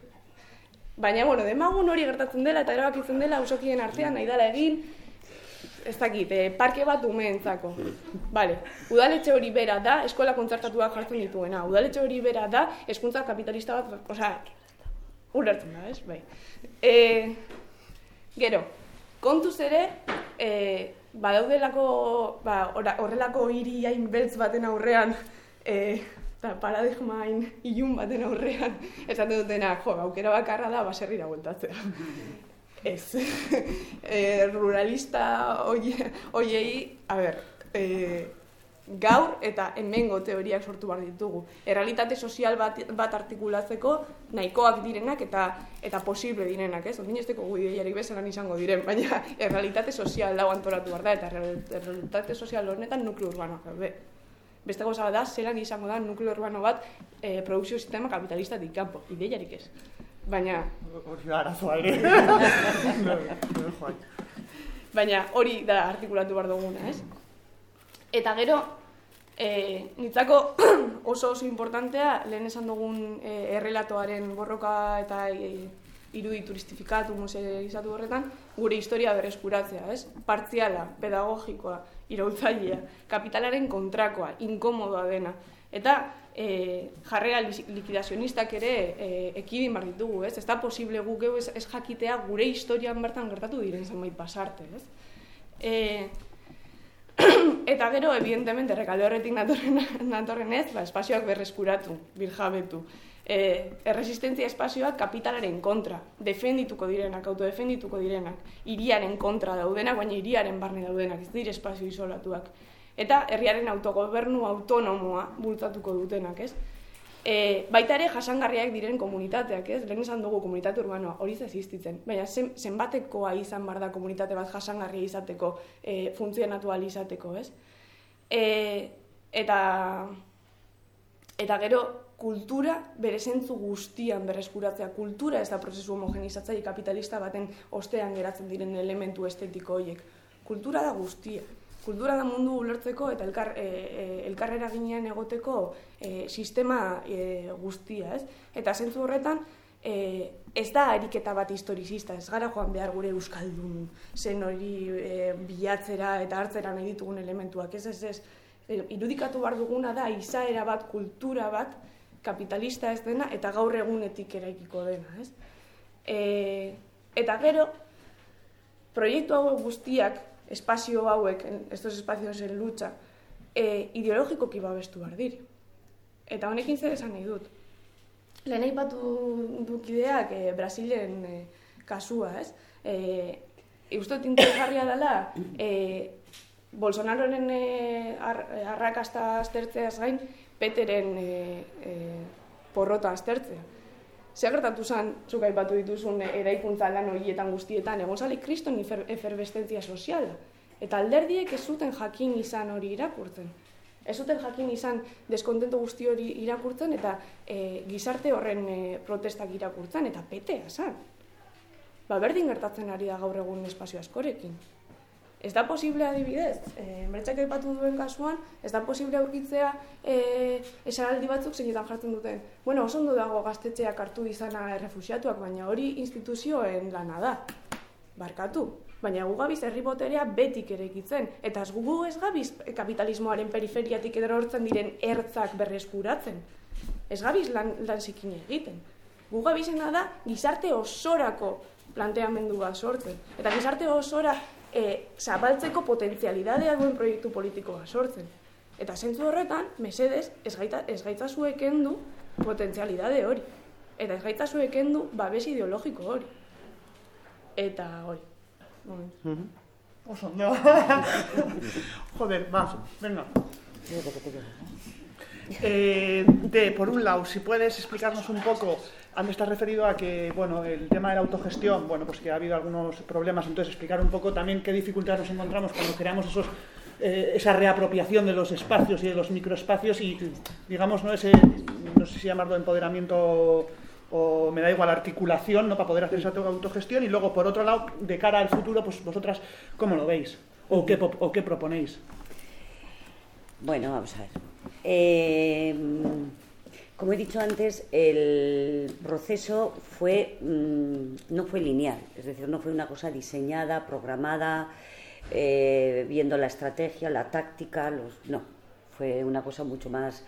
Baina, bueno, demagun hori gertatzen dela eta erabakitzen dela usokien artean nahi dela egin, ez dakit, eh, parke bat umeentzako. Vale. Udaletxe hori bera da, eskola kontzertatuak jartzen dituena. Udaletxe hori bera da, eskuntza kapitalista bat, osea, ulertzen da, ez? Bai. E, gero, Kontuz ere, e, badaudelako, ba, horrelako hiri hain beltz baten aurrean, e, eta paradigma hain ilun baten aurrean, esaten dutena, jo, aukera bakarra da, baserrira bueltatzea. Ez. <laughs> e, ruralista oiei, a ber, e, gaur eta hemengo teoriak sortu behar ditugu. Errealitate sozial bat, bat artikulatzeko nahikoak direnak eta eta posible direnak, ez? Ondin esteko gu ideiarik bezaran izango diren, baina errealitate sozial dago antolatu behar da, eta errealitate sozial horretan nukleo urbano gaude. Beste goza da, zelan izango da nukleo urbano bat e, produkzio sistema kapitalista kanpo, ideiarik ez. Baina... Hori da arazoa ere. <laughs> Baina hori da artikulatu behar duguna, ez? Eta gero, e, nitzako <clears throat> oso oso importantea, lehen esan dugun e, errelatoaren borroka eta e, irudi turistifikatu, museizatu horretan, gure historia berreskuratzea, ez? Partziala, pedagogikoa, irautzailea, kapitalaren kontrakoa, inkomodoa dena. Eta e, jarrera likidazionistak ere e, ekidin bar ditugu, ez? Ez da posible guk ez, ez jakitea gure historian bertan gertatu diren zenbait pasarte, ez? E, <clears throat> eta gero, evidentemente, rekalde horretik natorren, natorren ez, ba, espazioak berreskuratu, birjabetu. E, erresistentzia espazioak kapitalaren kontra, defendituko direnak, autodefendituko direnak, iriaren kontra daudenak, baina iriaren barne daudenak, ez dire espazio isolatuak. Eta herriaren autogobernu autonomoa bultzatuko dutenak, ez? E, baita ere jasangarriak diren komunitateak, ez? Lehen esan dugu komunitate urbanoa, hori existitzen. Baina zen, zenbatekoa izan bar da komunitate bat jasangarria izateko, e, funtzionatu izateko, ez? E, eta, eta gero, kultura bere zentzu guztian berreskuratzea. Kultura ez da prozesu homogenizatzaile kapitalista baten ostean geratzen diren elementu estetiko horiek. Kultura da guztia kultura da mundu ulertzeko eta elkar, e, e, elkarrera ginean egoteko e, sistema e, guztia, ez? Eta zentzu horretan, e, ez da ariketa bat historizista, ez gara joan behar gure euskaldun zen hori e, bilatzera eta hartzera nahi ditugun elementuak, ez ez ez, irudikatu behar duguna da izaera bat, kultura bat, kapitalista ez dena eta gaur egunetik eraikiko dena, ez? E, eta gero, proiektu hau guztiak espazio hauek, estos espacios en lucha, e, ideologikoki babestu behar dir. Eta honekin zer esan nahi dut. Lehen aipatu dukideak e, Brasilen e, kasua, ez? E, Eusto interesgarria dela, e, Bolsonaroren e, ar, arrakasta aztertzeaz gain, Peteren e, e, porrota aztertzea. Zer gertatu zen, zuk aipatu dituzun eraikuntza lan horietan guztietan, egon zale kriston eferbestentzia soziala. Eta alderdiek ez zuten jakin izan hori irakurtzen. Ez zuten jakin izan deskontentu guzti hori irakurtzen eta e, gizarte horren e, protestak irakurtzen eta petea zen. Ba, berdin gertatzen ari da gaur egun espazio askorekin. Ez da posible adibidez, e, mertxak aipatu duen kasuan, ez da posible aurkitzea e, esaraldi batzuk zeinetan jartzen duten. Bueno, oso ondo dago gaztetxeak hartu izana errefusiatuak, baina hori instituzioen lana da. Barkatu. Baina gu gabiz herri boterea betik ere ekitzen. Eta ez gu ez gabiz kapitalismoaren periferiatik edo hortzen diren ertzak berreskuratzen. Ez gabiz lan, lan zikin egiten. Gu gabizena da gizarte osorako planteamendua sortzen. Eta gizarte osora e, zabaltzeko potentzialidadea duen proiektu politikoa sortzen. Eta zentzu horretan, mesedez, ez, gaita, ez gaita zueken du potentzialidade hori. Eta ez gaita zueken du babes ideologiko hori. Eta hori. Oso, no. <laughs> Joder, va, venga. Eh, de, por un lado, si puedes explicarnos un poco Antes te has referido a que, bueno, el tema de la autogestión, bueno, pues que ha habido algunos problemas, entonces explicar un poco también qué dificultades nos encontramos cuando creamos esos, eh, esa reapropiación de los espacios y de los microespacios y, digamos, no ese, no sé si llamarlo empoderamiento o me da igual articulación, ¿no? Para poder hacer esa autogestión y luego, por otro lado, de cara al futuro, pues vosotras, ¿cómo lo veis? ¿O qué, o qué proponéis? Bueno, vamos a ver. Eh, como he dicho antes, el proceso fue, mm, no fue lineal, es decir, no fue una cosa diseñada, programada, eh, viendo la estrategia, la táctica, los, no, fue una cosa mucho más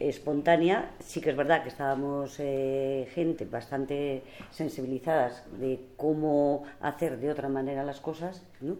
espontánea. Sí que es verdad que estábamos eh, gente bastante sensibilizadas de cómo hacer de otra manera las cosas, ¿no?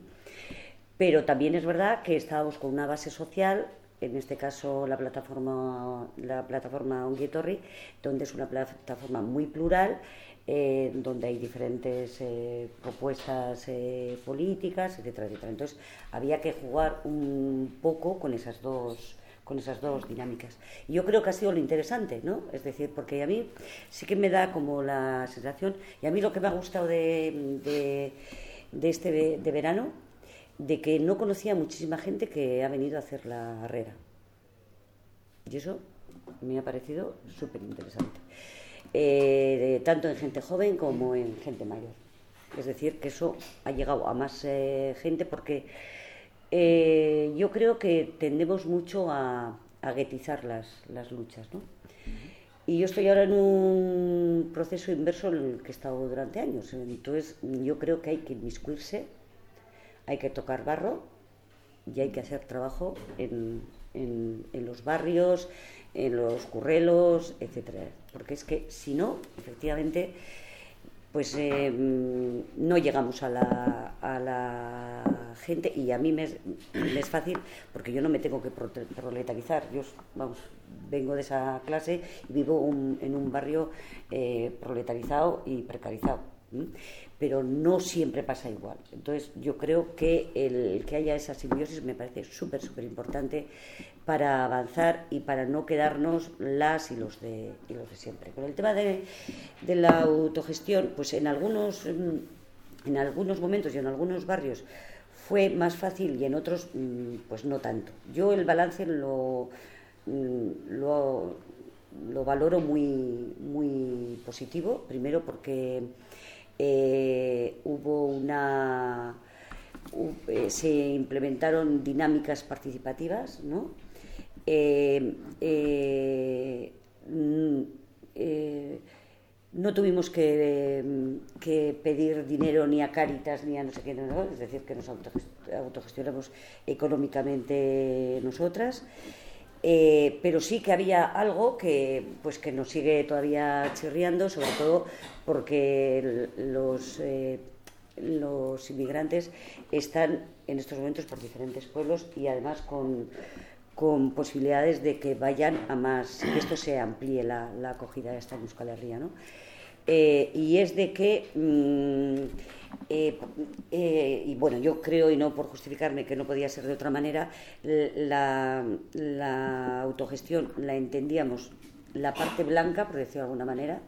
pero también es verdad que estábamos con una base social en este caso la plataforma la plataforma Unguietorri, donde es una plataforma muy plural eh, donde hay diferentes eh, propuestas eh, políticas, etcétera, etcétera. Entonces había que jugar un poco con esas dos con esas dos dinámicas. Y yo creo que ha sido lo interesante, ¿no? Es decir, porque a mí sí que me da como la sensación, y a mí lo que me ha gustado de, de, de este de verano, de que no conocía muchísima gente que ha venido a hacer la carrera. Y eso me ha parecido súper interesante. Eh, tanto en gente joven como en gente mayor. Es decir, que eso ha llegado a más eh, gente porque eh, yo creo que tendemos mucho a, a guetizar las, las luchas. ¿no? Y yo estoy ahora en un proceso inverso en el que he estado durante años. Entonces, yo creo que hay que inmiscuirse, hay que tocar barro y hay que hacer trabajo en, en, los barrios, en los currelos, etcétera. Porque es que si no, efectivamente, pues eh, no llegamos a la, a la, gente y a mí me es, fácil porque yo no me tengo que proletarizar. Yo, vamos, vengo de esa clase y vivo un, en un barrio eh, proletarizado y precarizado. Pero no siempre pasa igual. Entonces, yo creo que el que haya esa simbiosis me parece súper, súper importante para avanzar y para no quedarnos las y los de, y los de siempre. Con el tema de, de la autogestión, pues en algunos, en algunos momentos y en algunos barrios fue más fácil y en otros, pues no tanto. Yo el balance lo, lo, lo valoro muy, muy positivo, primero porque eh, hubo una eh, se implementaron dinámicas participativas, ¿no? Eh, mm, no tuvimos que, que, pedir dinero ni a Cáritas ni a no sé qué, ¿no? es decir, que nos autogestionamos económicamente nosotras. Eh, pero sí que había algo que, pues, que nos sigue todavía chirriando, sobre todo porque los, eh, los inmigrantes están en estos momentos por diferentes pueblos y además con, con posibilidades de que vayan a más, que esto se amplíe la, la acogida de esta Euskal Herria, ¿no? Eh, y es de que, mmm, eh, eh, y bueno, yo creo, y no por justificarme que no podía ser de otra manera, la, autogestión la entendíamos la parte blanca, por decirlo de alguna manera,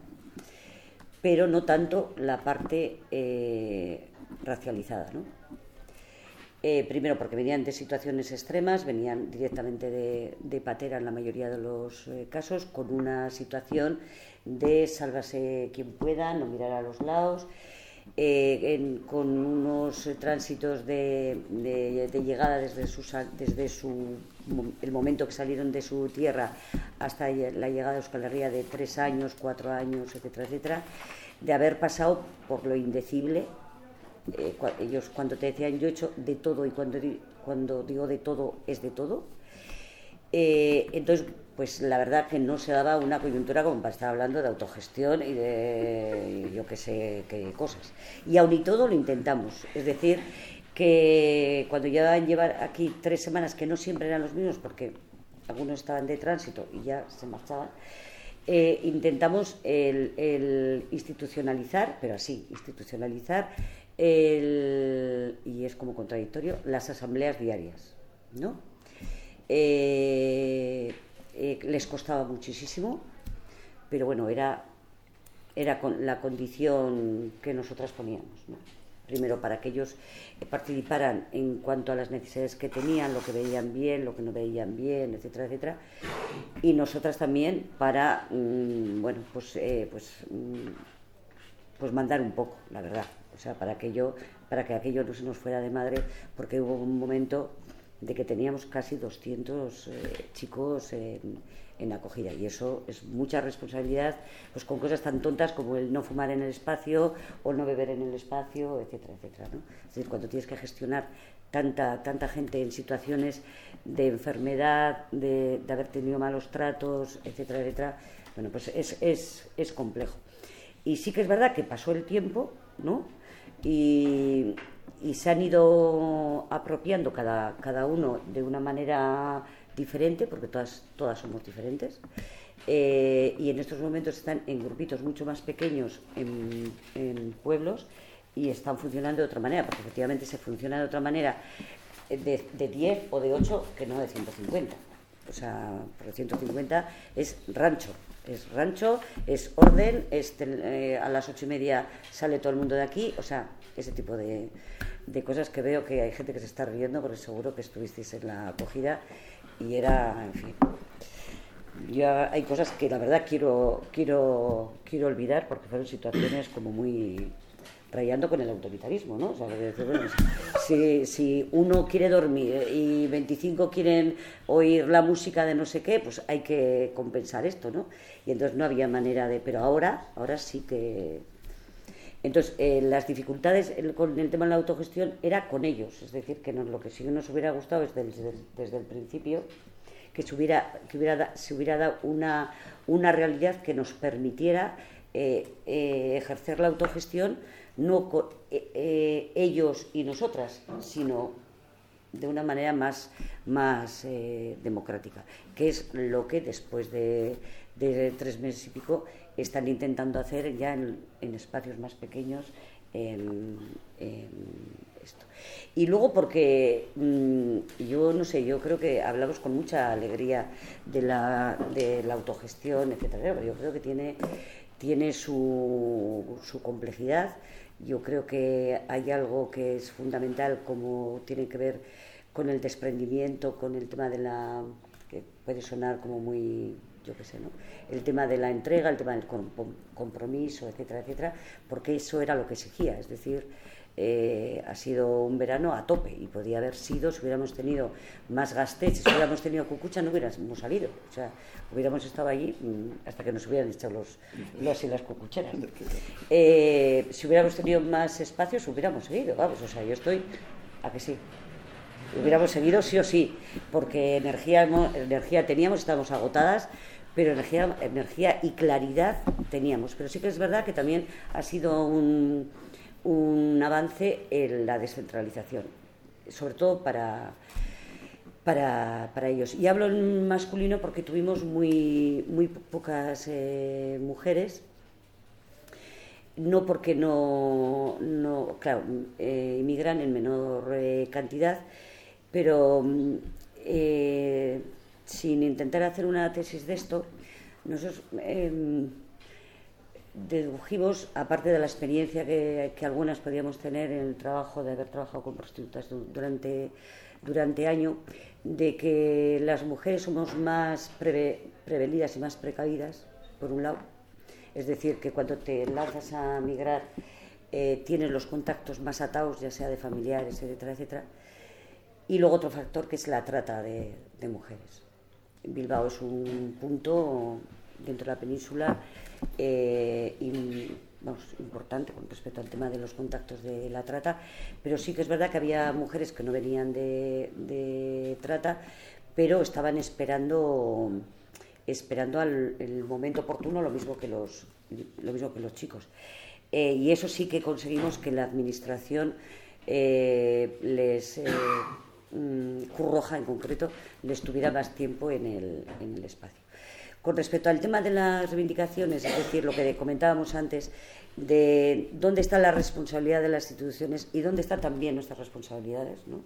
pero no tanto la parte eh, racializada. ¿no? Primero porque venían de situaciones extremas, venían directamente de, patera en la mayoría de los casos, con una situación de sálvase quien pueda, no mirar a los lados, eh, con unos tránsitos de, llegada desde, sus, desde su, el momento que salieron de su tierra hasta la llegada de Euskal Herria de tres años, cuatro años, etcétera, etcétera, de haber pasado por lo indecible. Eh, ellos cuando te decían yo he hecho de todo y cuando, cuando digo de todo es de todo. Eh, entonces, pues la verdad que no se daba una coyuntura como para estar hablando de autogestión y de yo qué sé qué cosas. Y aun y todo lo intentamos. Es decir, que cuando ya llevar aquí tres semanas, que no siempre eran los mismos, porque algunos estaban de tránsito y ya se marchaban, eh, intentamos el, institucionalizar, pero así, institucionalizar, el, y es como contradictorio, las asambleas diarias. ¿no? Eh, eh, les costaba muchísimo, pero bueno, era, era con la condición que nosotras poníamos. ¿no? Primero, para que ellos participaran en cuanto a las necesidades que tenían, lo que veían bien, lo que no veían bien, etcétera, etcétera. Y nosotras también para, mmm, bueno, pues, eh, pues, mmm, pues mandar un poco, la verdad. O sea, para que, yo, para que aquello no se nos fuera de madre, porque hubo un momento de que teníamos casi 200 eh, chicos en, acogida y eso es mucha responsabilidad pues con cosas tan tontas como el no fumar en el espacio o no beber en el espacio, etcétera, etcétera. ¿no? Es decir, cuando tienes que gestionar tanta, tanta gente en situaciones de enfermedad, de, haber tenido malos tratos, etcétera, etcétera, bueno, pues es, es, es complejo. Y sí que es verdad que pasó el tiempo, ¿no? Y se han ido apropiando cada, cada uno de una manera diferente, porque todas, todas somos diferentes. Eh, y en estos momentos están en grupitos mucho más pequeños en, pueblos y están funcionando de otra manera, porque efectivamente se funciona de otra manera de, de 10 o de 8 que no de 150. O sea, porque 150 es rancho, es rancho, es orden, es eh, a las ocho y media sale todo el mundo de aquí, o sea, ese tipo de, de cosas que veo que hay gente que se está riendo, porque seguro que estuvisteis en la acogida y era, en fin. Ya hay cosas que la verdad quiero, quiero, quiero olvidar porque fueron situaciones como muy rayando con el autoritarismo, ¿no? O sea, bueno, si, si, uno quiere dormir y 25 quieren oír la música de no sé qué, pues hay que compensar esto, ¿no? Y entonces no había manera de... Pero ahora, ahora sí que... Entonces, eh, las dificultades con el tema de la autogestión era con ellos, es decir, que nos, lo que sí nos hubiera gustado es desde, desde el principio que se hubiera, que hubiera, se hubiera dado una, una realidad que nos permitiera eh, eh, ejercer la autogestión no con, eh, eh, ellos y nosotras, sino de una manera más, más eh, democrática, que es lo que después de, de, tres meses y pico están intentando hacer ya en, espacios más pequeños esto. Y luego porque mmm, yo no sé, yo creo que hablamos con mucha alegría de la, de la autogestión, etcétera. Yo creo que tiene, tiene su, su complejidad yo creo que hay algo que es fundamental, como tiene que ver con el desprendimiento, con el tema de la. que puede sonar como muy. yo qué sé, ¿no? El tema de la entrega, el tema del compromiso, etcétera, etcétera, porque eso era lo que exigía. Es decir, eh, ha sido un verano a tope y podía haber sido, si hubiéramos tenido más gastes, si hubiéramos tenido cucucha, no hubiéramos salido. O sea, hubiéramos estado allí mm, hasta que nos hubieran echado los, los y las cucucheras. Eh, si hubiéramos tenido más espacios, hubiéramos seguido, vamos, o sea, yo estoy a que sí. Hubiéramos seguido sí o sí, porque energía, energía teníamos, estábamos agotadas, pero energía, energía y claridad teníamos. Pero sí que es verdad que también ha sido un un avance en la descentralización, sobre todo para, para, para ellos. Y hablo en masculino porque tuvimos muy, muy pocas eh, mujeres, no porque no, no claro, eh, inmigran en menor eh, cantidad, pero eh, sin intentar hacer una tesis de esto, nosotros em, dedujimos, aparte de la experiencia que, que, algunas podíamos tener en el trabajo de haber trabajado con prostitutas durante, durante año, de que las mujeres somos más preve, prevenidas y más precavidas, por un lado. Es decir, que cuando te lanzas a migrar eh, tienes los contactos más atados, ya sea de familiares, etcétera, etcétera. Y luego otro factor que es la trata de, de mujeres. Bilbao es un punto dentro de la península eh, y, vamos, importante con respecto al tema de los contactos de la trata, pero sí que es verdad que había mujeres que no venían de, de trata, pero estaban esperando esperando al el momento oportuno lo mismo que los lo mismo que los chicos. Eh, y eso sí que conseguimos que la administración eh, les eh, mm, en concreto les tuviera más tiempo en el, en el espacio con respecto al tema de las reivindicaciones, es decir, lo que comentábamos antes, de dónde está la responsabilidad de las instituciones y dónde están también nuestras responsabilidades, ¿no?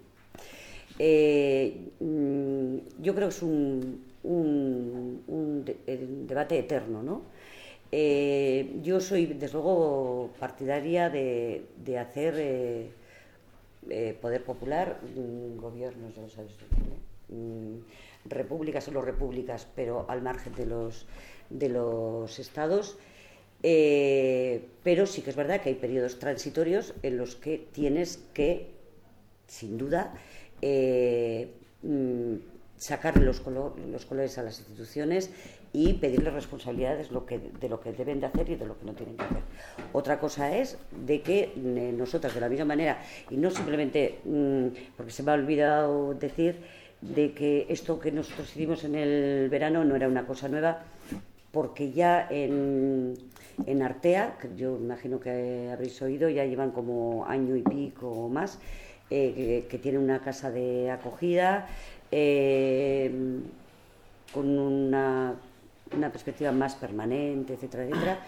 Eh, mm, yo creo que es un, un, un de, debate eterno, ¿no? Eh, yo soy, desde luego, partidaria de, hacer eh, poder popular mm, gobiernos, ya lo sabes, ¿eh? Repúblicas o repúblicas, pero al margen de los, de los estados. Eh, pero sí que es verdad que hay periodos transitorios en los que tienes que, sin duda, eh, mm, sacar los, los colores a las instituciones y pedirles responsabilidades de lo que deben de hacer y de lo que no tienen que hacer. Otra cosa es de que eh, nosotras, de la misma manera, y no simplemente mm, porque se me ha olvidado decir, de que esto que nosotros hicimos en el verano no era una cosa nueva, porque ya en, en Artea, que yo imagino que habréis oído, ya llevan como año y pico o más, eh, que, tiene una casa de acogida eh, con una una perspectiva más permanente, etcétera, etcétera.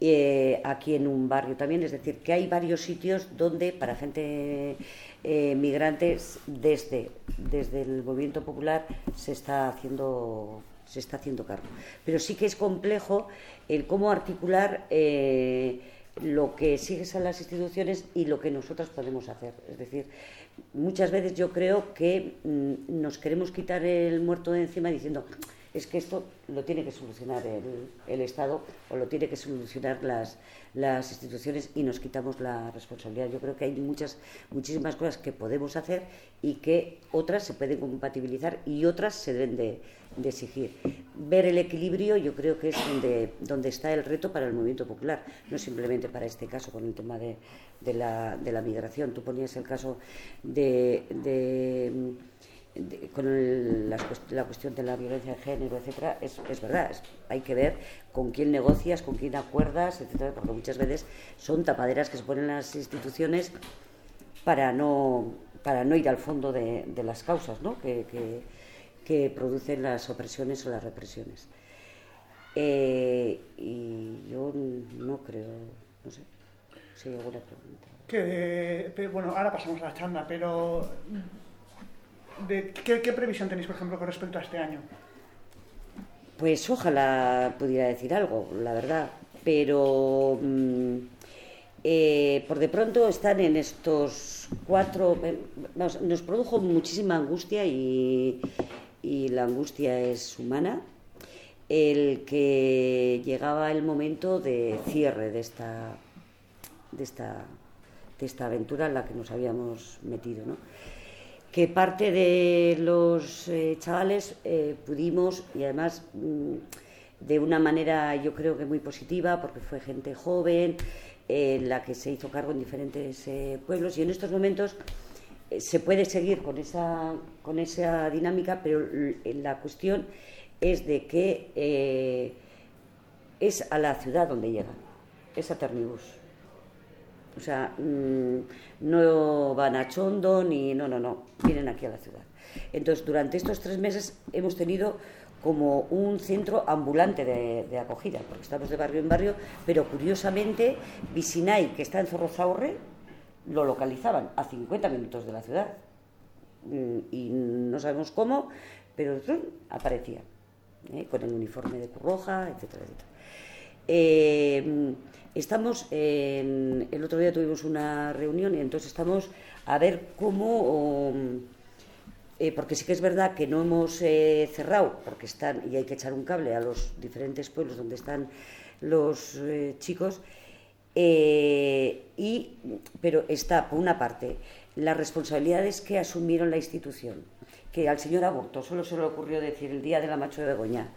Eh, aquí en un barrio también, es decir, que hay varios sitios donde para gente eh, migrante desde, desde el movimiento popular se está haciendo se está haciendo cargo. Pero sí que es complejo el cómo articular eh, lo que sigues a las instituciones y lo que nosotros podemos hacer. Es decir, muchas veces yo creo que mm, nos queremos quitar el muerto de encima diciendo es que esto lo tiene que solucionar el, Estado o lo tiene que solucionar las, instituciones y nos quitamos la responsabilidad. Yo creo que hay muchas, muchísimas cosas que podemos hacer y que otras se pueden compatibilizar y otras se deben de, exigir. Ver el equilibrio yo creo que es donde, donde está el reto para el movimiento popular, no simplemente para este caso con el tema de la, migración. Tú ponías el caso de con la, cuestión de la violencia de género, etcétera, es, verdad, hay que ver con quién negocias, con quién acuerdas, etcétera, porque muchas veces son tapaderas que se ponen las instituciones para no, para no ir al fondo de, las causas ¿no? que, que, producen las opresiones o las represiones. Eh, y yo no creo, no sé, si hay alguna pregunta. Bueno, ahora pasamos a la chanda, pero ¿qué, previsión tenéis, por ejemplo, con respecto a este año? Pues ojalá pudiera decir algo, la verdad, pero mm, eh, por de pronto están en estos cuatro... Eh, nos produjo muchísima angustia y, la angustia es humana, el que llegaba el momento de cierre de esta, de esta, de esta aventura en la que nos habíamos metido. ¿no? Que parte de los eh, chavales eh, pudimos, y además mm, de una manera yo creo que muy positiva, porque fue gente joven, en eh, la que se hizo cargo en diferentes pueblos, y en estos momentos se puede seguir con esa, con esa dinámica, pero la cuestión es de que es a la ciudad donde llegan, es a Ternibus. O sea, mm, no van a Chondo ni no, no, no, vienen aquí a la ciudad. Entonces, durante estos tres meses hemos tenido como un centro ambulante de, acogida, porque estamos de barrio en barrio, pero curiosamente Visinay, que está en Zorrozaurre, lo localizaban a 50 minutos de la ciudad. Mm, y no sabemos cómo, pero aparecía, ¿eh? con el uniforme de Curroja, etcétera, etcétera. Eh, Estamos, en, el otro día tuvimos una reunión y entonces estamos a ver cómo, eh, porque sí que es verdad que no hemos eh, cerrado, porque están, y hay que echar un cable a los diferentes pueblos donde están los eh, chicos, y, pero está, por una parte, las responsabilidades que asumieron la institución, que al señor Aborto solo se le ocurrió decir el día de la Macho de Begoña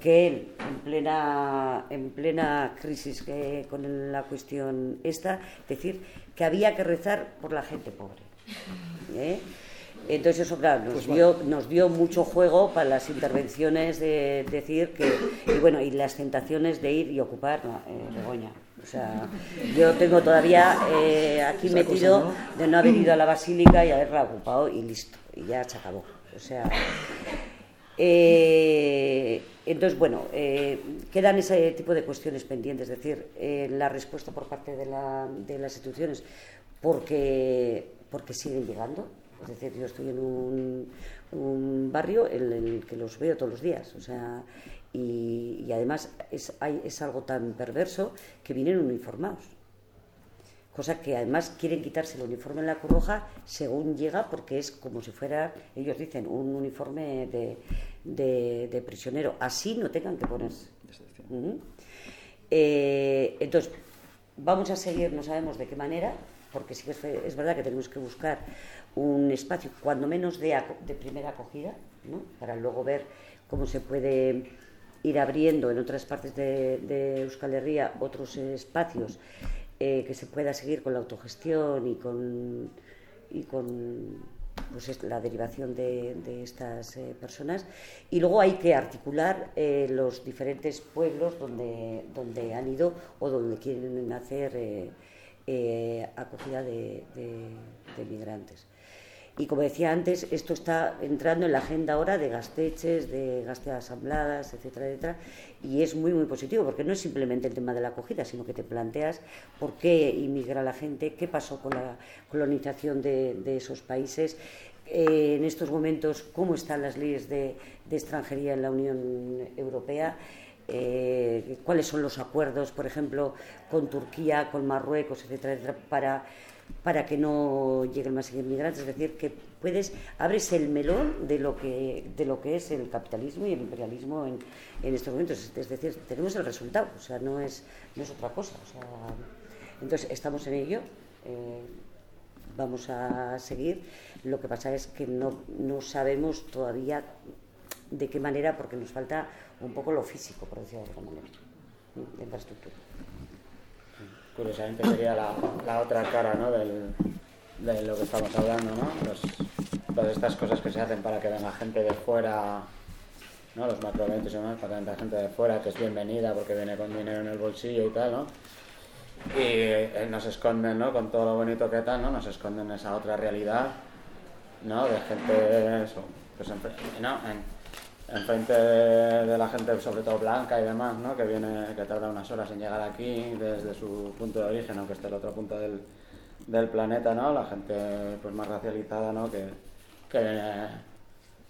que él, en plena, en plena crisis que, con la cuestión esta, decir que había que rezar por la gente pobre. ¿eh? Entonces eso, claro, nos, pues dio, nos dio mucho juego para las intervenciones de decir que, y bueno, y las tentaciones de ir y ocupar eh, Begoña. O sea, yo tengo todavía eh, aquí metido de no haber ido a la basílica y haberla ocupado y listo y ya se acabó. O sea, eh, entonces, bueno, eh, quedan ese tipo de cuestiones pendientes, es decir, eh, la respuesta por parte de, las instituciones, porque, porque siguen llegando. Es decir, yo estoy en un, barrio en el que los veo todos los días, o sea, y, además es, es algo tan perverso que vienen uniformados cosa que además quieren quitarse el uniforme en la Cruz Roja según llega, porque es como si fuera, ellos dicen, un uniforme de, prisionero. Así no tengan que ponerse. Eh, entonces, vamos a seguir, no sabemos de qué manera, porque sí que es, verdad que tenemos que buscar un espacio, cuando menos de, de primera acogida, ¿no? para luego ver cómo se puede ir abriendo en otras partes de, Euskal Herria otros espacios eh, que se pueda seguir con la autogestión y con, y con pues la derivación de, estas eh, personas. Y luego hay que articular eh, los diferentes pueblos donde, donde han ido o donde quieren hacer acogida de, de migrantes. Y como decía antes, esto está entrando en la agenda ahora de gasteches, de gastes asambladas, etcétera, etcétera, y es muy, muy positivo, porque no es simplemente el tema de la acogida, sino que te planteas por qué inmigra la gente, qué pasó con la colonización de, esos países, eh, en estos momentos cómo están las leyes de, extranjería en la Unión Europea, eh, cuáles son los acuerdos, por ejemplo, con Turquía, con Marruecos, etcétera, etcétera, para para que no lleguen más inmigrantes, es decir, que puedes abres el melón de lo que de lo que es el capitalismo y el imperialismo en, en estos momentos, es decir, tenemos el resultado, o sea, no es no es otra cosa, o sea, entonces estamos en ello. Eh, vamos a seguir. Lo que pasa es que no, no sabemos todavía de qué manera, porque nos falta un poco lo físico, por decirlo de alguna manera, infraestructura curiosamente sería la, la otra cara ¿no? De lo que estamos hablando, ¿no? todas estas cosas que se hacen para que venga gente de fuera, ¿no? los macroeventos y demás, para que venga gente de fuera que es bienvenida porque viene con dinero en el bolsillo y tal, ¿no? Y eh, nos esconden, ¿no? Con todo lo bonito que tal, ¿no? Nos esconden esa otra realidad, ¿no? De gente, pues, enfrente de, la gente, sobre todo blanca y demás, ¿no? que viene, que tarda unas horas en llegar aquí desde su punto de origen, aunque esté el otro punto del, del planeta, ¿no? La gente pues más racializada, ¿no? Que, que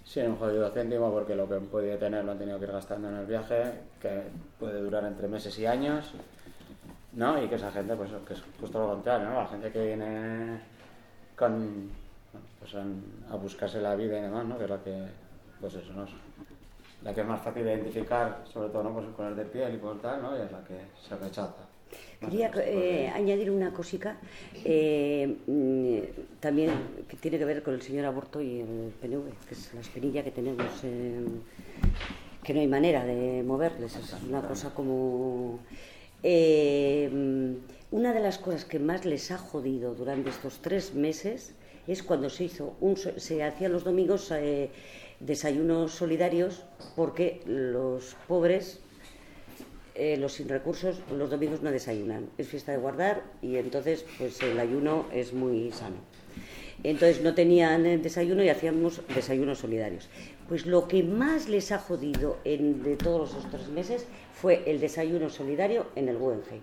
sin un jodido céntimo porque lo que puede tener lo han tenido que ir gastando en el viaje, que puede durar entre meses y años, ¿no? Y que esa gente, pues que es justo lo contrario, ¿no? La gente que viene con, pues a buscarse la vida y demás, ¿no? Que es la que, pues eso, ¿no? La que es más fácil de identificar, sobre todo ¿no? pues con el de piel y por tal, ¿no? y es la que se rechaza. Quería eh, añadir una cosica, eh, mm, también que tiene que ver con el señor aborto y el PNV, que es la espinilla que tenemos, que no hay manera de moverles, es una cosa como... Eh, mm, una de las cosas que más les ha jodido durante estos tres meses es cuando se hizo, un, se hacía los domingos desayunos solidarios porque los pobres, eh, los sin recursos, los domingos no desayunan. Es fiesta de guardar y entonces pues el ayuno es muy sano. Entonces no tenían desayuno y hacíamos desayunos solidarios. Pues lo que más les ha jodido en, de todos los tres meses fue el desayuno solidario en el Guggenheim.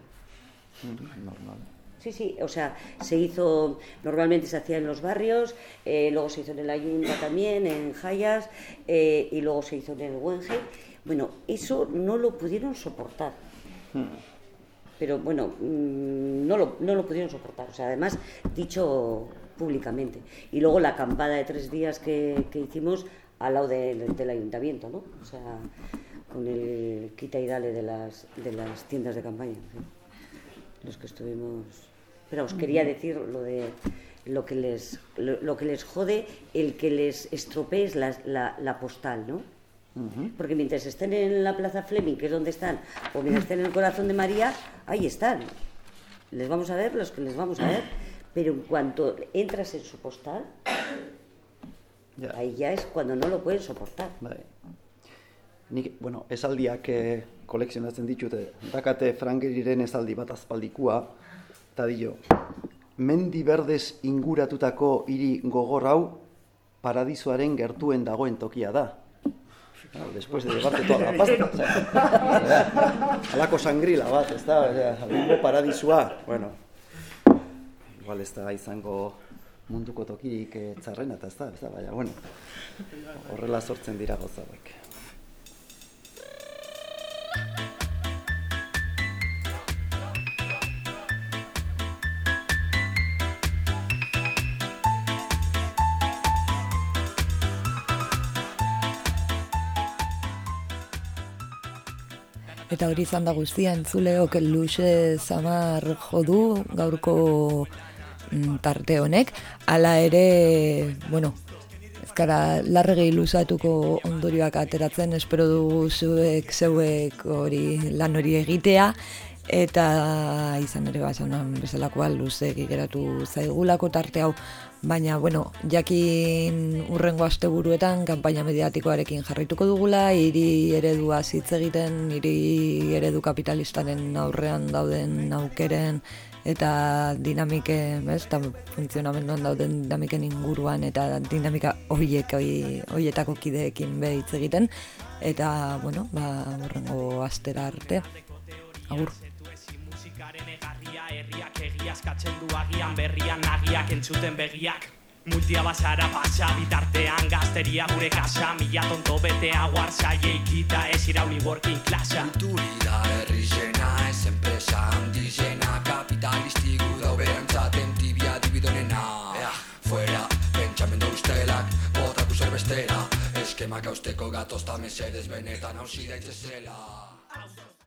Normal. Sí, sí, o sea, se hizo, normalmente se hacía en los barrios, eh, luego se hizo en el Ayunta también, en Jayas, eh, y luego se hizo en el Wenje. Bueno, eso no lo pudieron soportar. Pero bueno, mm, no lo, no lo pudieron soportar. O sea, además, dicho públicamente. Y luego la acampada de tres días que, hicimos al lado del ayuntamiento, ¿no? O sea, con el quita y dale de las, de las tiendas de campaña. Los que estuvimos pero os quería decir lo de lo que les, lo, que les jode el que les estropees la, la, postal, ¿no? Porque mientras estén en la Plaza Fleming, que es donde están, o mientras estén en el corazón de María, ahí están. Les vamos a ver los que les vamos a ver, pero en cuanto entras en su postal, ahí ya es cuando no lo pueden soportar. Vale. bueno, esaldiak eh, kolekzionatzen ditute, dakate Frankeriren esaldi bat azpaldikua, eta dio, mendi berdez inguratutako hiri gogor hau paradisoaren gertuen dagoen tokia da. Claro, después de llevarte toda la pasta. O sea, <laughs> alako sangrila bat, ez da? O paradisua. Bueno, igual ez da izango munduko tokirik eh, txarrena, eta ez da, ez da, baina, bueno, horrela sortzen dira gozabek. Eta hori izan da guztia entzuleok luxe zamar jodu gaurko mm, tarte honek, hala ere, bueno, ezkara larregi luzatuko ondorioak ateratzen, espero dugu zuek zeuek hori lan hori egitea, eta izan ere basan bezalakoa luze geratu zaigulako tarte hau, baina, bueno, jakin urrengo asteburuetan kanpaina mediatikoarekin jarraituko dugula, hiri eredua hitz egiten, hiri eredu kapitalistaren aurrean dauden aukeren, eta dinamike, ez, eta funtzionamenduan dauden dinamiken inguruan eta dinamika horiek horietako kideekin be hitz egiten eta bueno, ba horrengo astera arte. Agur. Herriak egiazkatzen du agian berrian nagiak entzuten begiak. Multia basara pasa bitartean gazteria gure kasa Mila tonto betea guarza jeikita ez irauni working klasa Kulturida herri zena ez enpresa handi zena Kapitalisti gu dau berantzaten tibia dibidonena Ea, fuera, pentsamendo ustelak, botaku zerbestera Eskemak austeko gatozta mesedez benetan hausi daitzezela